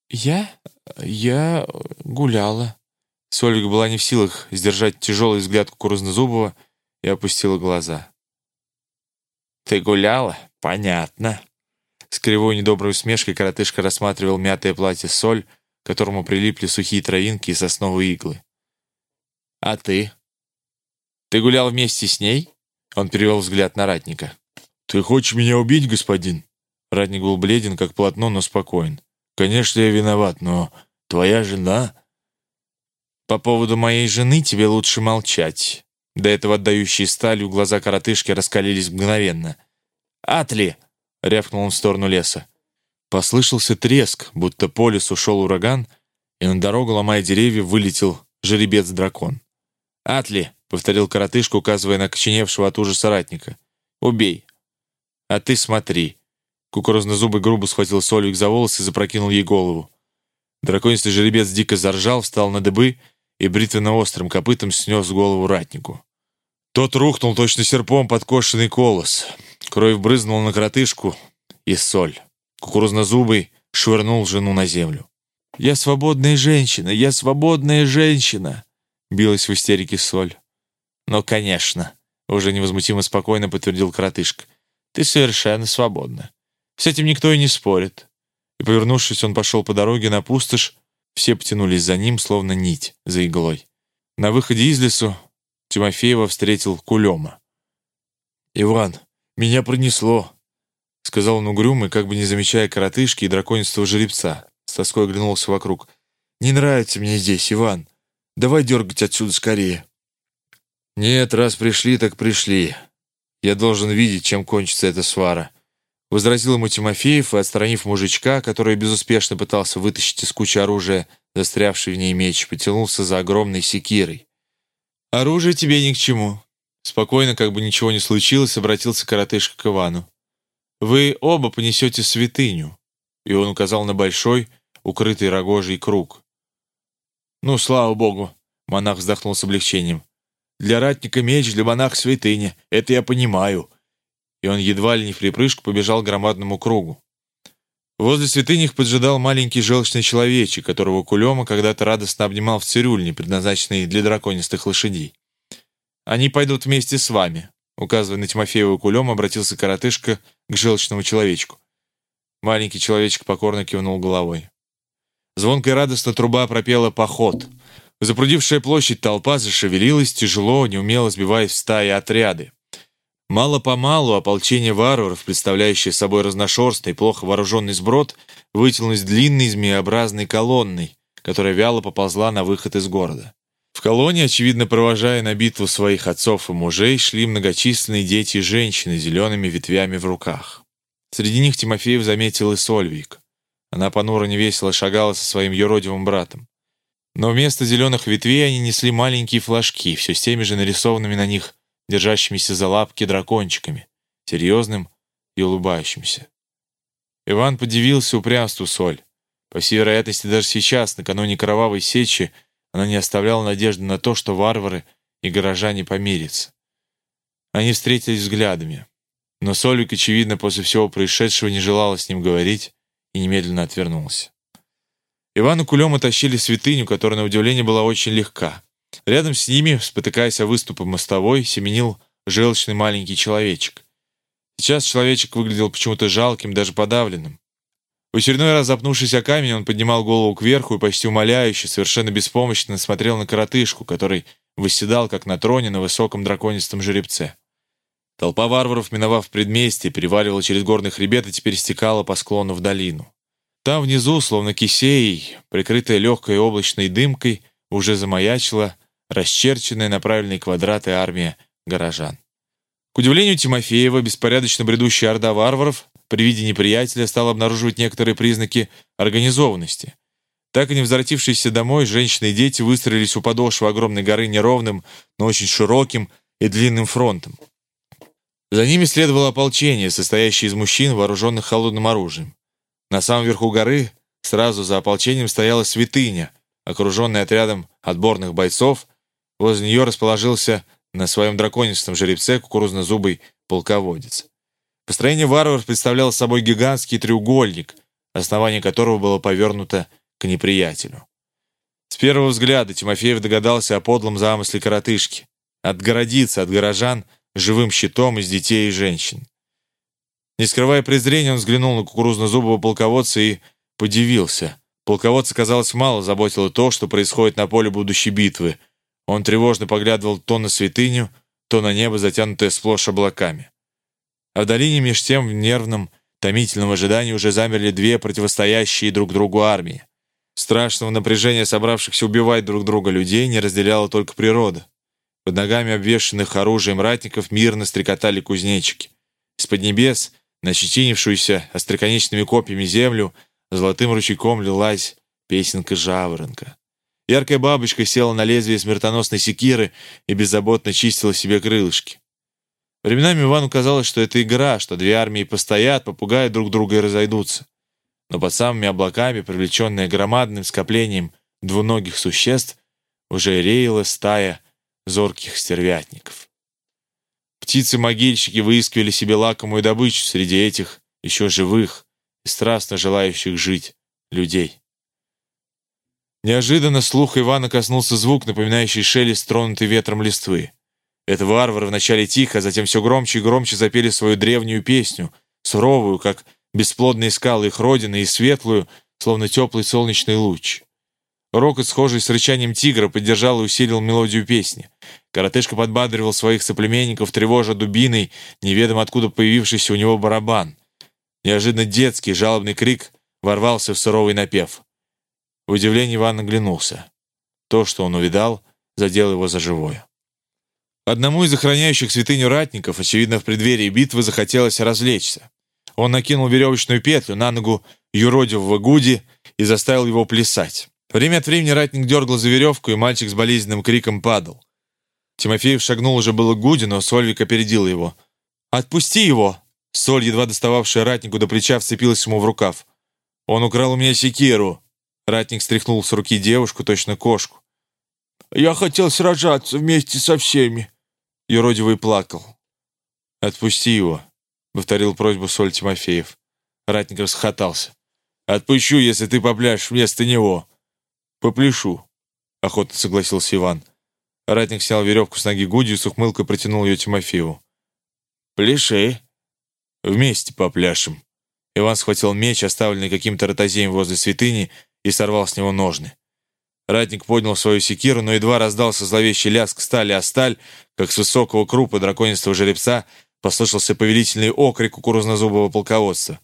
«Я? Я гуляла». Сольвик была не в силах сдержать тяжелый взгляд кукурузнозубого и опустила глаза. «Ты гуляла? Понятно». С кривой недоброй усмешкой коротышка рассматривал мятое платье Соль, к которому прилипли сухие травинки и сосновые иглы. «А ты? Ты гулял вместе с ней?» Он перевел взгляд на ратника. «Ты хочешь меня убить, господин?» Ратник был бледен, как полотно, но спокоен. «Конечно, я виноват, но твоя жена...» «По поводу моей жены тебе лучше молчать». До этого отдающие сталью глаза коротышки раскалились мгновенно. «Атли!» — рявкнул он в сторону леса. Послышался треск, будто по лесу шел ураган, и на дорогу, ломая деревья, вылетел жеребец-дракон. «Атли!» — повторил коротышка, указывая на коченевшего от ужаса ратника. «Убей!» «А ты смотри!» Кукурузнозубый грубо схватил Сольвик за волосы и запрокинул ей голову. Драконистый жеребец дико заржал, встал на дыбы и бритвенно-острым копытом снес голову ратнику. Тот рухнул точно серпом подкошенный колос. Кровь брызнула на коротышку и соль. Кукурузнозубый швырнул жену на землю. «Я свободная женщина! Я свободная женщина!» Билась в истерике соль. «Ну, конечно!» — уже невозмутимо спокойно подтвердил коротышка. «Ты совершенно свободна. С этим никто и не спорит». И, повернувшись, он пошел по дороге на пустошь. Все потянулись за ним, словно нить за иглой. На выходе из лесу Тимофеева встретил Кулема. «Иван, меня пронесло!» — сказал он угрюмо, как бы не замечая коротышки и драконистого жеребца. С тоской оглянулся вокруг. «Не нравится мне здесь, Иван. Давай дергать отсюда скорее». «Нет, раз пришли, так пришли. Я должен видеть, чем кончится эта свара», — возразил ему Тимофеев, и, отстранив мужичка, который безуспешно пытался вытащить из кучи оружия, застрявший в ней меч, потянулся за огромной секирой. «Оружие тебе ни к чему». Спокойно, как бы ничего не случилось, обратился коротышка к Ивану. Вы оба понесете святыню». И он указал на большой, укрытый рогожий круг. «Ну, слава богу!» — монах вздохнул с облегчением. «Для ратника меч, для монаха святыня. Это я понимаю». И он едва ли не в припрыжку побежал к громадному кругу. Возле святыни их поджидал маленький желчный человечек, которого Кулема когда-то радостно обнимал в цирюльне, предназначенной для драконистых лошадей. «Они пойдут вместе с вами», Указывая на Тимофеева кулем, обратился коротышка к желчному человечку. Маленький человечек покорно кивнул головой. Звонко и радостно труба пропела «Поход». Запрудившая площадь толпа зашевелилась, тяжело, неумело сбиваясь в стаи отряды. Мало-помалу ополчение варваров, представляющее собой разношерстный, плохо вооруженный сброд, вытянулось длинной змееобразной колонной, которая вяло поползла на выход из города. В колонне, очевидно провожая на битву своих отцов и мужей, шли многочисленные дети и женщины с зелеными ветвями в руках. Среди них Тимофеев заметил и Сольвик. Она понуро невесело шагала со своим юродивым братом. Но вместо зеленых ветвей они несли маленькие флажки, все с теми же нарисованными на них держащимися за лапки дракончиками, серьезным и улыбающимся. Иван подивился упрямству Соль. По всей вероятности, даже сейчас, накануне кровавой сечи, она не оставляла надежды на то, что варвары и горожане помирятся. Они встретились взглядами. Но Сольвик, очевидно, после всего происшедшего не желала с ним говорить и немедленно отвернулся. Иван и Кулема тащили святыню, которая, на удивление, была очень легка. Рядом с ними, спотыкаясь о выступы мостовой, семенил желчный маленький человечек. Сейчас человечек выглядел почему-то жалким, даже подавленным. В очередной раз запнувшись о камень, он поднимал голову кверху и почти умоляюще, совершенно беспомощно смотрел на коротышку, который восседал, как на троне, на высоком драконистом жеребце. Толпа варваров, миновав предместье, переваливала через горный хребет и теперь стекала по склону в долину. Там внизу, словно кисеей, прикрытая легкой облачной дымкой, уже замаячила расчерченная на правильные квадраты армия горожан. К удивлению Тимофеева, беспорядочно бредущая орда варваров при виде неприятеля стала обнаруживать некоторые признаки организованности. Так и не возвратившиеся домой, женщины и дети выстроились у подошвы огромной горы неровным, но очень широким и длинным фронтом. За ними следовало ополчение, состоящее из мужчин, вооруженных холодным оружием. На самом верху горы, сразу за ополчением, стояла святыня, окруженная отрядом отборных бойцов. Возле нее расположился на своем драконистом жеребце кукурузно-зубый полководец. Построение варваров представляло собой гигантский треугольник, основание которого было повернуто к неприятелю. С первого взгляда Тимофеев догадался о подлом замысле коротышки — отгородиться от горожан живым щитом из детей и женщин. Не скрывая презрения, он взглянул на кукурузно-зубого полководца и подивился. Полководца, казалось, мало заботило то, что происходит на поле будущей битвы. Он тревожно поглядывал то на святыню, то на небо, затянутое сплошь облаками. А в долине меж тем в нервном, томительном ожидании уже замерли две противостоящие друг другу армии. Страшного напряжения собравшихся убивать друг друга людей не разделяла только природа. Под ногами обвешанных оружием ратников мирно стрекотали кузнечики. Из-под небес, на щетинившуюся остроконечными копьями землю, золотым ручейком лилась песенка жаворонка. Яркая бабочка села на лезвие смертоносной секиры и беззаботно чистила себе крылышки. Временами Ивану казалось, что это игра, что две армии постоят, попугают друг друга и разойдутся. Но под самыми облаками, привлеченная громадным скоплением двуногих существ, уже реяла стая зорких стервятников. Птицы-могильщики выискивали себе лакомую добычу среди этих еще живых и страстно желающих жить людей. Неожиданно слух Ивана коснулся звук, напоминающий шелест тронутой ветром листвы. Это варвары вначале тихо, а затем все громче и громче запели свою древнюю песню, суровую, как бесплодные скалы их родины, и светлую, словно теплый солнечный луч. Рокот, схожий с рычанием тигра, поддержал и усилил мелодию песни. Коротышка подбадривал своих соплеменников, тревожа дубиной, неведомо откуда появившийся у него барабан. Неожиданно детский жалобный крик ворвался в суровый напев. В удивлении Иван оглянулся. То, что он увидал, задело его за живое. Одному из охраняющих святыню ратников, очевидно, в преддверии битвы захотелось развлечься. Он накинул веревочную петлю на ногу юродивого Гуди и заставил его плясать. Время от времени ратник дергал за веревку, и мальчик с болезненным криком падал. Тимофеев шагнул уже было к Гуди, но Сольвик опередил его. «Отпусти его!» Соль, едва достававшая ратнику до плеча, вцепилась ему в рукав. «Он украл у меня секиру!» Ратник стряхнул с руки девушку, точно кошку. «Я хотел сражаться вместе со всеми!» Юродивый плакал. «Отпусти его», — повторил просьбу Соль Тимофеев. Ратник расхотался. «Отпущу, если ты попляшешь вместо него». «Попляшу», — охотно согласился Иван. Ратник снял веревку с ноги Гуди и с ухмылкой протянул ее Тимофееву. «Пляши. Вместе попляшем». Иван схватил меч, оставленный каким-то ротозеем возле святыни, и сорвал с него ножны. Ратник поднял свою секиру, но едва раздался зловещий лязг стали о сталь, как с высокого крупа драконистого жеребца послышался повелительный окрик кукурузнозубого полководца.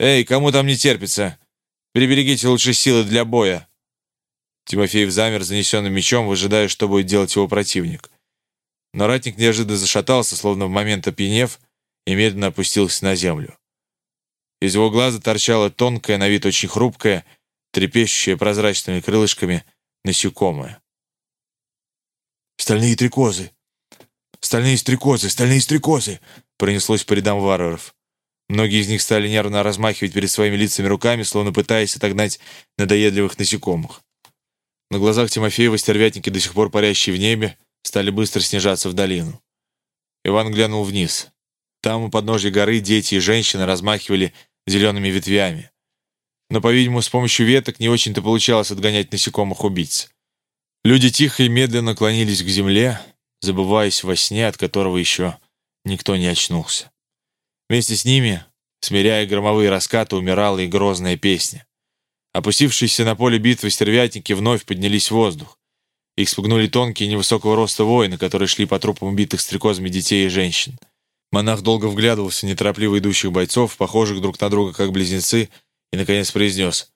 «Эй, кому там не терпится? Приберегите лучше силы для боя!» Тимофеев замер занесенным мечом, выжидая, что будет делать его противник. Но ратник неожиданно зашатался, словно в момент опьянев, и медленно опустился на землю. Из его глаза торчала тонкая, на вид очень хрупкая, трепещущая прозрачными крылышками насекомое. «Стальные стрекозы! Стальные стрекозы! Стальные стрекозы!» пронеслось по рядам варваров. Многие из них стали нервно размахивать перед своими лицами руками, словно пытаясь отогнать надоедливых насекомых. На глазах Тимофеева стервятники, до сих пор парящие в небе, стали быстро снижаться в долину. Иван глянул вниз. Там, у подножья горы, дети и женщины размахивали зелеными ветвями. Но, по-видимому, с помощью веток не очень-то получалось отгонять насекомых-убийц. Люди тихо и медленно клонились к земле, забываясь во сне, от которого еще никто не очнулся. Вместе с ними, смиряя громовые раскаты, умирала и грозная песня. Опустившиеся на поле битвы стервятники вновь поднялись в воздух. Их спугнули тонкие невысокого роста воины, которые шли по трупам убитых стрекозами детей и женщин. Монах долго вглядывался неторопливо идущих бойцов, похожих друг на друга как близнецы, и, наконец, произнес.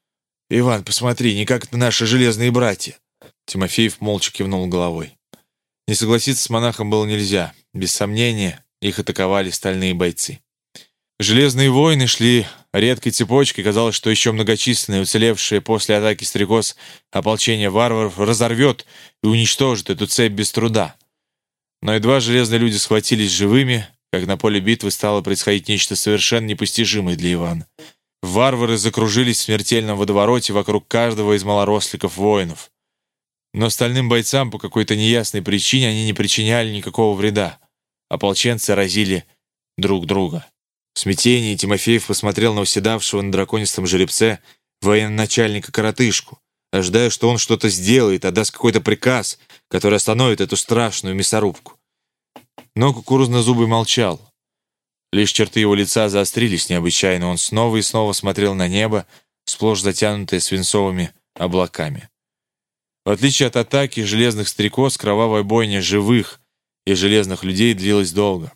«Иван, посмотри, не как это наши железные братья!» Тимофеев молча кивнул головой. Не согласиться с монахом было нельзя. Без сомнения, их атаковали стальные бойцы. Железные воины шли редкой цепочкой. Казалось, что еще многочисленные, уцелевшие после атаки стрекоз ополчение варваров разорвет и уничтожит эту цепь без труда. Но едва железные люди схватились живыми, как на поле битвы стало происходить нечто совершенно непостижимое для Ивана. Варвары закружились в смертельном водовороте вокруг каждого из малоросликов воинов. Но остальным бойцам по какой-то неясной причине они не причиняли никакого вреда. Ополченцы разили друг друга. В смятении Тимофеев посмотрел на уседавшего на драконистом жеребце военачальника коротышку, ожидая, что он что-то сделает, отдаст какой-то приказ, который остановит эту страшную мясорубку. Но кукурузно-зубый молчал. Лишь черты его лица заострились необычайно, он снова и снова смотрел на небо, сплошь затянутое свинцовыми облаками. В отличие от атаки железных стрекоз, кровавая бойня живых и железных людей длилась долго.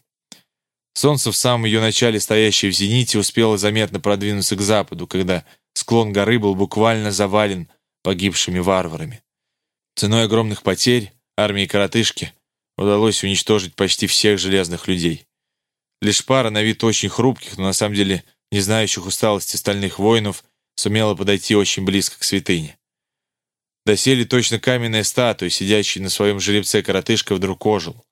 Солнце в самом ее начале, стоящее в зените, успело заметно продвинуться к западу, когда склон горы был буквально завален погибшими варварами. Ценой огромных потерь армии коротышки удалось уничтожить почти всех железных людей. Лишь пара на вид очень хрупких, но на самом деле не знающих усталости стальных воинов сумела подойти очень близко к святыне. Досели точно каменная статуя, сидящий на своем жеребце коротышка, вдруг ожил.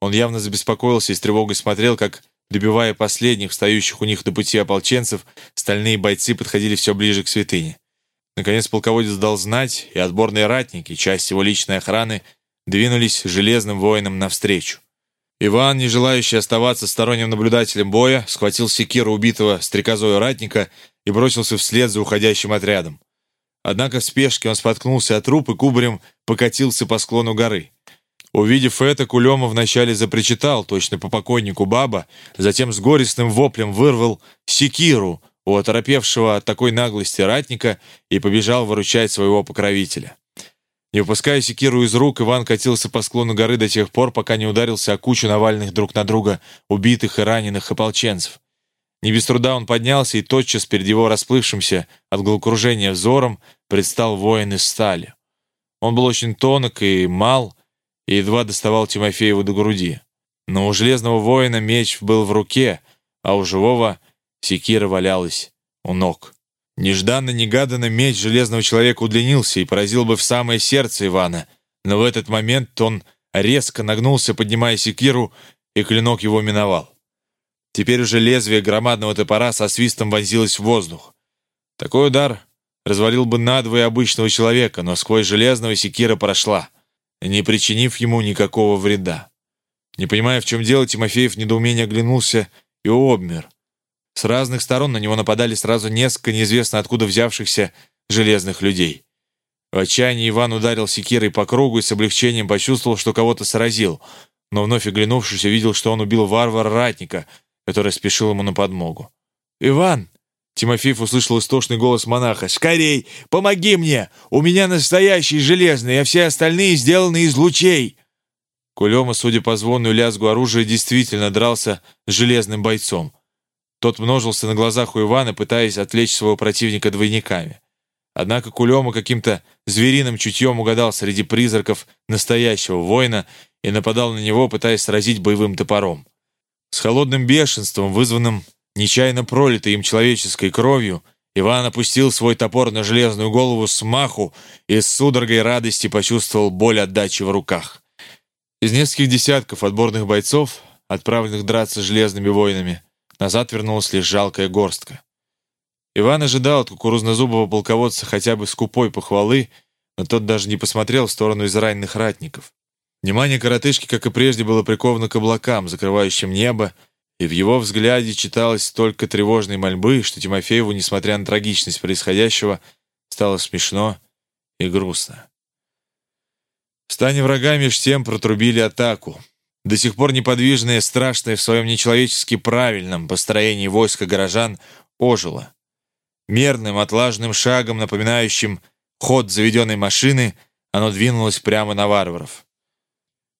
Он явно забеспокоился и с тревогой смотрел, как, добивая последних, встающих у них до пути ополченцев, стальные бойцы подходили все ближе к святыне. Наконец полководец дал знать, и отборные ратники, часть его личной охраны, двинулись железным воинам навстречу. Иван, не желающий оставаться сторонним наблюдателем боя, схватил секиру убитого стрекозой ратника и бросился вслед за уходящим отрядом. Однако в спешке он споткнулся от труп и кубарем покатился по склону горы. Увидев это, Кулема вначале запричитал, точно по покойнику баба, затем с горестным воплем вырвал секиру у оторопевшего от такой наглости ратника и побежал выручать своего покровителя. Не выпуская секиру из рук, Иван катился по склону горы до тех пор, пока не ударился о кучу навальных друг на друга убитых и раненых ополченцев. Не без труда он поднялся, и тотчас перед его расплывшимся от головокружения взором предстал воин из стали. Он был очень тонок и мал, и едва доставал Тимофееву до груди. Но у железного воина меч был в руке, а у живого секира валялась у ног. Нежданно-негаданно меч железного человека удлинился и поразил бы в самое сердце Ивана, но в этот момент он резко нагнулся, поднимая секиру, и клинок его миновал. Теперь уже лезвие громадного топора со свистом вонзилось в воздух. Такой удар развалил бы надвое обычного человека, но сквозь железного секира прошла, не причинив ему никакого вреда. Не понимая, в чем дело, Тимофеев недоумение оглянулся и обмер. С разных сторон на него нападали сразу несколько неизвестно откуда взявшихся железных людей. В отчаянии Иван ударил секирой по кругу и с облегчением почувствовал, что кого-то сразил, но вновь оглянувшись, увидел, что он убил варвара-ратника, который спешил ему на подмогу. «Иван!» Тимофеев услышал истошный голос монаха. «Скорей! Помоги мне! У меня настоящий железный, а все остальные сделаны из лучей!» Кулема, судя по звону и лязгу оружия, действительно дрался с железным бойцом. Тот множился на глазах у Ивана, пытаясь отвлечь своего противника двойниками. Однако Кулема каким-то звериным чутьем угадал среди призраков настоящего воина и нападал на него, пытаясь сразить боевым топором. С холодным бешенством, вызванным нечаянно пролитой им человеческой кровью, Иван опустил свой топор на железную голову с маху и с судорогой радости почувствовал боль отдачи в руках. Из нескольких десятков отборных бойцов, отправленных драться с железными воинами, назад вернулась лишь жалкая горстка. Иван ожидал от кукурузнозубого полководца хотя бы скупой похвалы, но тот даже не посмотрел в сторону израненных ратников. Внимание коротышки, как и прежде, было приковано к облакам, закрывающим небо, и в его взгляде читалось столько тревожной мольбы, что Тимофееву, несмотря на трагичность происходящего, стало смешно и грустно. В стане врага меж тем протрубили атаку. До сих пор неподвижное, страшное в своем нечеловечески правильном построении войска горожан ожило. Мерным, отлаженным шагом, напоминающим ход заведенной машины, оно двинулось прямо на варваров.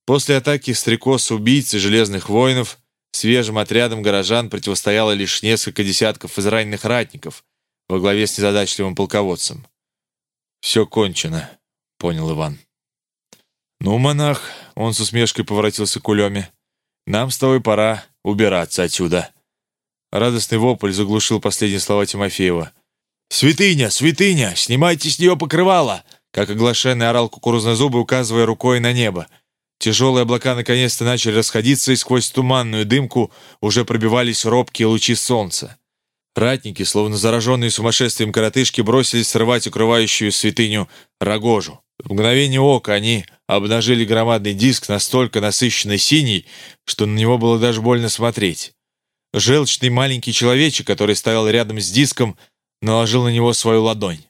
После атаки стрекоз-убийц и железных воинов свежим отрядом горожан противостояло лишь несколько десятков израненных ратников во главе с незадачливым полководцем. «Все кончено», — понял Иван. «Ну, монах», — он с усмешкой поворотился к Улеме, — «нам с тобой пора убираться отсюда». Радостный вопль заглушил последние слова Тимофеева. «Святыня! Святыня! Снимайте с нее покрывало!» Как оглашенный орал кукурузнозубый, указывая рукой на небо. Тяжелые облака наконец-то начали расходиться, и сквозь туманную дымку уже пробивались робкие лучи солнца. Ратники, словно зараженные сумасшествием коротышки, бросились срывать укрывающую святыню рогожу. В мгновение ока они обнажили громадный диск, настолько насыщенный синий, что на него было даже больно смотреть. Желчный маленький человечек, который стоял рядом с диском, наложил на него свою ладонь.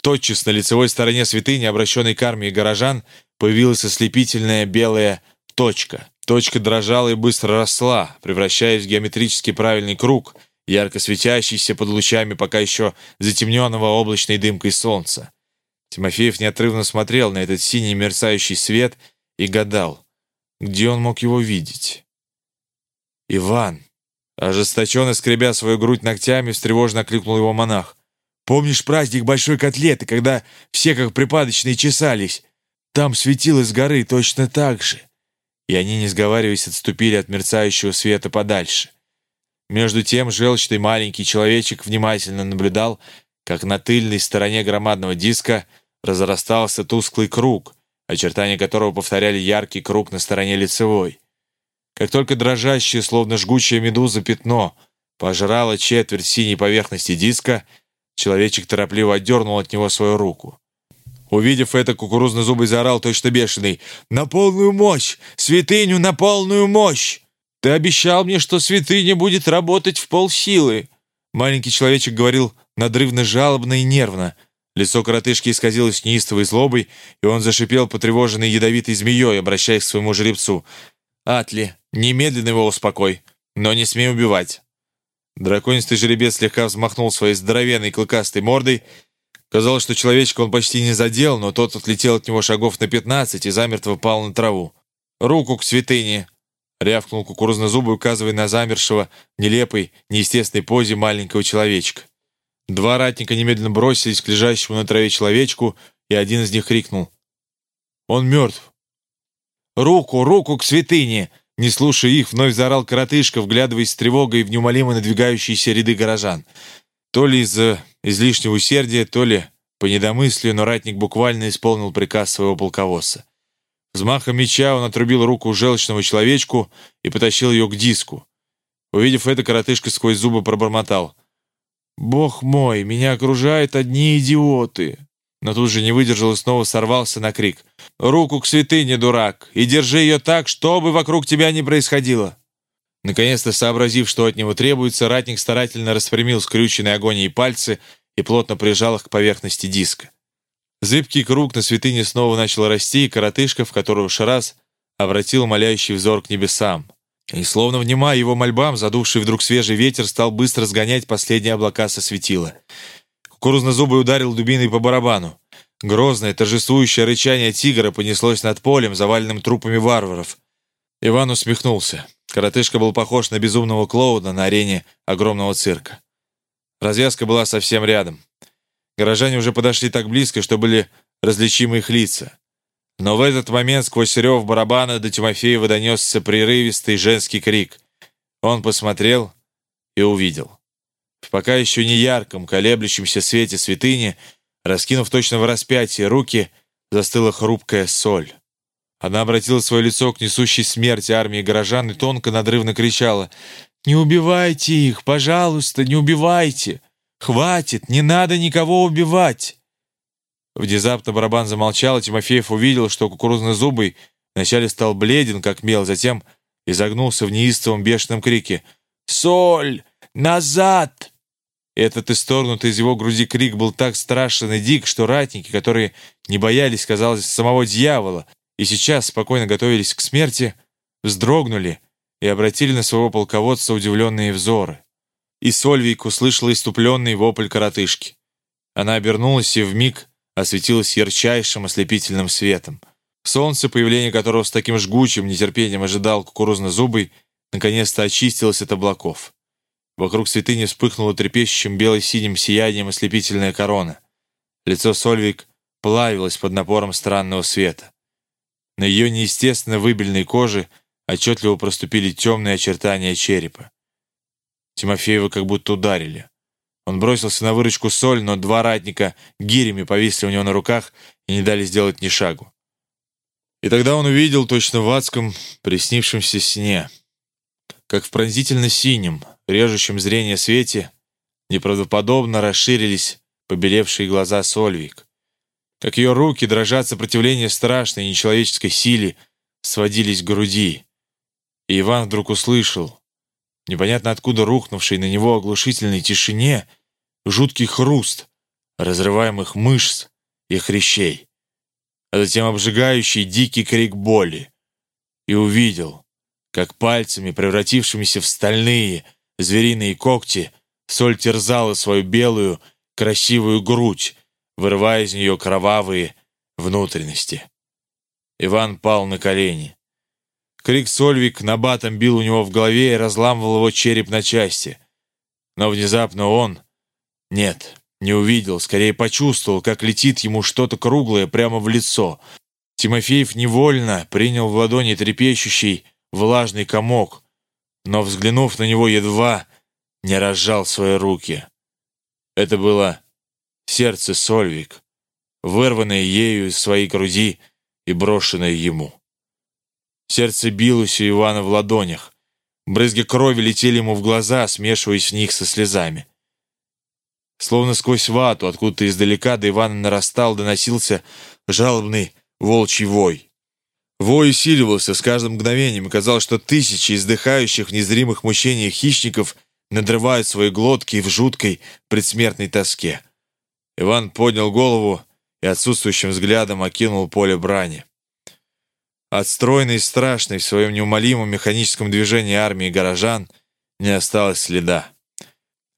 Тотчас на лицевой стороне святыни, обращенной к армии горожан, появилась ослепительная белая точка. Точка дрожала и быстро росла, превращаясь в геометрически правильный круг, ярко светящийся под лучами пока еще затемненного облачной дымкой солнца. Тимофеев неотрывно смотрел на этот синий мерцающий свет и гадал, где он мог его видеть. «Иван!» Ожесточенно скребя свою грудь ногтями, встревожно окликнул его монах. «Помнишь праздник Большой Котлеты, когда все как припадочные чесались? Там светило с горы точно так же». И они, не сговариваясь, отступили от мерцающего света подальше. Между тем желчный маленький человечек внимательно наблюдал, как на тыльной стороне громадного диска разрастался тусклый круг, очертания которого повторяли яркий круг на стороне лицевой. Как только дрожащее, словно жгучая медуза, пятно пожрало четверть синей поверхности диска, человечек торопливо отдернул от него свою руку. Увидев это, кукурузно-зубый заорал точно бешеный. «На полную мощь! Святыню на полную мощь! Ты обещал мне, что святыня будет работать в полсилы!» Маленький человечек говорил надрывно жалобно и нервно. Лицо коротышки исказилось неистовой злобой, и он зашипел потревоженной ядовитой змеей, обращаясь к своему жеребцу. «Атли, немедленно его успокой, но не смей убивать». Драконистый жеребец слегка взмахнул своей здоровенной клыкастой мордой. Казалось, что человечка он почти не задел, но тот отлетел от него шагов на пятнадцать и замертво пал на траву. «Руку к святыне!» — рявкнул кукурузно-зубый, указывая на замершего, нелепой, неестественной позе маленького человечка. Два ратника немедленно бросились к лежащему на траве человечку, и один из них крикнул. «Он мертв!» «Руку, руку к святыне!» Не слушая их, вновь заорал коротышка, вглядываясь с тревогой в неумолимо надвигающиеся ряды горожан. То ли из-за излишнего усердия, то ли по недомыслию, но ратник буквально исполнил приказ своего полководца. Взмахом меча он отрубил руку желчного человечку и потащил ее к диску. Увидев это, коротышка сквозь зубы пробормотал. «Бог мой, меня окружают одни идиоты!» но тут же не выдержал и снова сорвался на крик. «Руку к святыне, дурак, и держи ее так, что бы вокруг тебя ни происходило!» Наконец-то сообразив, что от него требуется, ратник старательно распрямил скрюченные агонией пальцы и плотно прижал их к поверхности диска. Зыбкий круг на святыне снова начал расти, и коротышка, в которую Шарас обратил молящий взор к небесам. И словно внимая его мольбам, задувший вдруг свежий ветер стал быстро сгонять последние облака со светила. Кукурузнозубый ударил дубиной по барабану. Грозное, торжествующее рычание тигра понеслось над полем, заваленным трупами варваров. Иван усмехнулся. Коротышка был похож на безумного клоуна на арене огромного цирка. Развязка была совсем рядом. Горожане уже подошли так близко, что были различимы их лица. Но в этот момент сквозь рев барабана до Тимофеева донесся прерывистый женский крик. Он посмотрел и увидел. В пока еще не ярком, колеблющемся свете святыни, раскинув точно в распятие руки, застыла хрупкая соль. Она обратила свое лицо к несущей смерти армии горожан и тонко надрывно кричала «Не убивайте их, пожалуйста, не убивайте! Хватит, не надо никого убивать!» Внезапно барабан замолчал, и Тимофеев увидел, что кукурузный зубый вначале стал бледен, как мел, затем изогнулся в неистовом бешеном крике «Соль! Назад!» Этот исторгнутый из его груди крик был так страшен и дик, что ратники, которые не боялись, казалось, самого дьявола, и сейчас спокойно готовились к смерти, вздрогнули и обратили на своего полководца удивленные взоры. И Сольвик услышала иступленный вопль коротышки. Она обернулась и вмиг осветилась ярчайшим ослепительным светом. Солнце, появление которого с таким жгучим нетерпением ожидал кукурузно-зубый, наконец-то очистилось от облаков. Вокруг святыни вспыхнула трепещущим бело-синим сиянием ослепительная корона. Лицо Сольвик плавилось под напором странного света. На ее неестественно выбельной коже отчетливо проступили темные очертания черепа. Тимофеева как будто ударили. Он бросился на выручку соль, но два ратника гирями повисли у него на руках и не дали сделать ни шагу. И тогда он увидел точно в адском приснившемся сне, как в пронзительно синем, режущем зрение свете, неправдоподобно расширились побелевшие глаза Сольвик, как ее руки, дрожат сопротивления страшной нечеловеческой силе, сводились к груди. И Иван вдруг услышал, непонятно откуда рухнувший на него оглушительной тишине, жуткий хруст разрываемых мышц и хрящей, а затем обжигающий дикий крик боли. И увидел, как пальцами, превратившимися в стальные звериные когти, соль терзала свою белую, красивую грудь, вырывая из нее кровавые внутренности. Иван пал на колени. Крик Сольвик набатом бил у него в голове и разламывал его череп на части. Но внезапно он... Нет, не увидел, скорее почувствовал, как летит ему что-то круглое прямо в лицо. Тимофеев невольно принял в ладони трепещущий влажный комок, но, взглянув на него, едва не разжал свои руки. Это было сердце Сольвик, вырванное ею из своей груди и брошенное ему. Сердце билось у Ивана в ладонях. Брызги крови летели ему в глаза, смешиваясь в них со слезами. Словно сквозь вату, откуда-то издалека до Ивана нарастал, доносился жалобный волчий вой. Вой усиливался с каждым мгновением, и казалось, что тысячи издыхающих в незримых мучениях хищников надрывают свои глотки в жуткой предсмертной тоске. Иван поднял голову и отсутствующим взглядом окинул поле брани. От стройной и страшной в своем неумолимом механическом движении армии горожан не осталось следа.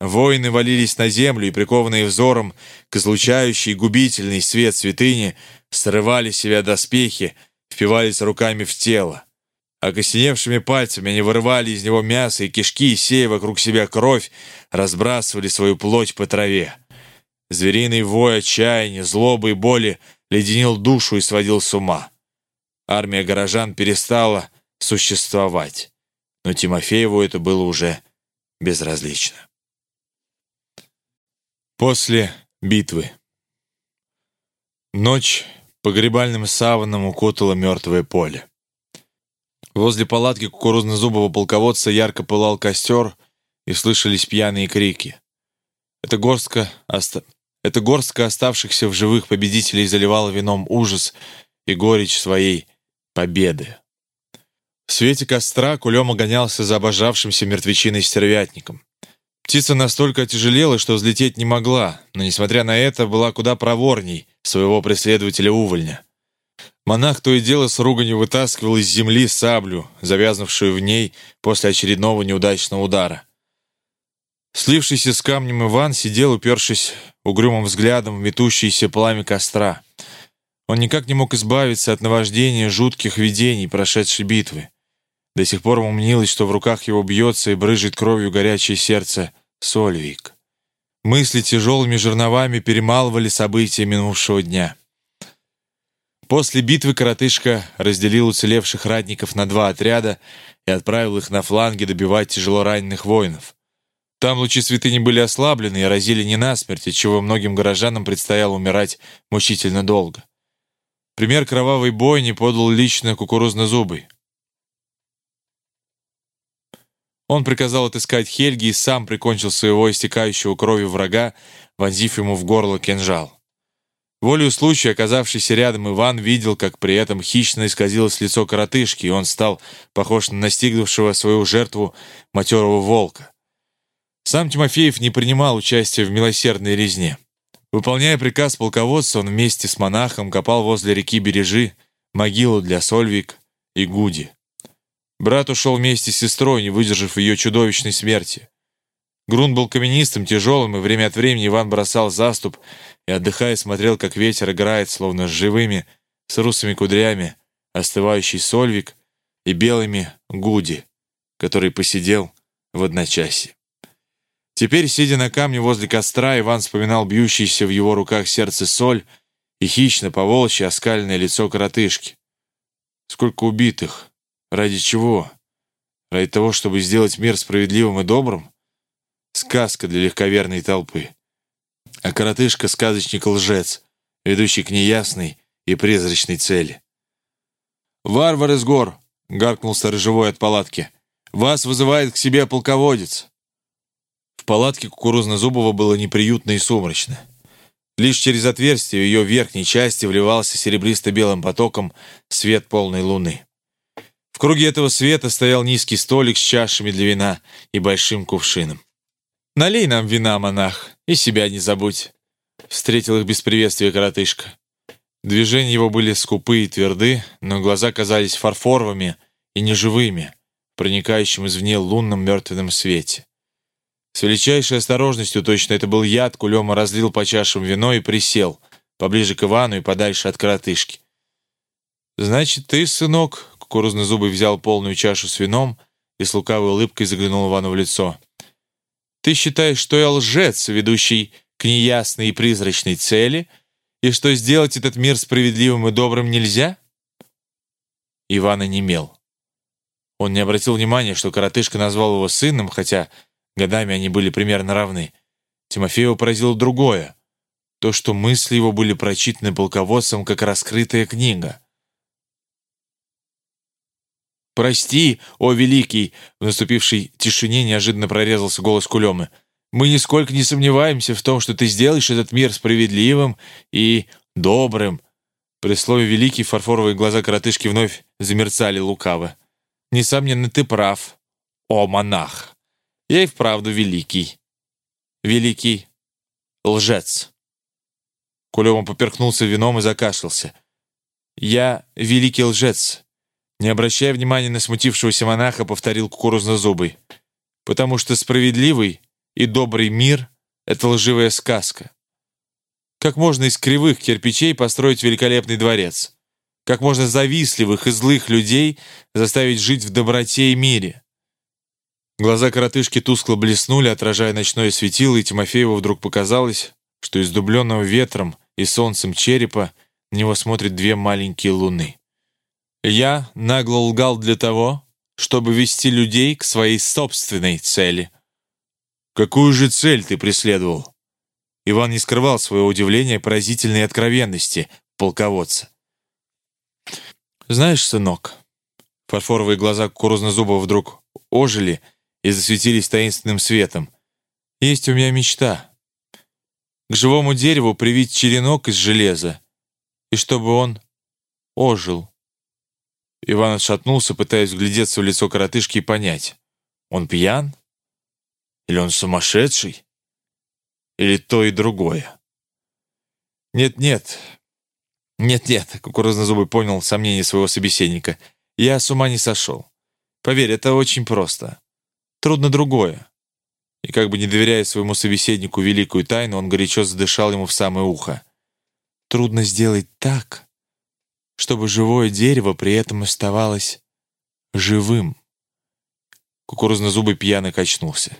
Воины валились на землю и, прикованные взором к излучающей губительный свет святыни, срывали себя доспехи, впивались руками в тело. Окостеневшими пальцами они вырывали из него мясо и кишки, сея вокруг себя кровь, разбрасывали свою плоть по траве. Звериный вой отчаяния, злобы и боли леденил душу и сводил с ума. Армия горожан перестала существовать, но Тимофееву это было уже безразлично. После битвы. Ночь погребальным саваном укутала мертвое поле. Возле палатки кукурузно-зубого полководца ярко пылал костер, и слышались пьяные крики. Эта горстка, оста... Эта горстка оставшихся в живых победителей заливала вином ужас и горечь своей победы. В свете костра Кулема гонялся за обожавшимся мертвечиной стервятником. Птица настолько отяжелела, что взлететь не могла, но, несмотря на это, была куда проворней своего преследователя-увольня. Монах то и дело с руганью вытаскивал из земли саблю, завязнувшую в ней после очередного неудачного удара. Слившийся с камнем Иван сидел, упершись угрюмым взглядом в метущееся пламя костра. Он никак не мог избавиться от наваждения жутких видений прошедшей битвы. До сих пор ему мнилось, что в руках его бьется и брыжет кровью горячее сердце Сольвик. Мысли тяжелыми жерновами перемалывали события минувшего дня. После битвы коротышка разделил уцелевших ратников на два отряда и отправил их на фланги добивать тяжело раненых воинов. Там лучи святыни были ослаблены и разили не насмерть, чего многим горожанам предстояло умирать мучительно долго. Пример кровавой бойни подал лично кукурузнозубый. Он приказал отыскать Хельги и сам прикончил своего истекающего кровью врага, вонзив ему в горло кинжал. Волею случая, оказавшийся рядом, Иван видел, как при этом хищно исказилось лицо коротышки, и он стал похож на настигнувшего свою жертву матерого волка. Сам Тимофеев не принимал участия в милосердной резне. Выполняя приказ полководца, он вместе с монахом копал возле реки Бережи могилу для Сольвик и Гуди. Брат ушел вместе с сестрой, не выдержав ее чудовищной смерти. Грунт был каменистым, тяжелым, и время от времени Иван бросал заступ и, отдыхая, смотрел, как ветер играет, словно с живыми, с русыми кудрями, остывающий сольвик и белыми гуди, который посидел в одночасье. Теперь, сидя на камне возле костра, Иван вспоминал бьющееся в его руках сердце соль и хищно по волчьи оскаленное лицо коротышки. Сколько убитых, Ради чего? Ради того, чтобы сделать мир справедливым и добрым? Сказка для легковерной толпы. А коротышка — сказочник-лжец, ведущий к неясной и призрачной цели. «Варвар из гор!» — гаркнул сторожевой от палатки. «Вас вызывает к себе полководец!» В палатке Кукурузно-Зубова было неприютно и сумрачно. Лишь через отверстие в ее верхней части вливался серебристо-белым потоком свет полной луны. В круге этого света стоял низкий столик с чашами для вина и большим кувшином. «Налей нам вина, монах, и себя не забудь», — встретил их без приветствия коротышка. Движения его были скупы и тверды, но глаза казались фарфоровыми и неживыми, проникающим извне лунном мертвенном свете. С величайшей осторожностью, точно это был яд, Кулема разлил по чашам вино и присел, поближе к Ивану и подальше от коротышки. «Значит, ты, сынок, Кукурузно-зубый взял полную чашу с вином и с лукавой улыбкой заглянул Ивану в лицо. «Ты считаешь, что я лжец, ведущий к неясной и призрачной цели, и что сделать этот мир справедливым и добрым нельзя?» Иван онемел. Он не обратил внимания, что коротышка назвал его сыном, хотя годами они были примерно равны. Тимофеева поразило другое. То, что мысли его были прочитаны полководцем, как раскрытая книга — «Прости, о великий!» В наступившей тишине неожиданно прорезался голос Кулемы. «Мы нисколько не сомневаемся в том, что ты сделаешь этот мир справедливым и добрым». При слове «великий» фарфоровые глаза коротышки вновь замерцали лукаво. «Несомненно, ты прав, о монах. Я и вправду великий. Великий лжец». Кулема поперхнулся вином и закашлялся. «Я великий лжец, не обращая внимания на смутившегося монаха, повторил кукурузнозубый. «Потому что справедливый и добрый мир — это лживая сказка. Как можно из кривых кирпичей построить великолепный дворец? Как можно завистливых и злых людей заставить жить в доброте и мире?» Глаза коротышки тускло блеснули, отражая ночное светило, и Тимофееву вдруг показалось, что из дубленного ветром и солнцем черепа на него смотрят две маленькие луны. Я нагло лгал для того, чтобы вести людей к своей собственной цели. Какую же цель ты преследовал? Иван не скрывал своего удивления поразительной откровенности полководца. Знаешь, сынок, фарфоровые глаза Курузнозуба вдруг ожили и засветились таинственным светом. Есть у меня мечта. К живому дереву привить черенок из железа, и чтобы он ожил. Иван отшатнулся, пытаясь вглядеться в лицо коротышки и понять, он пьян? Или он сумасшедший? Или то и другое? Нет-нет, «Нет-нет», — кукурузнозубый понял сомнение своего собеседника. «Я с ума не сошел. Поверь, это очень просто. Трудно другое». И как бы не доверяя своему собеседнику великую тайну, он горячо задышал ему в самое ухо. «Трудно сделать так, чтобы живое дерево при этом оставалось живым». Кукурузнозубый пьяно качнулся.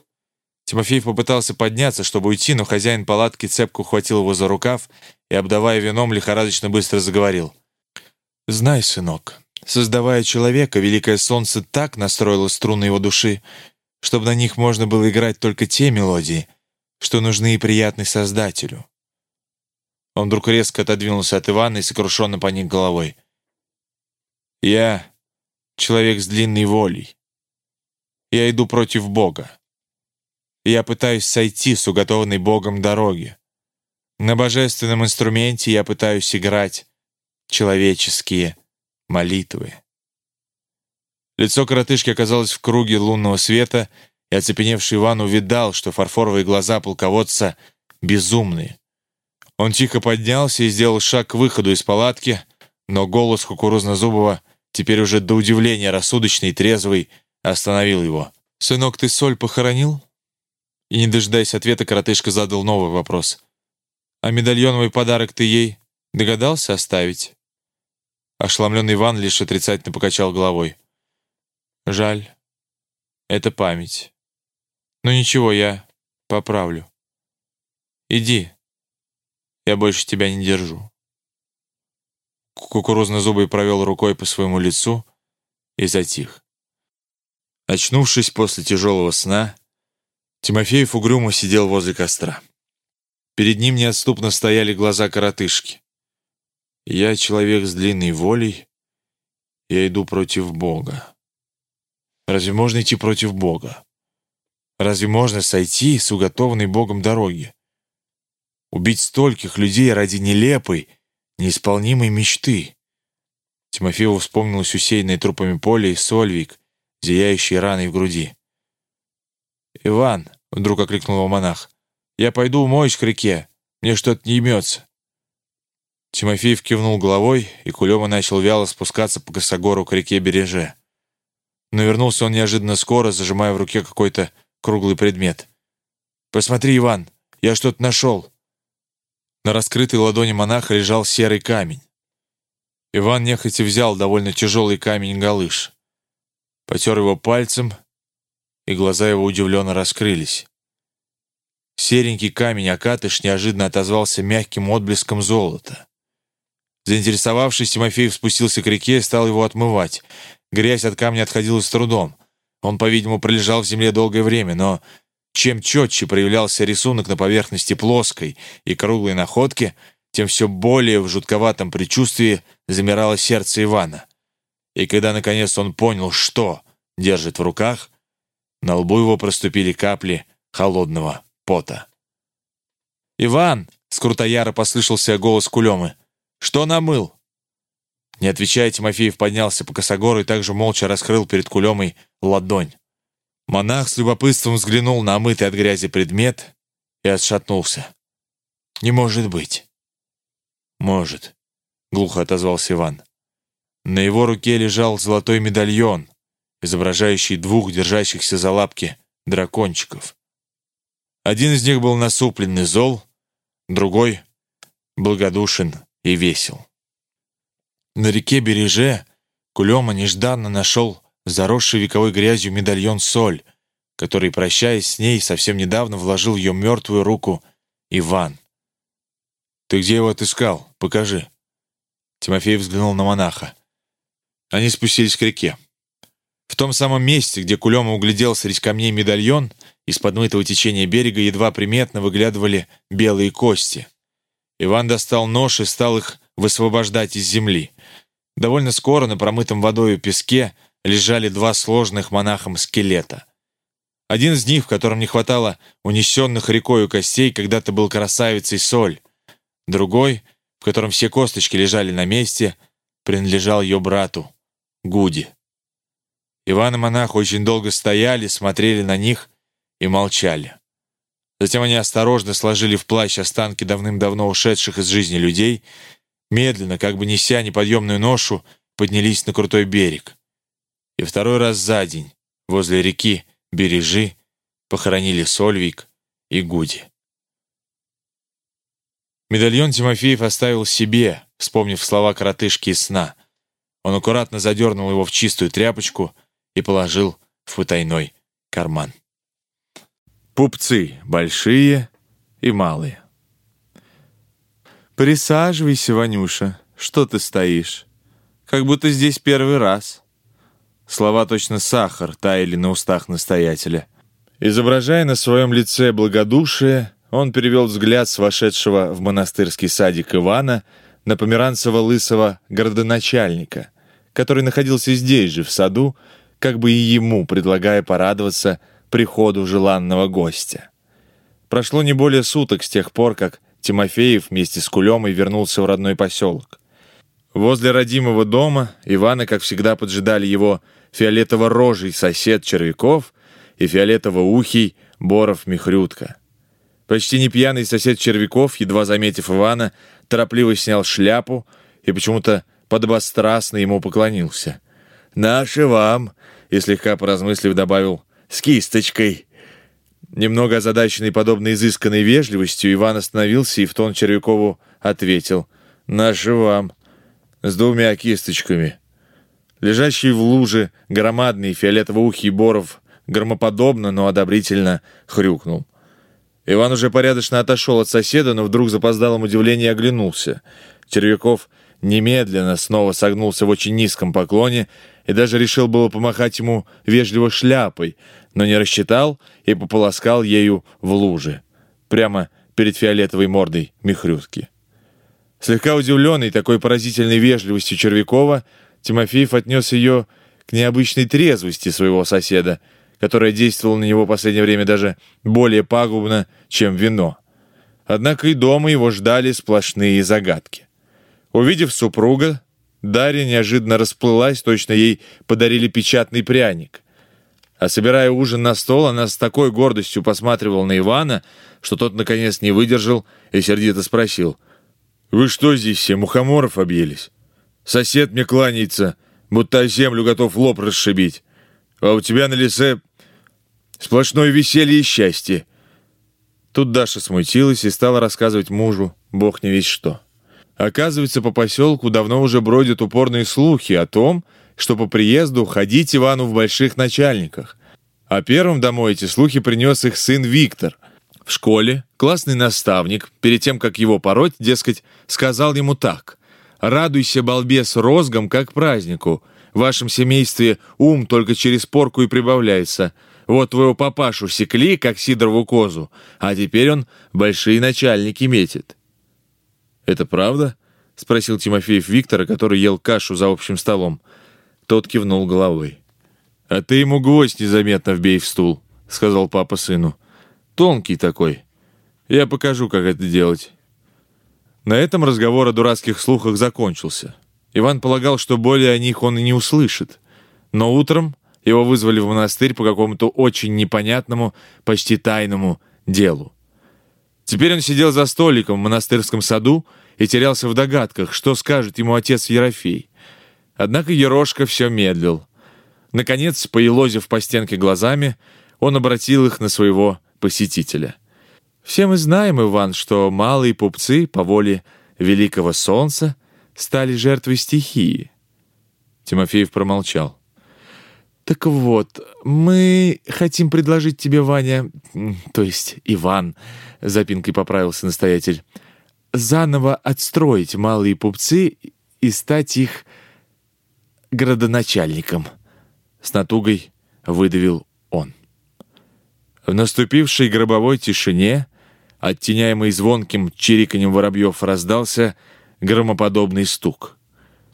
Тимофей попытался подняться, чтобы уйти, но хозяин палатки цепко ухватил его за рукав и, обдавая вином, лихорадочно быстро заговорил. «Знай, сынок, создавая человека, великое солнце так настроило струны его души, чтобы на них можно было играть только те мелодии, что нужны и приятны Создателю». Он вдруг резко отодвинулся от Ивана и сокрушенно поник головой. «Я человек с длинной волей. Я иду против Бога я пытаюсь сойти с уготованной Богом дороги. На божественном инструменте я пытаюсь играть человеческие молитвы. Лицо коротышки оказалось в круге лунного света, и оцепеневший Иван увидал, что фарфоровые глаза полководца безумные. Он тихо поднялся и сделал шаг к выходу из палатки, но голос Кукурузнозубова, теперь уже до удивления рассудочный и трезвый, остановил его. «Сынок, ты соль похоронил?» И, не дожидаясь ответа, коротышка задал новый вопрос. «А медальоновый подарок ты ей догадался оставить?» Ошеломленный Иван лишь отрицательно покачал головой. «Жаль. Это память. Но ничего, я поправлю. Иди. Я больше тебя не держу». Кукурузно-зубый провел рукой по своему лицу и затих. Очнувшись после тяжелого сна, Тимофеев угрюмо сидел возле костра. Перед ним неотступно стояли глаза коротышки. «Я человек с длинной волей, я иду против Бога». Разве можно идти против Бога? Разве можно сойти с уготованной Богом дороги? Убить стольких людей ради нелепой, неисполнимой мечты? Тимофееву вспомнилось усеянное трупами поле и Сольвик, зияющий раной в груди. «Иван!» — вдруг окликнул его монах. «Я пойду умоюсь к реке. Мне что-то не имется». Тимофеев кивнул головой, и Кулема начал вяло спускаться по косогору к реке Береже. Но вернулся он неожиданно скоро, зажимая в руке какой-то круглый предмет. «Посмотри, Иван, я что-то нашел». На раскрытой ладони монаха лежал серый камень. Иван нехотя взял довольно тяжелый камень-галыш. Потер его пальцем и глаза его удивленно раскрылись. Серенький камень Акатыш неожиданно отозвался мягким отблеском золота. Заинтересовавшись, Тимофеев спустился к реке и стал его отмывать. Грязь от камня отходила с трудом. Он, по-видимому, пролежал в земле долгое время, но чем четче проявлялся рисунок на поверхности плоской и круглой находки, тем все более в жутковатом предчувствии замирало сердце Ивана. И когда, наконец, он понял, что держит в руках, на лбу его проступили капли холодного пота. «Иван!» — с Крутояра послышался голос Кулемы. «Что намыл?» Не отвечая, Тимофеев поднялся по косогору и также молча раскрыл перед Кулемой ладонь. Монах с любопытством взглянул на омытый от грязи предмет и отшатнулся. «Не может быть!» «Может», — глухо отозвался Иван. На его руке лежал золотой медальон, изображающий двух держащихся за лапки дракончиков. Один из них был насупленный зол, другой — благодушен и весел. На реке Береже Кулема нежданно нашел заросший вековой грязью медальон соль, который, прощаясь с ней, совсем недавно вложил ее мертвую руку Иван. «Ты где его отыскал? Покажи». Тимофей взглянул на монаха. Они спустились к реке. В том самом месте, где Кулема углядел среди камней медальон, из подмытого течения берега едва приметно выглядывали белые кости. Иван достал нож и стал их высвобождать из земли. Довольно скоро на промытом водою песке лежали два сложных монахом скелета. Один из них, в котором не хватало унесенных рекою костей, когда-то был красавицей Соль. Другой, в котором все косточки лежали на месте, принадлежал ее брату, Гуди. Иван и монах очень долго стояли, смотрели на них и молчали. Затем они осторожно сложили в плащ останки давным-давно ушедших из жизни людей, медленно, как бы неся неподъемную ношу, поднялись на крутой берег. И второй раз за день возле реки Бережи похоронили Сольвик и Гуди. Медальон Тимофеев оставил себе, вспомнив слова коротышки из сна. Он аккуратно задернул его в чистую тряпочку и положил в потайной карман. Пупцы большие и малые. «Присаживайся, Ванюша. Что ты стоишь? Как будто здесь первый раз». Слова точно сахар таяли на устах настоятеля. Изображая на своем лице благодушие, он перевел взгляд с вошедшего в монастырский садик Ивана на померанцево-лысого городоначальника, который находился здесь же, в саду, как бы и ему предлагая порадоваться приходу желанного гостя. Прошло не более суток с тех пор, как Тимофеев вместе с Кулемой вернулся в родной поселок. Возле родимого дома Ивана, как всегда, поджидали его фиолетово-рожий сосед Червяков и фиолетово-ухий Боров-Михрютка. Почти не пьяный сосед Червяков, едва заметив Ивана, торопливо снял шляпу и почему-то подобострастно ему поклонился. «Наши вам!» и слегка поразмыслив добавил «с кисточкой». Немного озадаченный подобной изысканной вежливостью, Иван остановился и в тон Червякову ответил «Наши вам!» с двумя кисточками. Лежащий в луже громадный фиолетово-ухий Боров громоподобно, но одобрительно хрюкнул. Иван уже порядочно отошел от соседа, но вдруг запоздалом удивлении оглянулся. Червяков немедленно снова согнулся в очень низком поклоне и даже решил было помахать ему вежливо шляпой, но не рассчитал и пополоскал ею в луже, прямо перед фиолетовой мордой Михрютки. Слегка удивленный такой поразительной вежливостью Червякова, Тимофеев отнес ее к необычной трезвости своего соседа — которая действовала на него в последнее время даже более пагубно, чем вино. Однако и дома его ждали сплошные загадки. Увидев супруга, Дарья неожиданно расплылась, точно ей подарили печатный пряник. А собирая ужин на стол, она с такой гордостью посматривала на Ивана, что тот, наконец, не выдержал и сердито спросил. «Вы что здесь все, мухоморов объелись? Сосед мне кланяется, будто землю готов лоб расшибить. А у тебя на лице Сплошное веселье и счастье. Тут Даша смутилась и стала рассказывать мужу, бог не весь что. Оказывается, по поселку давно уже бродят упорные слухи о том, что по приезду ходить Ивану в больших начальниках. А первым домой эти слухи принес их сын Виктор. В школе классный наставник, перед тем, как его пороть, дескать, сказал ему так. «Радуйся, балбес, розгом, как празднику. В вашем семействе ум только через порку и прибавляется. Вот твоего папашу секли, как Сидорову козу, а теперь он большие начальники метит». «Это правда?» — спросил Тимофеев Виктора, который ел кашу за общим столом. Тот кивнул головой. «А ты ему гвоздь незаметно вбей в стул», — сказал папа сыну. «Тонкий такой. Я покажу, как это делать». На этом разговор о дурацких слухах закончился. Иван полагал, что более о них он и не услышит. Но утром его вызвали в монастырь по какому-то очень непонятному, почти тайному делу. Теперь он сидел за столиком в монастырском саду и терялся в догадках, что скажет ему отец Ерофей. Однако Ерошка все медлил. Наконец, поелозив по стенке глазами, он обратил их на своего посетителя. «Все мы знаем, Иван, что малые пупцы по воле великого солнца стали жертвой стихии». Тимофеев промолчал. «Так вот, мы хотим предложить тебе, Ваня, то есть Иван», — запинкой поправился настоятель, «заново отстроить малые пупцы и стать их градоначальником», — с натугой выдавил он. В наступившей гробовой тишине, оттеняемый звонким чириканьем воробьев, раздался громоподобный стук.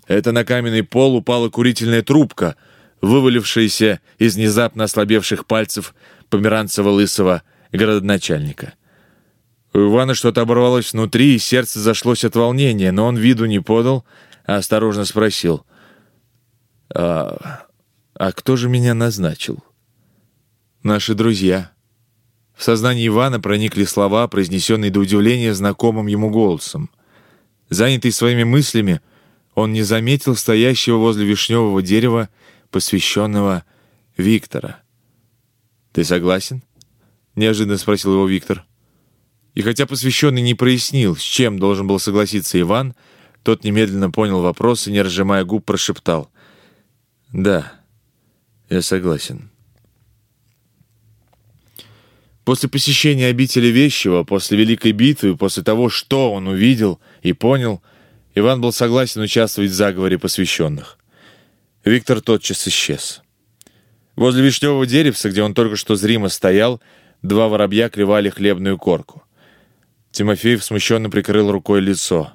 Это на каменный пол упала курительная трубка — вывалившиеся из внезапно ослабевших пальцев померанцево-лысого городоначальника. У Ивана что-то оборвалось внутри, и сердце зашлось от волнения, но он виду не подал, а осторожно спросил. «А, а кто же меня назначил?» «Наши друзья». В сознании Ивана проникли слова, произнесенные до удивления знакомым ему голосом. Занятый своими мыслями, он не заметил стоящего возле вишневого дерева, посвященного Виктора. «Ты согласен?» — неожиданно спросил его Виктор. И хотя посвященный не прояснил, с чем должен был согласиться Иван, тот немедленно понял вопрос и, не разжимая губ, прошептал. «Да, я согласен». После посещения обители Вещего, после Великой битвы, после того, что он увидел и понял, Иван был согласен участвовать в заговоре посвященных. Виктор тотчас исчез. Возле вишневого деревца, где он только что зримо стоял, два воробья клевали хлебную корку. Тимофеев смущенно прикрыл рукой лицо.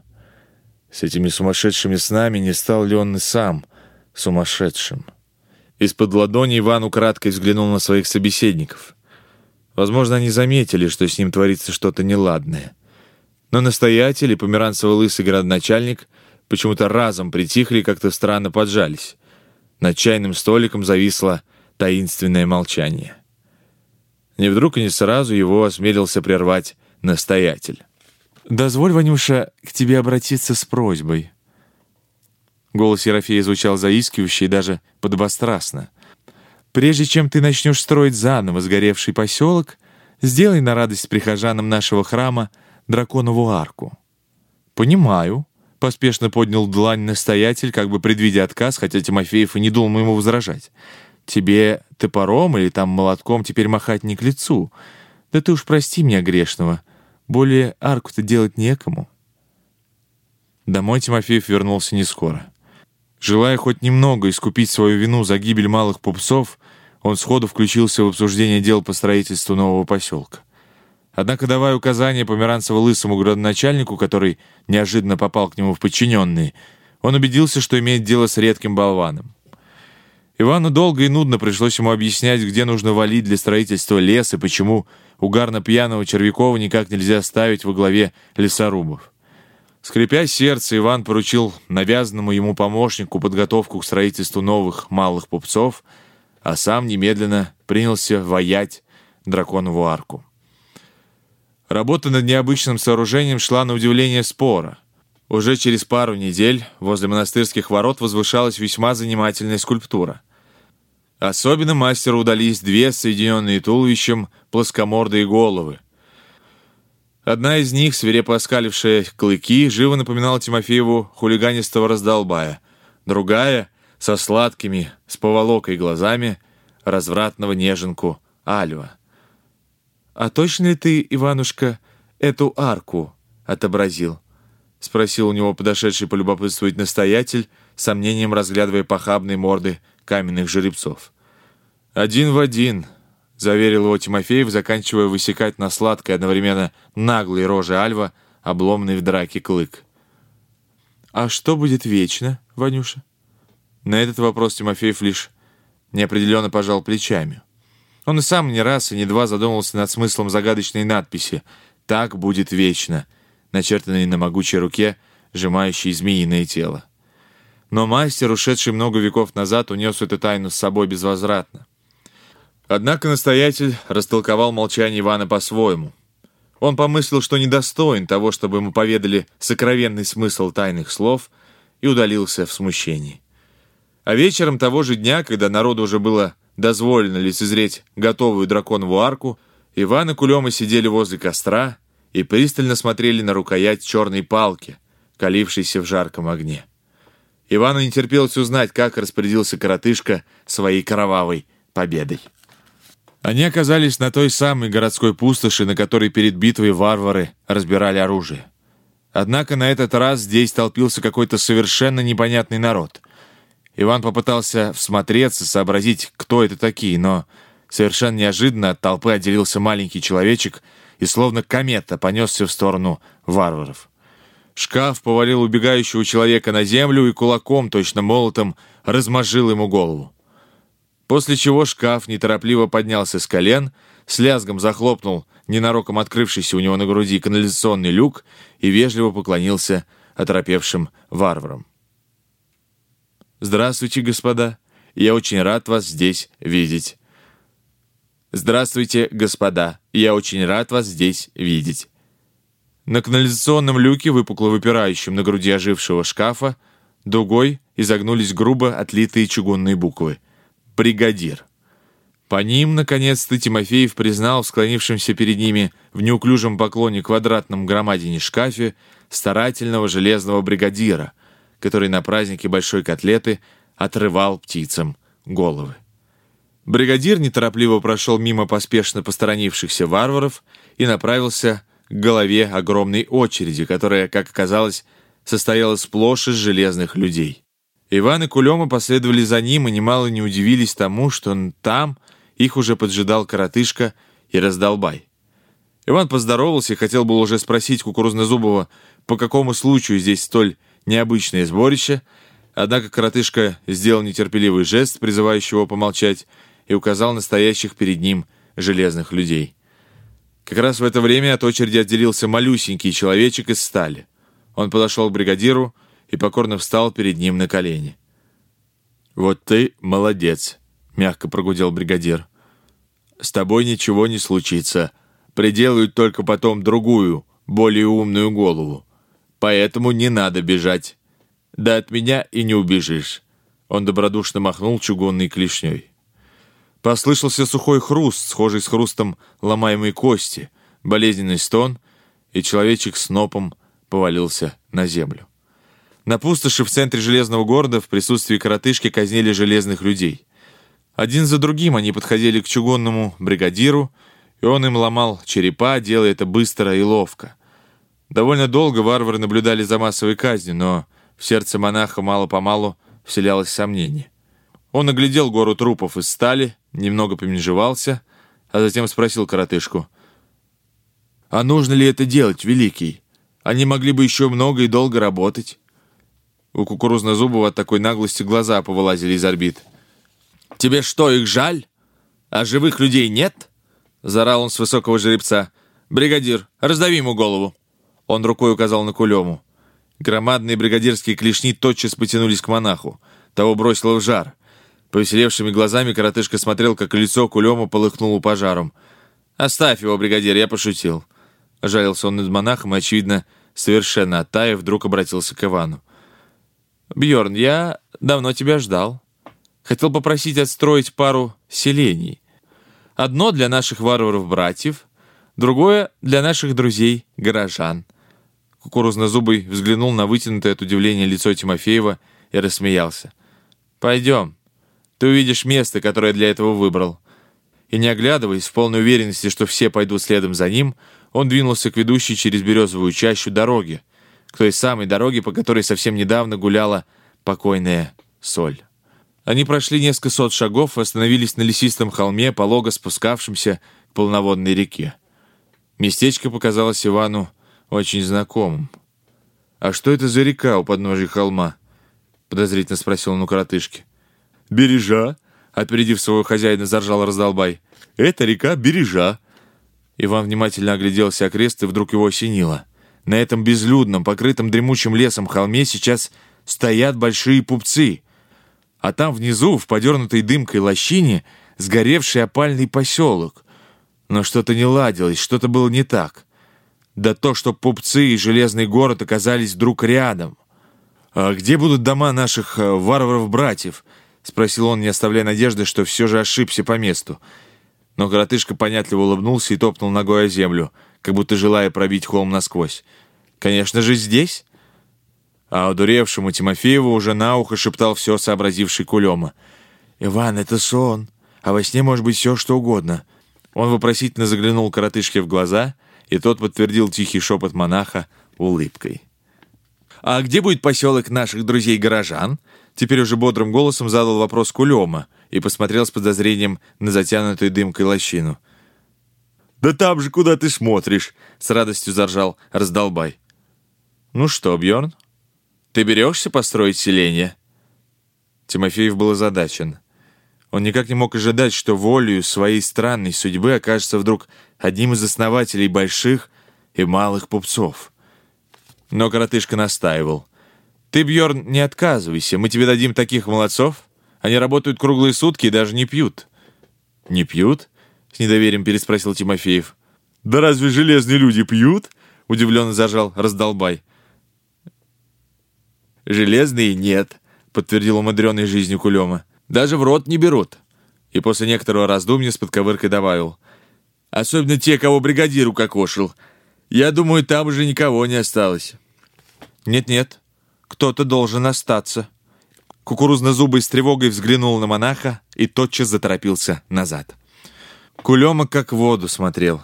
С этими сумасшедшими снами не стал ли он и сам сумасшедшим? Из-под ладони Иван украдкой взглянул на своих собеседников. Возможно, они заметили, что с ним творится что-то неладное. Но настоятель и померанцево-лысый городначальник почему-то разом притихли и как-то странно поджались. Над чайным столиком зависло таинственное молчание. Не вдруг и не сразу его осмелился прервать настоятель. «Дозволь, Ванюша, к тебе обратиться с просьбой». Голос Ерофея звучал заискивающе и даже подобострастно. «Прежде чем ты начнешь строить заново сгоревший поселок, сделай на радость прихожанам нашего храма драконову арку». «Понимаю», — поспешно поднял длань настоятель, как бы предвидя отказ, хотя Тимофеев и не думал ему возражать. «Тебе топором или там молотком теперь махать не к лицу. Да ты уж прости меня грешного. Более арку-то делать некому». Домой Тимофеев вернулся не скоро. Желая хоть немного искупить свою вину за гибель малых пупцов, он сходу включился в обсуждение дел по строительству нового поселка. Однако, давая указания Померанцево-лысому градоначальнику, который неожиданно попал к нему в подчиненные, он убедился, что имеет дело с редким болваном. Ивану долго и нудно пришлось ему объяснять, где нужно валить для строительства лес и почему угарно-пьяного Червякова никак нельзя ставить во главе лесорубов. Скрипя сердце, Иван поручил навязанному ему помощнику подготовку к строительству новых малых пупцов, а сам немедленно принялся воять драконову арку. Работа над необычным сооружением шла на удивление спора. Уже через пару недель возле монастырских ворот возвышалась весьма занимательная скульптура. Особенно мастеру удались две, соединенные туловищем, плоскомордые головы. Одна из них, свирепо оскалившая клыки, живо напоминала Тимофееву хулиганистого раздолбая. Другая, со сладкими, с поволокой глазами, развратного неженку Альва. «А точно ли ты, Иванушка, эту арку отобразил?» — спросил у него подошедший полюбопытствовать настоятель, сомнением разглядывая похабные морды каменных жеребцов. «Один в один», — заверил его Тимофеев, заканчивая высекать на сладкой одновременно наглой роже Альва, обломный в драке клык. «А что будет вечно, Ванюша?» На этот вопрос Тимофеев лишь неопределенно пожал плечами. Он и сам не раз и не два задумался над смыслом загадочной надписи «Так будет вечно», начертанной на могучей руке, сжимающей змеиное тело. Но мастер, ушедший много веков назад, унес эту тайну с собой безвозвратно. Однако настоятель растолковал молчание Ивана по-своему. Он помыслил, что недостоин того, чтобы ему поведали сокровенный смысл тайных слов, и удалился в смущении. А вечером того же дня, когда народу уже было дозволено лицезреть готовую драконову арку, Иван и Кулема сидели возле костра и пристально смотрели на рукоять черной палки, калившейся в жарком огне. Ивану не терпелось узнать, как распорядился коротышка своей кровавой победой. Они оказались на той самой городской пустоши, на которой перед битвой варвары разбирали оружие. Однако на этот раз здесь толпился какой-то совершенно непонятный народ. Иван попытался всмотреться, сообразить, кто это такие, но совершенно неожиданно от толпы отделился маленький человечек и словно комета понесся в сторону варваров. Шкаф повалил убегающего человека на землю и кулаком, точно молотом, размозжил ему голову. После чего шкаф неторопливо поднялся с колен, с лязгом захлопнул ненароком открывшийся у него на груди канализационный люк и вежливо поклонился оторопевшим варварам. «Здравствуйте, господа. Я очень рад вас здесь видеть». «Здравствуйте, господа. Я очень рад вас здесь видеть». На канализационном люке, выпукло выпирающем на груди ожившего шкафа, дугой изогнулись грубо отлитые чугунные буквы. «Бригадир». По ним, наконец-то, Тимофеев признал в склонившемся перед ними в неуклюжем поклоне квадратном громадине шкафе старательного железного бригадира, который на празднике Большой Котлеты отрывал птицам головы. Бригадир неторопливо прошел мимо поспешно посторонившихся варваров и направился к голове огромной очереди, которая, как оказалось, состояла сплошь из железных людей. Иван и Кулема последовали за ним и немало не удивились тому, что там их уже поджидал коротышка и раздолбай. Иван поздоровался и хотел было уже спросить Кукурузнозубова, по какому случаю здесь столь необычное сборище, однако коротышка сделал нетерпеливый жест, призывающий его помолчать, и указал настоящих перед ним железных людей. Как раз в это время от очереди отделился малюсенький человечек из стали. Он подошел к бригадиру и покорно встал перед ним на колени. «Вот ты молодец», — мягко прогудел бригадир. «С тобой ничего не случится. Приделают только потом другую, более умную голову. Поэтому не надо бежать. Да от меня и не убежишь». Он добродушно махнул чугунной клешней. Послышался сухой хруст, схожий с хрустом ломаемой кости, болезненный стон, и человечек снопом повалился на землю. На пустоши в центре железного города в присутствии коротышки казнили железных людей. Один за другим они подходили к чугунному бригадиру, и он им ломал черепа, делая это быстро и ловко. Довольно долго варвары наблюдали за массовой казнью, но в сердце монаха мало-помалу вселялось сомнение. Он оглядел гору трупов из стали, немного помежевался, а затем спросил коротышку. «А нужно ли это делать, Великий? Они могли бы еще много и долго работать». У Кукурузнозубова от такой наглости глаза повылазили из орбит. «Тебе что, их жаль? А живых людей нет?» Заорал он с высокого жеребца. «Бригадир, раздави ему голову!» Он рукой указал на кулему. Громадные бригадирские клешни тотчас потянулись к монаху. Того бросило в жар. Повеселевшими глазами коротышка смотрел, как лицо кулема полыхнуло пожаром. «Оставь его, бригадир, я пошутил». Жалился он над монахом и, очевидно, совершенно оттаив, вдруг обратился к Ивану. Бьорн, я давно тебя ждал. Хотел попросить отстроить пару селений. Одно для наших варваров-братьев, другое для наших друзей-горожан». Кукурузнозубый взглянул на вытянутое от удивления лицо Тимофеева и рассмеялся. «Пойдем, ты увидишь место, которое для этого выбрал». И не оглядываясь, в полной уверенности, что все пойдут следом за ним, он двинулся к ведущей через березовую чащу дороги, к той самой дороге, по которой совсем недавно гуляла покойная Соль. Они прошли несколько сот шагов и остановились на лесистом холме, полого спускавшемся к полноводной реке. Местечко показалось Ивану очень знакомым. «А что это за река у подножия холма?» — подозрительно спросил он у коротышки. «Бережа», — опередив своего хозяина, заржал раздолбай. «Это река Бережа». Иван внимательно огляделся окрест, и вдруг его осенило. На этом безлюдном, покрытом дремучим лесом холме сейчас стоят большие пупцы. А там внизу, в подернутой дымкой лощине, сгоревший опальный поселок. Но что-то не ладилось, что-то было не так. Да то, что пупцы и железный город оказались вдруг рядом. «А где будут дома наших э, варваров-братьев?» — спросил он, не оставляя надежды, что все же ошибся по месту. Но коротышка понятливо улыбнулся и топнул ногой о землю, как будто желая пробить холм насквозь. «Конечно же, здесь!» А одуревшему Тимофееву уже на ухо шептал все сообразивший Кулема. «Иван, это сон, а во сне может быть все, что угодно». Он вопросительно заглянул коротышке в глаза, и тот подтвердил тихий шепот монаха улыбкой. «А где будет поселок наших друзей-горожан?» Теперь уже бодрым голосом задал вопрос Кулема и посмотрел с подозрением на затянутую дымкой лощину. «Да там же, куда ты смотришь!» — с радостью заржал раздолбай. «Ну что, Бьорн, ты берешься построить селение?» Тимофеев был озадачен. Он никак не мог ожидать, что волею своей странной судьбы окажется вдруг одним из основателей больших и малых пупцов. Но коротышка настаивал — ты, Бьорн, не отказывайся, мы тебе дадим таких молодцов. Они работают круглые сутки и даже не пьют». «Не пьют?» — с недоверием переспросил Тимофеев. «Да разве железные люди пьют?» — удивленно зажал раздолбай. «Железные нет», — подтвердил умудренный жизнью Кулема. «Даже в рот не берут». И после некоторого раздумья с подковыркой добавил. «Особенно те, кого бригадир укокошил. Я думаю, там уже никого не осталось». «Нет-нет, кто-то должен остаться». Кукурузнозубый с тревогой взглянул на монаха и тотчас заторопился назад. Кулема как воду смотрел.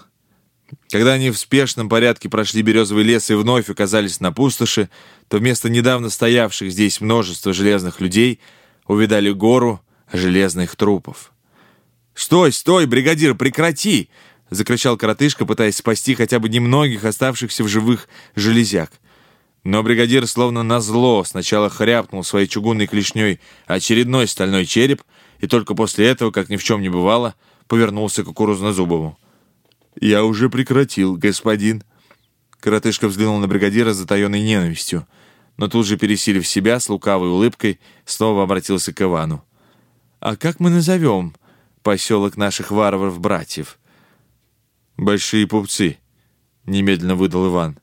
Когда они в спешном порядке прошли березовый лес и вновь оказались на пустоши, то вместо недавно стоявших здесь множества железных людей увидали гору железных трупов. «Стой, стой, бригадир, прекрати!» — закричал коротышка, пытаясь спасти хотя бы немногих оставшихся в живых железяк. Но бригадир словно назло сначала хряпнул своей чугунной клешней очередной стальной череп и только после этого, как ни в чем не бывало, повернулся к кукурузнозубову. «Я уже прекратил, господин». Коротышка взглянул на бригадира с затаенной ненавистью, но тут же, пересилив себя, с лукавой улыбкой, снова обратился к Ивану. «А как мы назовем поселок наших варваров-братьев?» «Большие пупцы», — немедленно выдал Иван.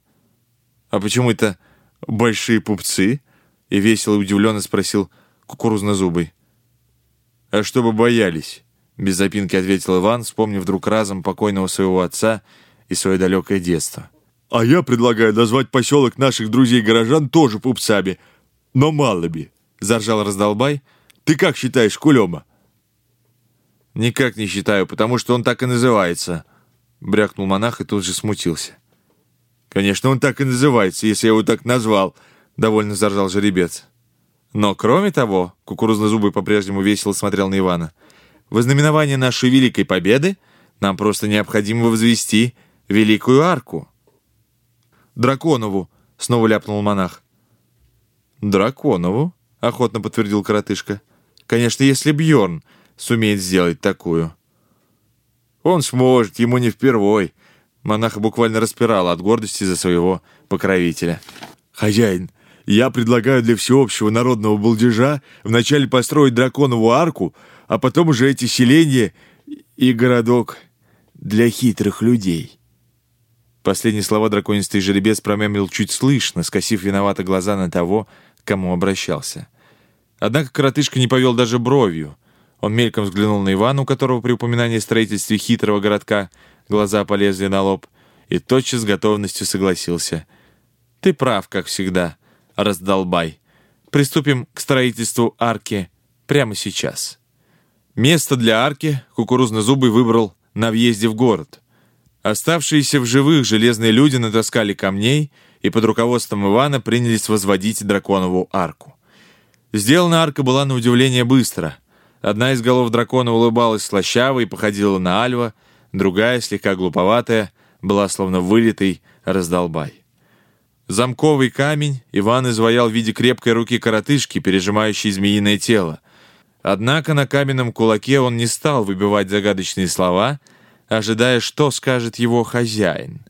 «А почему это большие пупцы?» И весело и удивленно спросил кукурузнозубый. «А чтобы боялись». Без запинки ответил Иван, вспомнив вдруг разом покойного своего отца и свое далекое детство. «А я предлагаю назвать поселок наших друзей-горожан тоже пупсами, но малыми», — заржал раздолбай. «Ты как считаешь, Кулема?» «Никак не считаю, потому что он так и называется», — брякнул монах и тут же смутился. «Конечно, он так и называется, если я его так назвал», — довольно заржал жеребец. Но, кроме того, кукурузнозубый по-прежнему весело смотрел на Ивана — в знаменование нашей великой победы нам просто необходимо возвести великую арку. «Драконову!» — снова ляпнул монах. «Драконову?» — охотно подтвердил коротышка. «Конечно, если Бьорн сумеет сделать такую». «Он сможет, ему не впервой». Монаха буквально распирал от гордости за своего покровителя. «Хозяин, я предлагаю для всеобщего народного балдежа вначале построить драконову арку, а потом уже эти селения и городок для хитрых людей». Последние слова драконистый жеребец промямлил чуть слышно, скосив виновато глаза на того, к кому обращался. Однако коротышка не повел даже бровью. Он мельком взглянул на Ивана, у которого при упоминании о строительстве хитрого городка глаза полезли на лоб, и тотчас с готовностью согласился. «Ты прав, как всегда, раздолбай. Приступим к строительству арки прямо сейчас». Место для арки кукурузнозубый выбрал на въезде в город. Оставшиеся в живых железные люди натаскали камней и под руководством Ивана принялись возводить драконову арку. Сделана арка была на удивление быстро. Одна из голов дракона улыбалась слащаво и походила на альва, другая, слегка глуповатая, была словно вылитый раздолбай. Замковый камень Иван изваял в виде крепкой руки коротышки, пережимающей змеиное тело — Однако на каменном кулаке он не стал выбивать загадочные слова, ожидая, что скажет его хозяин.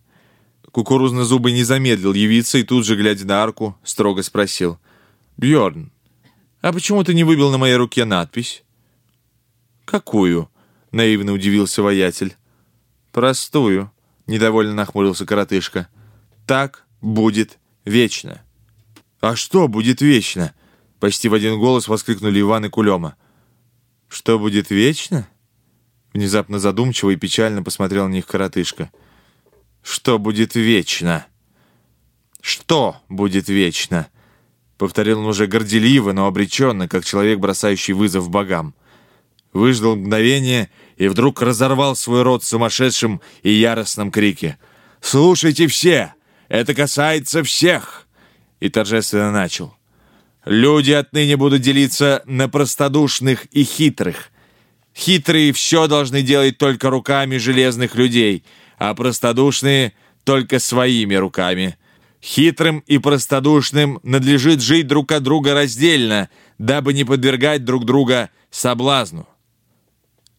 Кукурузно-зубый не замедлил явиться и тут же, глядя на арку, строго спросил. «Бьерн, а почему ты не выбил на моей руке надпись?» «Какую?» — наивно удивился воятель. «Простую», — недовольно нахмурился коротышка. «Так будет вечно». «А что будет вечно?» Почти в один голос воскликнули Иван и Кулема. «Что будет вечно?» Внезапно задумчиво и печально посмотрел на них коротышка. «Что будет вечно?» «Что будет вечно?» Повторил он уже горделиво, но обреченно, как человек, бросающий вызов богам. Выждал мгновение и вдруг разорвал свой рот в сумасшедшем и яростном крике. «Слушайте все! Это касается всех!» И торжественно начал. Люди отныне будут делиться на простодушных и хитрых. Хитрые все должны делать только руками железных людей, а простодушные — только своими руками. Хитрым и простодушным надлежит жить друг от друга раздельно, дабы не подвергать друг друга соблазну.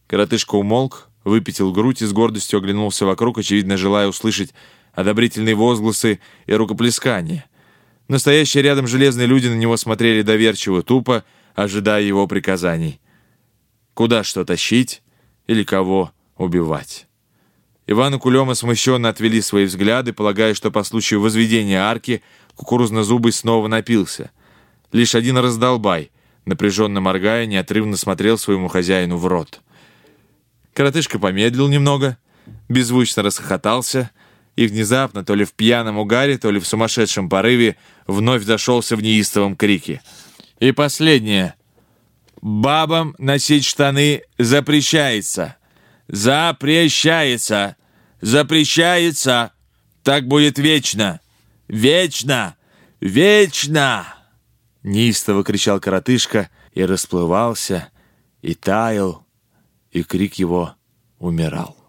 Коротышка умолк, выпятил грудь и с гордостью оглянулся вокруг, очевидно, желая услышать одобрительные возгласы и рукоплескания. Настоящие рядом железные люди на него смотрели доверчиво, тупо, ожидая его приказаний. Куда что тащить или кого убивать. Иван и Кулема смущенно отвели свои взгляды, полагая, что по случаю возведения арки кукурузнозубый снова напился. Лишь один раздолбай, напряженно моргая, неотрывно смотрел своему хозяину в рот. Коротышка помедлил немного, беззвучно расхохотался и внезапно, то ли в пьяном угаре, то ли в сумасшедшем порыве, вновь зашелся в неистовом крике. И последнее. Бабам носить штаны запрещается. Запрещается. Запрещается. Так будет вечно. Вечно. Вечно. Неистово кричал коротышка и расплывался, и таял, и крик его умирал.